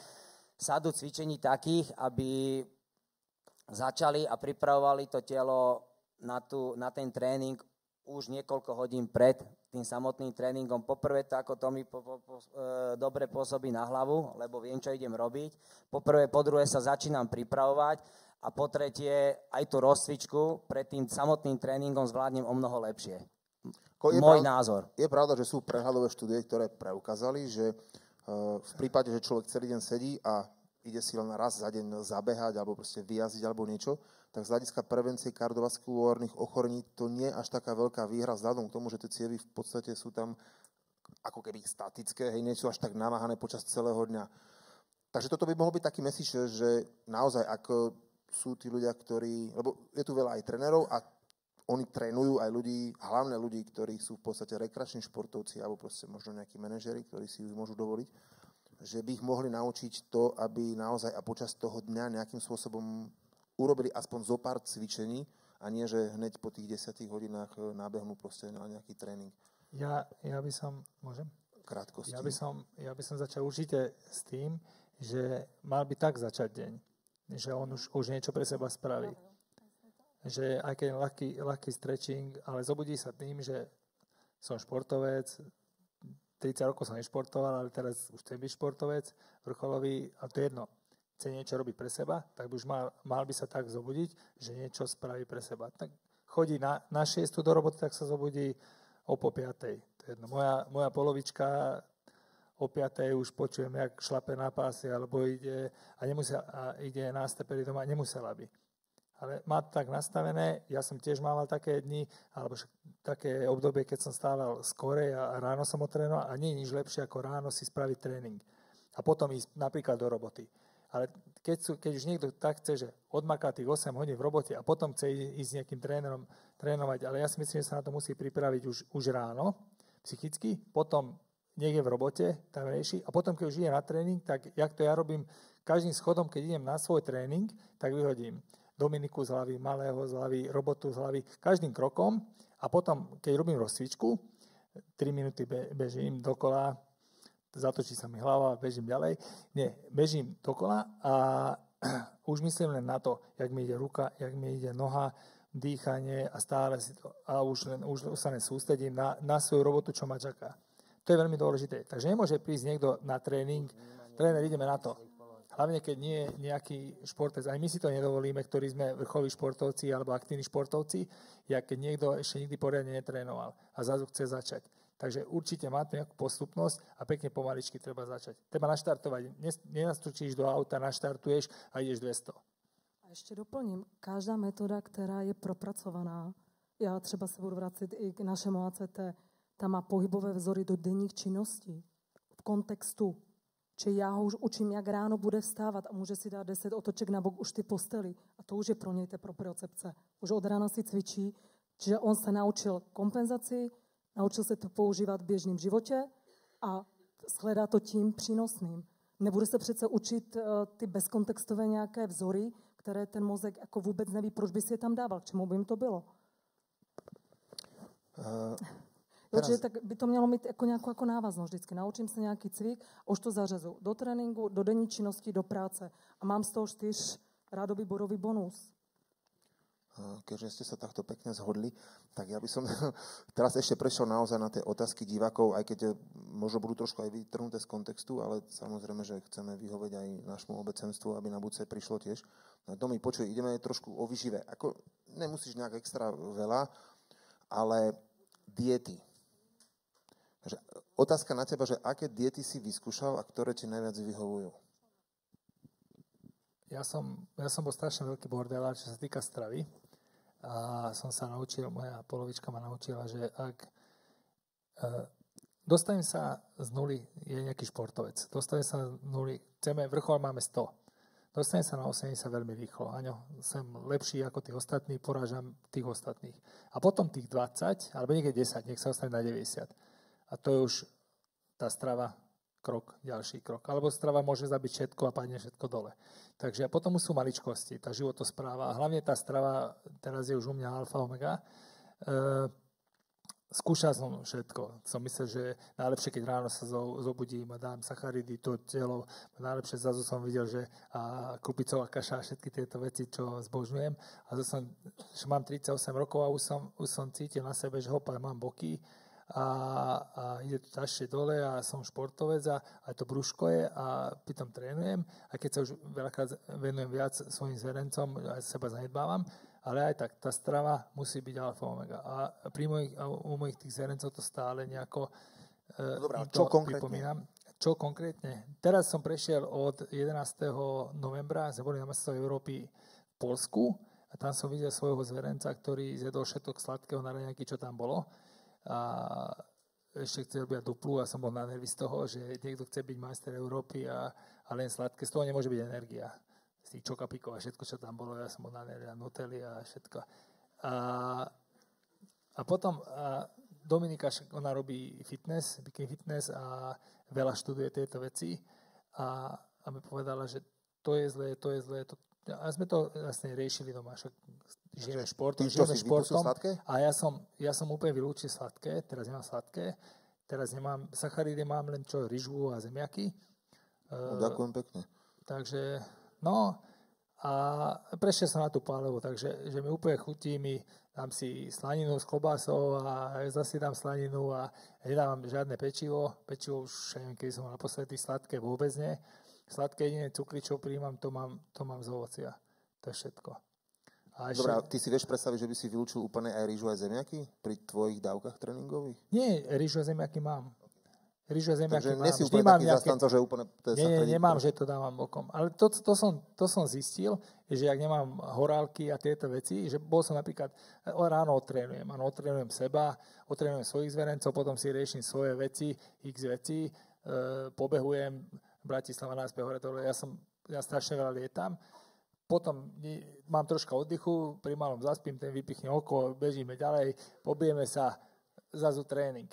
[SPEAKER 2] sadu cvičení takých, aby začali a pripravovali to telo na, tu, na ten tréning už niekoľko hodín pred tým samotným tréningom. Poprvé to ako to mi po, po, po, e, dobre pôsobí na hlavu, lebo viem, čo idem robiť. Poprvé, po druhé sa začínam pripravovať a po tretie aj tú rozcvičku pred tým samotným tréningom zvládnem o mnoho lepšie.
[SPEAKER 4] Ko je
[SPEAKER 2] Môj
[SPEAKER 4] pravda-
[SPEAKER 2] názor.
[SPEAKER 4] Je pravda, že sú prehľadové štúdie, ktoré preukázali, že e, v prípade, že človek celý deň sedí a ide si len raz za deň zabehať alebo proste vyjazdiť alebo niečo, tak z hľadiska prevencie kardiovaskulárnych ochorení to nie je až taká veľká výhra vzhľadom k tomu, že tie cievy v podstate sú tam ako keby statické, hej, nie sú až tak namáhané počas celého dňa. Takže toto by mohol byť taký message, že naozaj, ako sú tí ľudia, ktorí, lebo je tu veľa aj trénerov a oni trénujú aj ľudí, hlavne ľudí, ktorí sú v podstate rekreační športovci alebo proste možno nejakí manažeri, ktorí si ju môžu dovoliť, že by ich mohli naučiť to, aby naozaj a počas toho dňa nejakým spôsobom urobili aspoň zo pár cvičení a nie, že hneď po tých 10 hodinách e, nábehnú proste na nejaký tréning
[SPEAKER 3] Ja, ja by som, môžem?
[SPEAKER 4] krátkosti.
[SPEAKER 3] Ja by, som, ja by som začal určite s tým, že mal by tak začať deň. že on už, už niečo pre seba spraví. Že aj keď ľahký, ľahký stretching, ale zobudí sa tým, že som športovec, 30 rokov som nešportoval, ale teraz už chcem byť športovec, vrcholový, a to je jedno, chce niečo robiť pre seba, tak už mal, mal by sa tak zobudiť, že niečo spraví pre seba. Tak chodí na, na 6 do roboty, tak sa zobudí o po 5. To je jedno. Moja, moja polovička o 5. už počujem, jak šlape na pásy, alebo ide, a, nemusel, a ide na stepery doma, nemusela by. Ale má to tak nastavené, ja som tiež mával také dni, alebo také obdobie, keď som stával skore a ráno som otrénoval a nie je nič lepšie ako ráno si spraviť tréning. A potom ísť napríklad do roboty. Ale keď, sú, keď už niekto tak chce, že odmaká tých 8 hodín v robote a potom chce ísť s nejakým trénerom trénovať, ale ja si myslím, že sa na to musí pripraviť už, už ráno, psychicky, potom niekde v robote, tam rieši a potom, keď už ide na tréning, tak jak to ja robím každým schodom, keď idem na svoj tréning, tak vyhodím Dominiku z hlavy, malého z hlavy, robotu z hlavy, každým krokom a potom, keď robím rozcvičku, 3 minúty bežím dokola, zatočí sa mi hlava bežím ďalej. Nie, bežím dokola a už myslím len na to, jak mi ide ruka, jak mi ide noha, dýchanie a stále si to, a už, len, už sa len sústredím na, na svoju robotu, čo ma čaká. To je veľmi dôležité. Takže nemôže prísť niekto na tréning, tréner, ideme na to. Hlavne, keď nie je nejaký športec. Aj my si to nedovolíme, ktorí sme vrcholoví športovci alebo aktívni športovci, ja keď niekto ešte nikdy poriadne netrénoval a zrazu chce začať. Takže určite má to nejakú postupnosť a pekne pomaličky treba začať. Treba naštartovať. Nenastúčíš do auta, naštartuješ a ideš 200.
[SPEAKER 5] A ještě doplním, každá metoda, která je propracovaná, já třeba se budu vracet i k našemu ACT, tam má pohybové vzory do denních činností, v kontextu. Či já ho už učím, jak ráno bude vstávat a může si dát 10 otoček na bok už ty postely. A to už je pro něj té propriocepce. Už od rána si cvičí, čiže on se naučil kompenzaci, Naučil se to používat v běžném životě a shledá to tím přínosným. Nebude se přece učit uh, ty bezkontextové nějaké vzory, které ten mozek jako vůbec neví, proč by si je tam dával, k čemu by jim to bylo. Uh, jo, teraz... tak by to mělo mít jako nějakou jako návaznost vždycky. Naučím se nějaký cvik, už to zařezu do tréninku, do denní činnosti, do práce. A mám z toho čtyř rádoby borový bonus
[SPEAKER 4] keďže ste sa takto pekne zhodli, tak ja by som teraz ešte prešiel naozaj na tie otázky divákov, aj keď možno budú trošku aj vytrhnuté z kontextu, ale samozrejme, že chceme vyhovieť aj našmu obecenstvu, aby na budúce prišlo tiež. No to mi počuj, ideme trošku o vyžive. Ako, nemusíš nejak extra veľa, ale diety. Takže otázka na teba, že aké diety si vyskúšal a ktoré ti najviac vyhovujú?
[SPEAKER 3] Ja som, ja som bol strašne veľký bordelár, čo sa týka stravy a som sa naučil, moja polovička ma naučila, že ak e, dostanem sa z nuly, je nejaký športovec, dostanem sa z nuly, chceme, vrchol máme 100, dostanem sa na 80 veľmi rýchlo. Aňo, som lepší ako tých ostatných, porážam tých ostatných. A potom tých 20, alebo niekde 10, nech sa ostane na 90. A to je už tá strava krok, ďalší krok. Alebo strava môže zabiť všetko a padne všetko dole. Takže a potom sú maličkosti, tá životospráva. A hlavne tá strava, teraz je už u mňa alfa omega, e, skúšal som všetko. Som myslel, že najlepšie, keď ráno sa zobudím a dám sacharidy, to telo, najlepšie zrazu som videl, že a kupicová kaša a všetky tieto veci, čo zbožňujem. A zase som, že mám 38 rokov a už som, už som cítil na sebe, že hopa, mám boky, a, a ide to ťažšie dole a som športovec a aj to brúško je a pritom trénujem, aj keď sa už veľakrát venujem viac svojim zverencom, aj seba zanedbávam, ale aj tak, tá strava musí byť alfa omega. A pri mojich, u mojich tých zverencov to stále nejako
[SPEAKER 4] e, Dobre, čo konkrétne? pripomínam.
[SPEAKER 3] Čo konkrétne? Teraz som prešiel od 11. novembra, boli na mesto Európy v Polsku a tam som videl svojho zverenca, ktorý zjedol všetok sladkého na raňajky, čo tam bolo a ešte chcel byť duplu a som bol na nervy z toho, že niekto chce byť majster Európy a, a len sladké, z toho nemôže byť energia. Z tých čokapikov a všetko, čo tam bolo, ja som bol na nervy a nutely a všetko. A, a potom a Dominika, ona robí fitness, bikini fitness a veľa študuje tieto veci a, a mi povedala, že to je zlé, to je zlé, to, a sme to vlastne riešili doma, však žijeme športom, žijeme športom. A ja som, ja som úplne vylúčil sladké, teraz nemám sladké, teraz nemám, sacharidy mám len čo, ryžu a zemiaky.
[SPEAKER 4] No, ďakujem pekne.
[SPEAKER 3] Takže, no, A prešiel som na tú pálevu, takže že mi úplne chutí, mi dám si slaninu s klobásou a zase dám slaninu a nedávam žiadne pečivo. Pečivo už, neviem, keď som naposledy sladké, vôbec nie. Sladké jediné cukry, čo príjmam, to mám, to mám z ovocia. To je všetko.
[SPEAKER 4] A ešte... Dobre, ty si vieš predstaviť, že by si vylúčil úplne aj rýžu a zemiaky pri tvojich dávkach tréningových?
[SPEAKER 3] Nie, rýžu a zemiaky mám. Rýžu a zemiaky
[SPEAKER 4] Takže mám. si úplne taký nejaké... zastanca, že úplne...
[SPEAKER 3] To nie, nie, nemám, že to dávam bokom. Ale to, to, som, to som zistil, že ak nemám horálky a tieto veci, že bol som napríklad, ráno otrénujem, áno, otrénujem seba, otrénujem svojich zverencov, potom si riešim svoje veci, x veci, e, pobehujem, Bratislava náspäť hore ja som, ja strašne veľa lietam, potom mám troška oddychu, pri malom zaspím, ten vypichne oko, bežíme ďalej, pobijeme sa, zrazu tréning.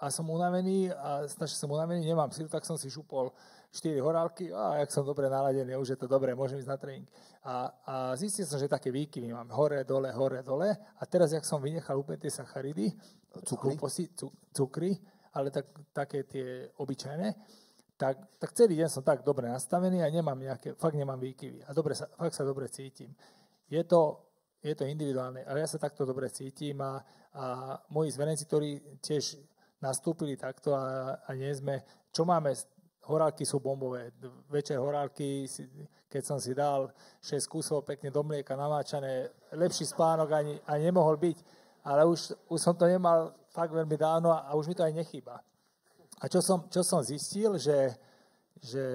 [SPEAKER 3] A som unavený a strašne som unavený, nemám silu, tak som si šupol 4 horálky a jak som dobre naladený, už je to dobré, môžem ísť na tréning. A, a zistil som, že také výkyvy mám hore, dole, hore, dole. A teraz, jak som vynechal úplne tie sacharidy,
[SPEAKER 4] cukry,
[SPEAKER 3] cukry ale tak, také tie obyčajné, tak, tak celý deň som tak dobre nastavený a nemám nejaké, fakt nemám výkyvy. A dobre sa, fakt sa dobre cítim. Je to, je to individuálne, ale ja sa takto dobre cítim a, a moji zverenci, ktorí tiež nastúpili takto a, a nie sme, čo máme, horálky sú bombové. Večer horálky, keď som si dal 6 kusov pekne do mlieka namáčané, lepší spánok ani, ani nemohol byť. Ale už, už som to nemal fakt veľmi dávno a, a už mi to aj nechýba. A čo som, čo som zistil, že, že,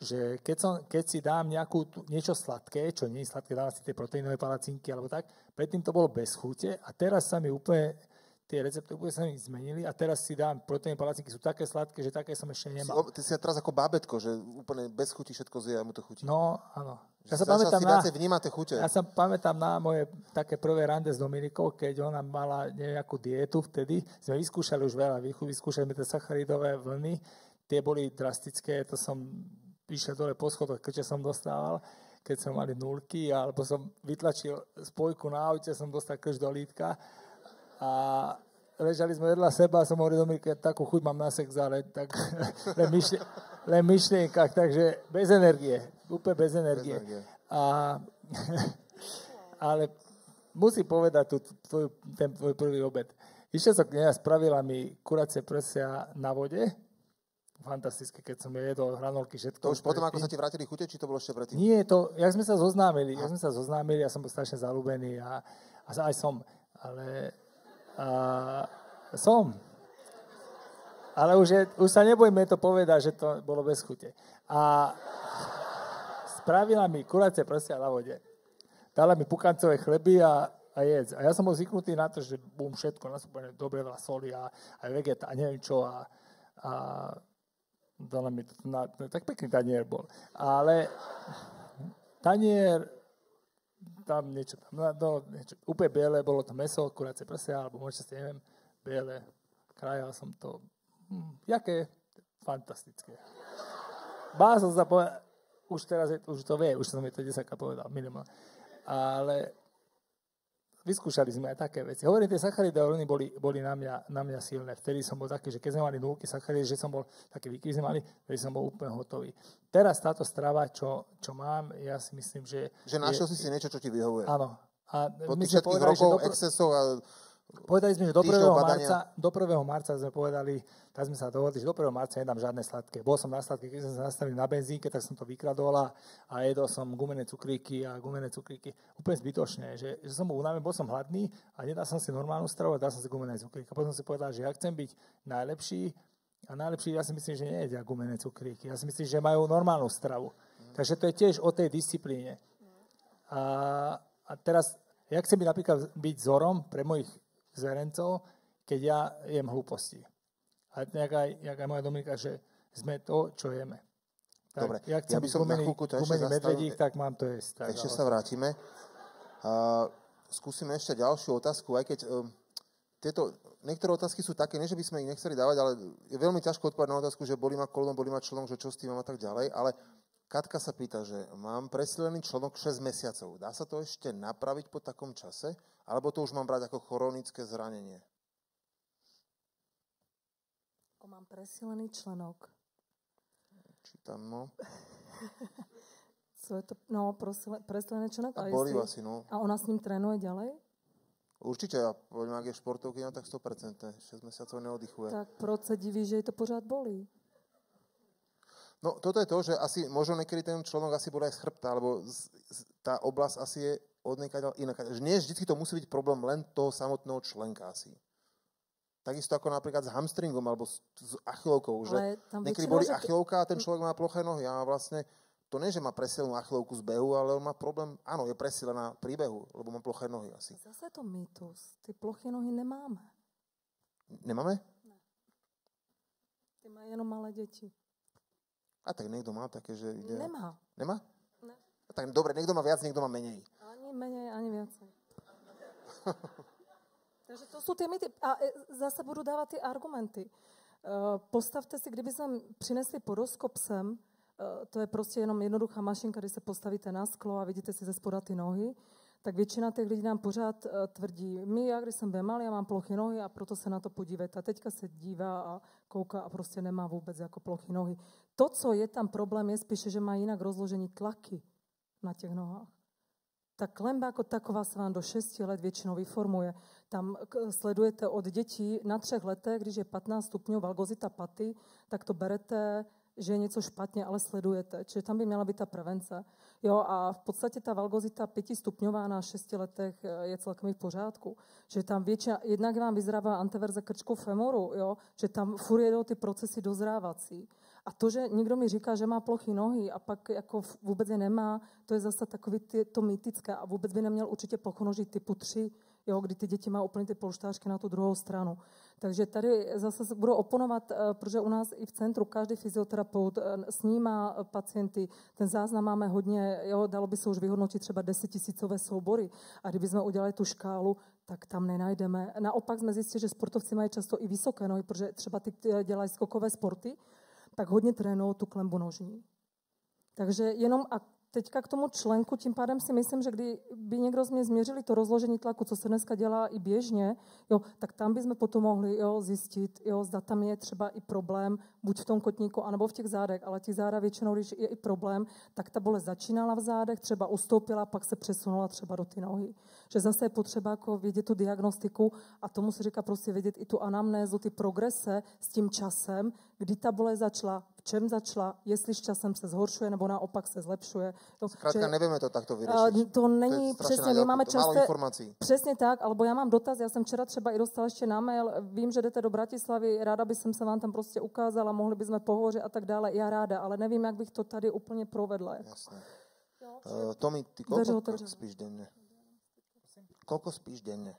[SPEAKER 3] že keď, som, keď si dám nejakú, niečo sladké, čo nie je sladké, dám si tie proteínové palacinky alebo tak, predtým to bolo bez chute a teraz sa mi úplne tie recepty úplne sa mi zmenili a teraz si dám proteín palacinky, sú také sladké, že také som ešte nemal.
[SPEAKER 4] Ty si teraz ako bábetko, že úplne bez chuti všetko zje a mu to chutí.
[SPEAKER 3] No, áno. Ja sa, pamätám
[SPEAKER 4] na, chute.
[SPEAKER 3] ja sa pamätám na moje také prvé rande s Dominikou, keď ona mala nejakú dietu vtedy. Sme vyskúšali už veľa, vyskúšali sme tie sacharidové vlny, tie boli drastické, to som išiel dole po schodoch, keďže som dostával keď som mali nulky, alebo som vytlačil spojku na aute, som dostal krž do lítka a ležali sme vedľa seba a som hovoril Dominike, takú chuť mám na sex, ale tak len, myšli, len myšlienkach, takže bez energie, úplne bez energie. Bez energie. A, ale musí povedať tu, tvoj, ten tvoj prvý obed. Išiel som k nej a spravila mi kuracie prsia na vode, fantastické, keď som jedol hranolky, všetko.
[SPEAKER 4] To už potom, ako sa ti vrátili chute, či to bolo ešte predtým?
[SPEAKER 3] Nie, to, jak sme sa zoznámili, jak sme sa zoznámili, ja som bol strašne zalúbený a, a aj som, ale a som. Ale už, je, už sa nebojme to povedať, že to bolo bez chute. A spravila mi kuracie prsia na vode. Dala mi pukancové chleby a, a jedz. A ja som bol zvyknutý na to, že bum všetko, nasúpané dobre veľa soli a aj vegeta a neviem čo. A, a dala mi to na, tak pekný tanier bol. Ale tanier tam niečo, tam, no, niečo úplne biele, bolo to meso, kuracie prsia, alebo možno neviem, biele, krajal som to, hm, jaké, fantastické. Bál som sa povedať, už teraz je, už to vie, už som mi to 10 povedal, minimálne. Ale vyskúšali sme aj také veci. Hovorím, tie sacharidové boli, boli na, mňa, na mňa silné. Vtedy som bol taký, že keď sme mali nulky sacharidy, že som bol taký výkyv sme mali, vtedy som bol úplne hotový. Teraz táto strava, čo, čo mám, ja si myslím, že...
[SPEAKER 4] Že našiel je, si si niečo, čo ti vyhovuje.
[SPEAKER 3] Áno.
[SPEAKER 4] A po tých všetkých rokov do... excesov a
[SPEAKER 3] Povedali sme, že do 1. marca, do 1. marca sme povedali, tak sme sa dohodli, že do 1. marca nedám žiadne sladké. Bol som na sladké, keď som sa nastavil na benzínke, tak som to vykradol a, a jedol som gumené cukríky a gumené cukríky. Úplne zbytočne, že, že som bol unavený, bol som hladný a nedal som si normálnu stravu a dal som si gumené cukríky. A potom som si povedal, že ja chcem byť najlepší a najlepší, ja si myslím, že nejedia gumené cukríky. Ja si myslím, že majú normálnu stravu. Takže to je tiež o tej disciplíne. A, a teraz, ja chcem byť napríklad byť vzorom pre mojich zverencov, keď ja jem hlúposti. A jak aj, jak aj moja Dominika, že sme to, čo jeme.
[SPEAKER 4] Tak, Dobre,
[SPEAKER 3] ja, ja by som gumený, na chvíľku to ešte medvedík, tak mám to jesť. Tak,
[SPEAKER 4] ešte sa vrátime. Uh, skúsime ešte ďalšiu otázku, aj keď um, tieto, niektoré otázky sú také, nie že by sme ich nechceli dávať, ale je veľmi ťažko odpovedať na otázku, že boli ma kolom, boli ma členom, že čo s tým mám a tak ďalej, ale Katka sa pýta, že mám presilený člonok 6 mesiacov. Dá sa to ešte napraviť po takom čase? Alebo to už mám brať ako chronické zranenie?
[SPEAKER 5] Ako mám presilený členok.
[SPEAKER 4] Čítam, no.
[SPEAKER 5] Co je to? No, preslený členok.
[SPEAKER 4] A, bolí asi, no.
[SPEAKER 5] A ona s ním trénuje ďalej?
[SPEAKER 4] Určite, ja poviem, ak je športovky, no tak 100%, 6 mesiacov neoddychuje.
[SPEAKER 5] Tak proč sa diví, že jej to pořád bolí?
[SPEAKER 4] No, toto je to, že asi možno niekedy ten článok asi bude aj z chrbta, alebo z, z, tá oblasť asi je odniekaď inak. Že nie vždy to musí byť problém len toho samotného členka asi. Takisto ako napríklad s hamstringom alebo s, s achilovkou, že niekedy boli achilovka a ten človek má ploché nohy a vlastne to nie, že má presilenú achilovku z behu, ale on má problém, áno, je presilená pri behu, lebo má ploché nohy asi.
[SPEAKER 5] Zase to mýtus. Ty ploché nohy nemáme.
[SPEAKER 4] Nemáme?
[SPEAKER 5] Ne. Ty má jenom malé deti.
[SPEAKER 4] A tak niekto má také, že ide...
[SPEAKER 5] Nemá.
[SPEAKER 4] Nemá? Tak dobre, niekto má viac, niekto má menej.
[SPEAKER 5] Ani menej, ani viacej. Takže to jsou ty mýty. A e, zase budu dávat ty argumenty. E, postavte si, kdyby jsme přinesli podoskop sem, e, to je prostě jenom jednoduchá mašinka, kdy se postavíte na sklo a vidíte si ze spoda ty nohy, tak většina těch lidí nám pořád tvrdí, my, já když jsem byl já mám plochy nohy a proto se na to podívejte. A teďka se dívá a kouká a prostě nemá vůbec jako plochy nohy. To, co je tam problém, je spíše, že má jinak rozložení tlaky na těch nohách ta klemba jako taková se vám do 6 let většinou vyformuje. Tam sledujete od dětí na třech letech, když je 15 stupňů valgozita paty, tak to berete, že je něco špatně, ale sledujete. Čiže tam by měla být ta prevence. Jo, a v podstatě ta valgozita pětistupňová na 6 letech eh, je celkem v pořádku. Že tam většina, jednak vám vyzrává anteverze krčku femoru, jo, že tam furt ty procesy dozrávací. A to, že někdo mi říká, že má plochy nohy a pak jako vůbec je nemá, to je zase takový ty, to mýtické a vůbec by neměl určitě plochonoží typu 3, jo, kdy ty děti mají úplně ty polštářky na tu druhou stranu. Takže tady zase budu oponovat, eh, protože u nás i v centru každý fyzioterapeut eh, snímá pacienty, ten záznam máme hodně, jo, dalo by se už vyhodnotit třeba desetitisícové soubory a kdyby jsme udělali tu škálu, tak tam nenajdeme. Naopak jsme zjistili, že sportovci mají často i vysoké nohy, protože třeba ty dělají skokové sporty, tak hodně trénují tu klembu nožní. Takže jenom a teďka k tomu členku, tím pádem si myslím, že kdyby někdo z mě změřili to rozložení tlaku, co se dneska dělá i běžně, jo, tak tam bychom potom mohli jo, zjistit, jo, zda tam je třeba i problém, buď v tom kotníku, anebo v těch zádech, ale těch záda většinou, když je i problém, tak ta bolest začínala v zádech, třeba ustoupila, pak se přesunula třeba do ty nohy. Že zase je potřeba jako vědět tu diagnostiku a tomu se říká prostě vědět i tu anamnézu, ty progrese s tím časem, kdy ta bolest začala, čem začala, jestli s časem se zhoršuje nebo naopak se zlepšuje.
[SPEAKER 4] To, Zkrátka že, nevieme to takto vyřešit.
[SPEAKER 5] To není to přesně, my máme časté,
[SPEAKER 4] informací.
[SPEAKER 5] Přesně tak, alebo já mám dotaz, já jsem včera třeba i dostala ještě na mail, vím, že jdete do Bratislavy, ráda by jsem se vám tam prostě ukázala, mohli bychom pohovořit a tak dále, já ráda, ale nevím, jak bych to tady úplně provedla. Jako.
[SPEAKER 4] Jasné. Uh, Tomi, ty koľko spíš denne? Koľko spíš denne?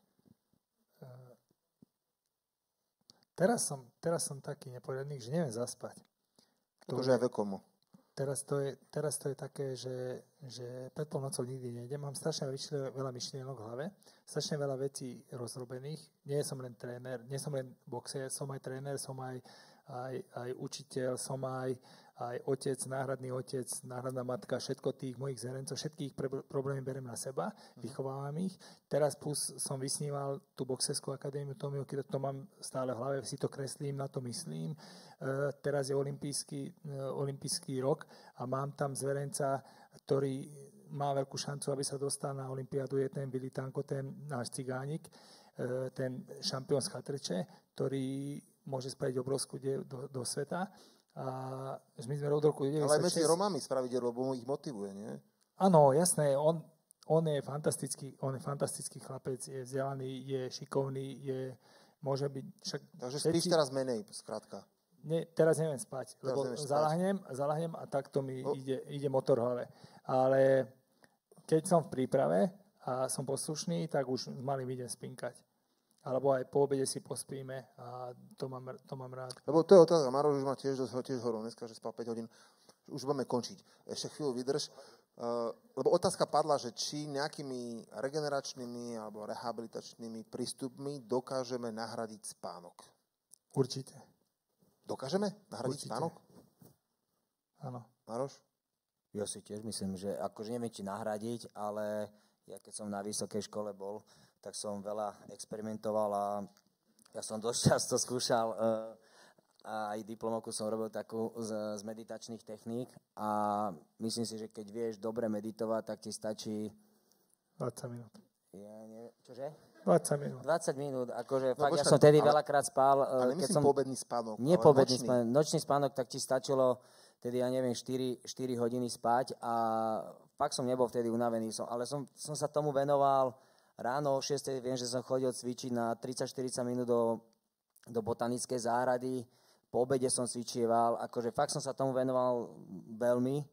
[SPEAKER 3] Teraz som, teraz som taký neporiadný, že neviem zaspať.
[SPEAKER 4] To už aj vekomu.
[SPEAKER 3] Teraz to je, teraz to je také, že, že pred polnocou nikdy nejdem. Mám strašne veľa myšlienok v hlave, strašne veľa vecí rozrobených. Nie som len tréner, nie som len boxer, som aj tréner, som aj, aj, aj učiteľ, som aj, aj otec, náhradný otec, náhradná matka, všetko tých mojich zerencov, všetkých problémy berem na seba, mm. vychovávam ich. Teraz plus som vysníval tú boxerskú akadémiu Tomio, keď to mám stále v hlave, si to kreslím, na to myslím. E, teraz je olimpijský, olimpijský rok a mám tam zverenca, ktorý má veľkú šancu, aby sa dostal na olympiádu, je ten Vili Tanko, ten náš cigánik, e, ten šampión z Chatreče, ktorý môže spraviť obrovskú do, do sveta a my sme od roku 96...
[SPEAKER 4] Ale medzi Romami spraviť, lebo ich motivuje, nie?
[SPEAKER 3] Áno, jasné, on, on je fantastický, on je fantastický chlapec, je vzdelaný, je šikovný, je, môže byť... Však
[SPEAKER 4] Takže spíš všetci... teraz menej, skrátka.
[SPEAKER 3] Ne, teraz neviem spať, teraz lebo zalahnem, zalahnem a takto mi oh. ide, ide motor hore. Ale keď som v príprave a som poslušný, tak už malým idem spinkať alebo aj po obede si pospíme a to mám, to mám rád.
[SPEAKER 4] Lebo to je otázka, Maroš už má tiež, tiež horu, dneska, že spal 5 hodín, už budeme končiť. Ešte chvíľu vydrž, uh, lebo otázka padla, že či nejakými regeneračnými alebo rehabilitačnými prístupmi dokážeme nahradiť spánok.
[SPEAKER 3] Určite.
[SPEAKER 4] Dokážeme nahradiť Určite. spánok?
[SPEAKER 3] Áno.
[SPEAKER 4] Maroš?
[SPEAKER 2] Ja si tiež myslím, že akože neviem, či nahradiť, ale ja keď som na vysokej škole bol, tak som veľa experimentoval a ja som dosť často skúšal uh, a aj diplomovku som robil takú z, z meditačných techník a myslím si, že keď vieš dobre meditovať, tak ti stačí...
[SPEAKER 3] 20 minút.
[SPEAKER 2] Ja neviem, čože?
[SPEAKER 3] 20 minút.
[SPEAKER 2] 20 minút, akože
[SPEAKER 4] No,
[SPEAKER 2] fakt, ja
[SPEAKER 4] počkaj,
[SPEAKER 2] som tedy
[SPEAKER 4] ale-
[SPEAKER 2] veľakrát spal. eh,
[SPEAKER 4] Ale
[SPEAKER 2] keď
[SPEAKER 4] myslím
[SPEAKER 2] som,
[SPEAKER 4] poobedný spánok.
[SPEAKER 2] Nie
[SPEAKER 4] ale
[SPEAKER 2] poobedný
[SPEAKER 4] nočný.
[SPEAKER 2] spánok, nočný spánok, tak ti stačilo tedy, ja neviem, 4, 4 hodiny spať a fakt som nebol vtedy unavený, som, ale som, som sa tomu venoval ráno o 6. Viem, že som chodil cvičiť na 30-40 minút do, do botanickej záhrady, po obede som cvičieval, akože fakt som sa tomu venoval veľmi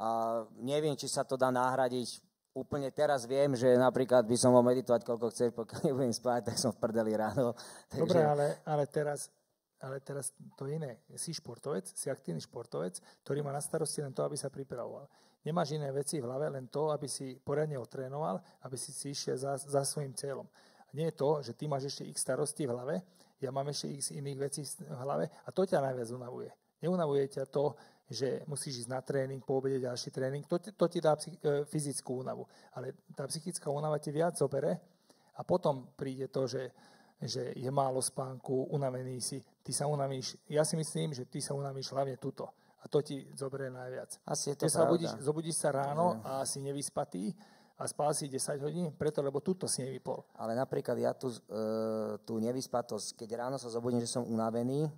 [SPEAKER 2] a neviem, či sa to dá nahradiť úplne teraz viem, že napríklad by som mohol meditovať koľko chceš, pokiaľ nebudem spať, tak som v prdeli ráno.
[SPEAKER 3] Dobre, ale, ale, teraz, ale teraz to iné. Si športovec, si aktívny športovec, ktorý má na starosti len to, aby sa pripravoval. Nemáš iné veci v hlave, len to, aby si poriadne otrénoval, aby si si išiel za, za svojím cieľom. Nie je to, že ty máš ešte x starostí v hlave, ja mám ešte x iných vecí v hlave a to ťa najviac unavuje. Neunavuje ťa to, že musíš ísť na tréning, po obede ďalší tréning, to, to ti dá psych- e, fyzickú únavu. Ale tá psychická únava ti viac zobere a potom príde to, že, že je málo spánku, unavený si, ty sa unavíš, ja si myslím, že ty sa unavíš hlavne tuto. A to ti zoberie najviac.
[SPEAKER 2] Asi je to
[SPEAKER 3] Keď sa budíš, zobudíš sa ráno a si nevyspatý a spal si 10 hodín, preto, lebo tuto si nevypol.
[SPEAKER 2] Ale napríklad ja tu, uh, tú nevyspatosť, keď ráno sa zobudím, že som unavený,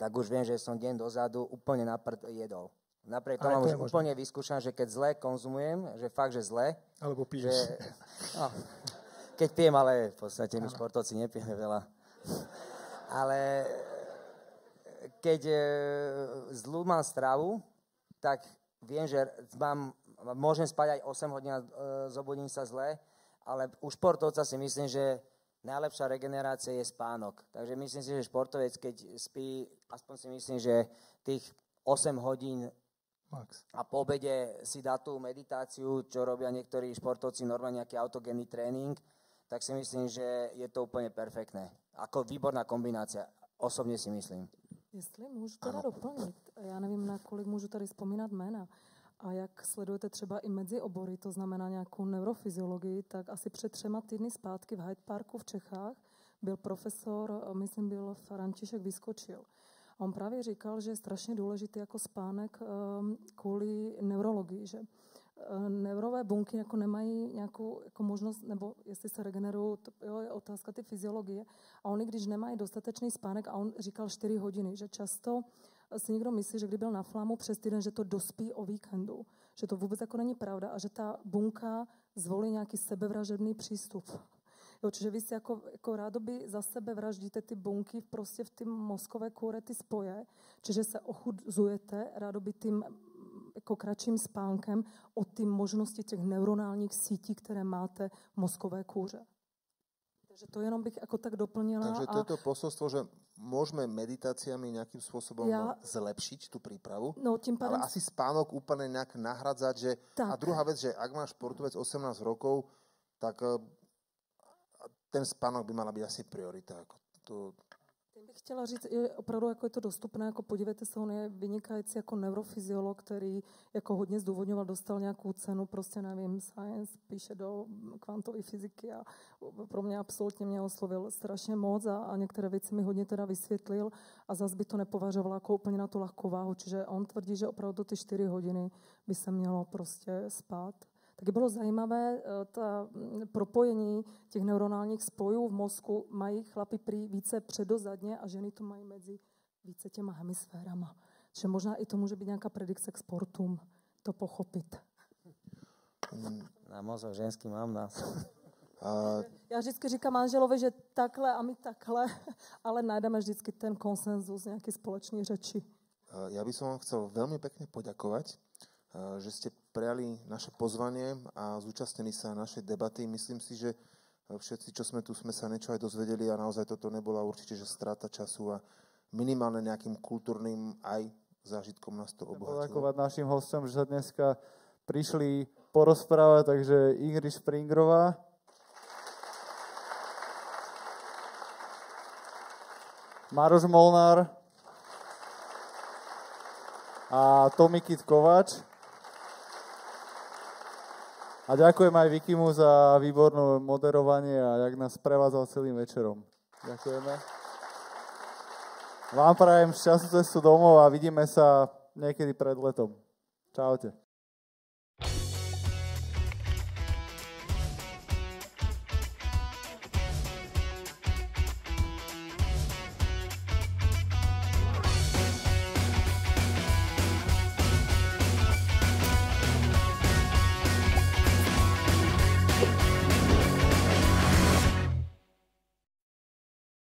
[SPEAKER 2] tak už viem, že som deň dozadu úplne na prd jedol. Napriek tomu
[SPEAKER 3] to
[SPEAKER 2] už
[SPEAKER 3] možné.
[SPEAKER 2] úplne vyskúšam, že keď zle konzumujem, že fakt, že zle,
[SPEAKER 3] Alebo
[SPEAKER 2] že,
[SPEAKER 3] píšeš.
[SPEAKER 2] no, keď pijem, ale v podstate my športovci nepijeme veľa. Ale keď e, zlú mám stravu, tak viem, že mám, môžem spať aj 8 hodín a e, zobudím sa zle, ale u športovca si myslím, že najlepšia regenerácia je spánok. Takže myslím si, že športovec, keď spí, aspoň si myslím, že tých 8 hodín
[SPEAKER 3] Max.
[SPEAKER 2] a po obede si dá tú meditáciu, čo robia niektorí športovci, normálne nejaký autogénny tréning, tak si myslím, že je to úplne perfektné. Ako výborná kombinácia. Osobne si myslím.
[SPEAKER 5] Jestli můžu teda doplnit, já nevím, na kolik můžu tady vzpomínat jména, a jak sledujete třeba i mezi obory, to znamená nějakou neurofyziologii, tak asi před třema týdny zpátky v Hyde Parku v Čechách byl profesor, myslím, byl František Vyskočil. A on právě říkal, že je strašně důležitý jako spánek um, kvůli neurologii, že neurové bunky jako nemají nějakou jako možnost, nebo jestli se regenerují, to jo, je otázka ty fyziologie. A oni, když nemají dostatečný spánek, a on říkal 4 hodiny, že často si někdo myslí, že kdy byl na flámu přes týden, že to dospí o víkendu. Že to vůbec jako není pravda a že ta bunka zvolí nějaký sebevražedný přístup. Jo, čiže vy si jako, jako rádoby za sebe vraždíte ty bunky prostě v ty mozkové kůre, ty spoje, čiže se ochudzujete rádoby tím jako kratším spánkem od ty možnosti těch neuronálních sítí, které máte v mozkové kůře. Takže to jenom bych jako tak doplnila.
[SPEAKER 4] Takže
[SPEAKER 5] a
[SPEAKER 4] to je to posolstvo, že môžeme meditáciami nejakým spôsobom
[SPEAKER 5] Ja-
[SPEAKER 4] zlepšiť tú prípravu,
[SPEAKER 5] no, tím pádem
[SPEAKER 4] ale asi spánok úplne nejak nahradzať, že... A
[SPEAKER 5] Tak.
[SPEAKER 4] druhá vec, že ak máš športovec 18 rokov, tak eh, ten spánok by mala byť asi priorita. Ako to,
[SPEAKER 5] Tím bych chtěla říct, je opravdu jako je to dostupné, jako podívejte se, on je vynikající jako neurofyziolog, který jako hodně zdůvodňoval, dostal nějakou cenu, prostě nevím, science, píše do kvantové fyziky a pro mě absolutně mě oslovil strašně moc a, a některé věci mi hodně teda vysvětlil a zase by to nepovažoval jako úplně na tu lehkou váhu, čiže on tvrdí, že opravdu ty čtyři hodiny by se mělo prostě spát. Taky bylo zajímavé, eh, ta mm, propojení těch neuronálních spojů v mozku mají chlapi prý více předozadně a ženy to mají mezi více těma hemisférama. Že možná i to může být nějaká predikce k sportům, to pochopit.
[SPEAKER 2] Na mozog ženský mám na...
[SPEAKER 4] a,
[SPEAKER 5] Já vždycky říkám manželovi, že takhle a my takhle, ale najdeme vždycky ten konsenzus, nějaký společný řeči.
[SPEAKER 4] ja by som vám chcel veľmi pekne poďakovať, a, že ste prijali naše pozvanie a zúčastnili sa našej debaty. Myslím si, že všetci, čo sme tu, sme sa niečo aj dozvedeli a naozaj toto nebola určite že strata času a minimálne nejakým kultúrnym aj zážitkom nás to obohatilo.
[SPEAKER 1] poďakovať našim hostom, že sa dneska prišli porozprávať, takže Ingrid Springrová, Maroš Molnár a Tomikit Kovač. A ďakujem aj Vikimu za výborné moderovanie a jak nás prevádzal celým večerom. Ďakujeme. Vám prajem šťastnú cestu domov a vidíme sa niekedy pred letom. Čaute.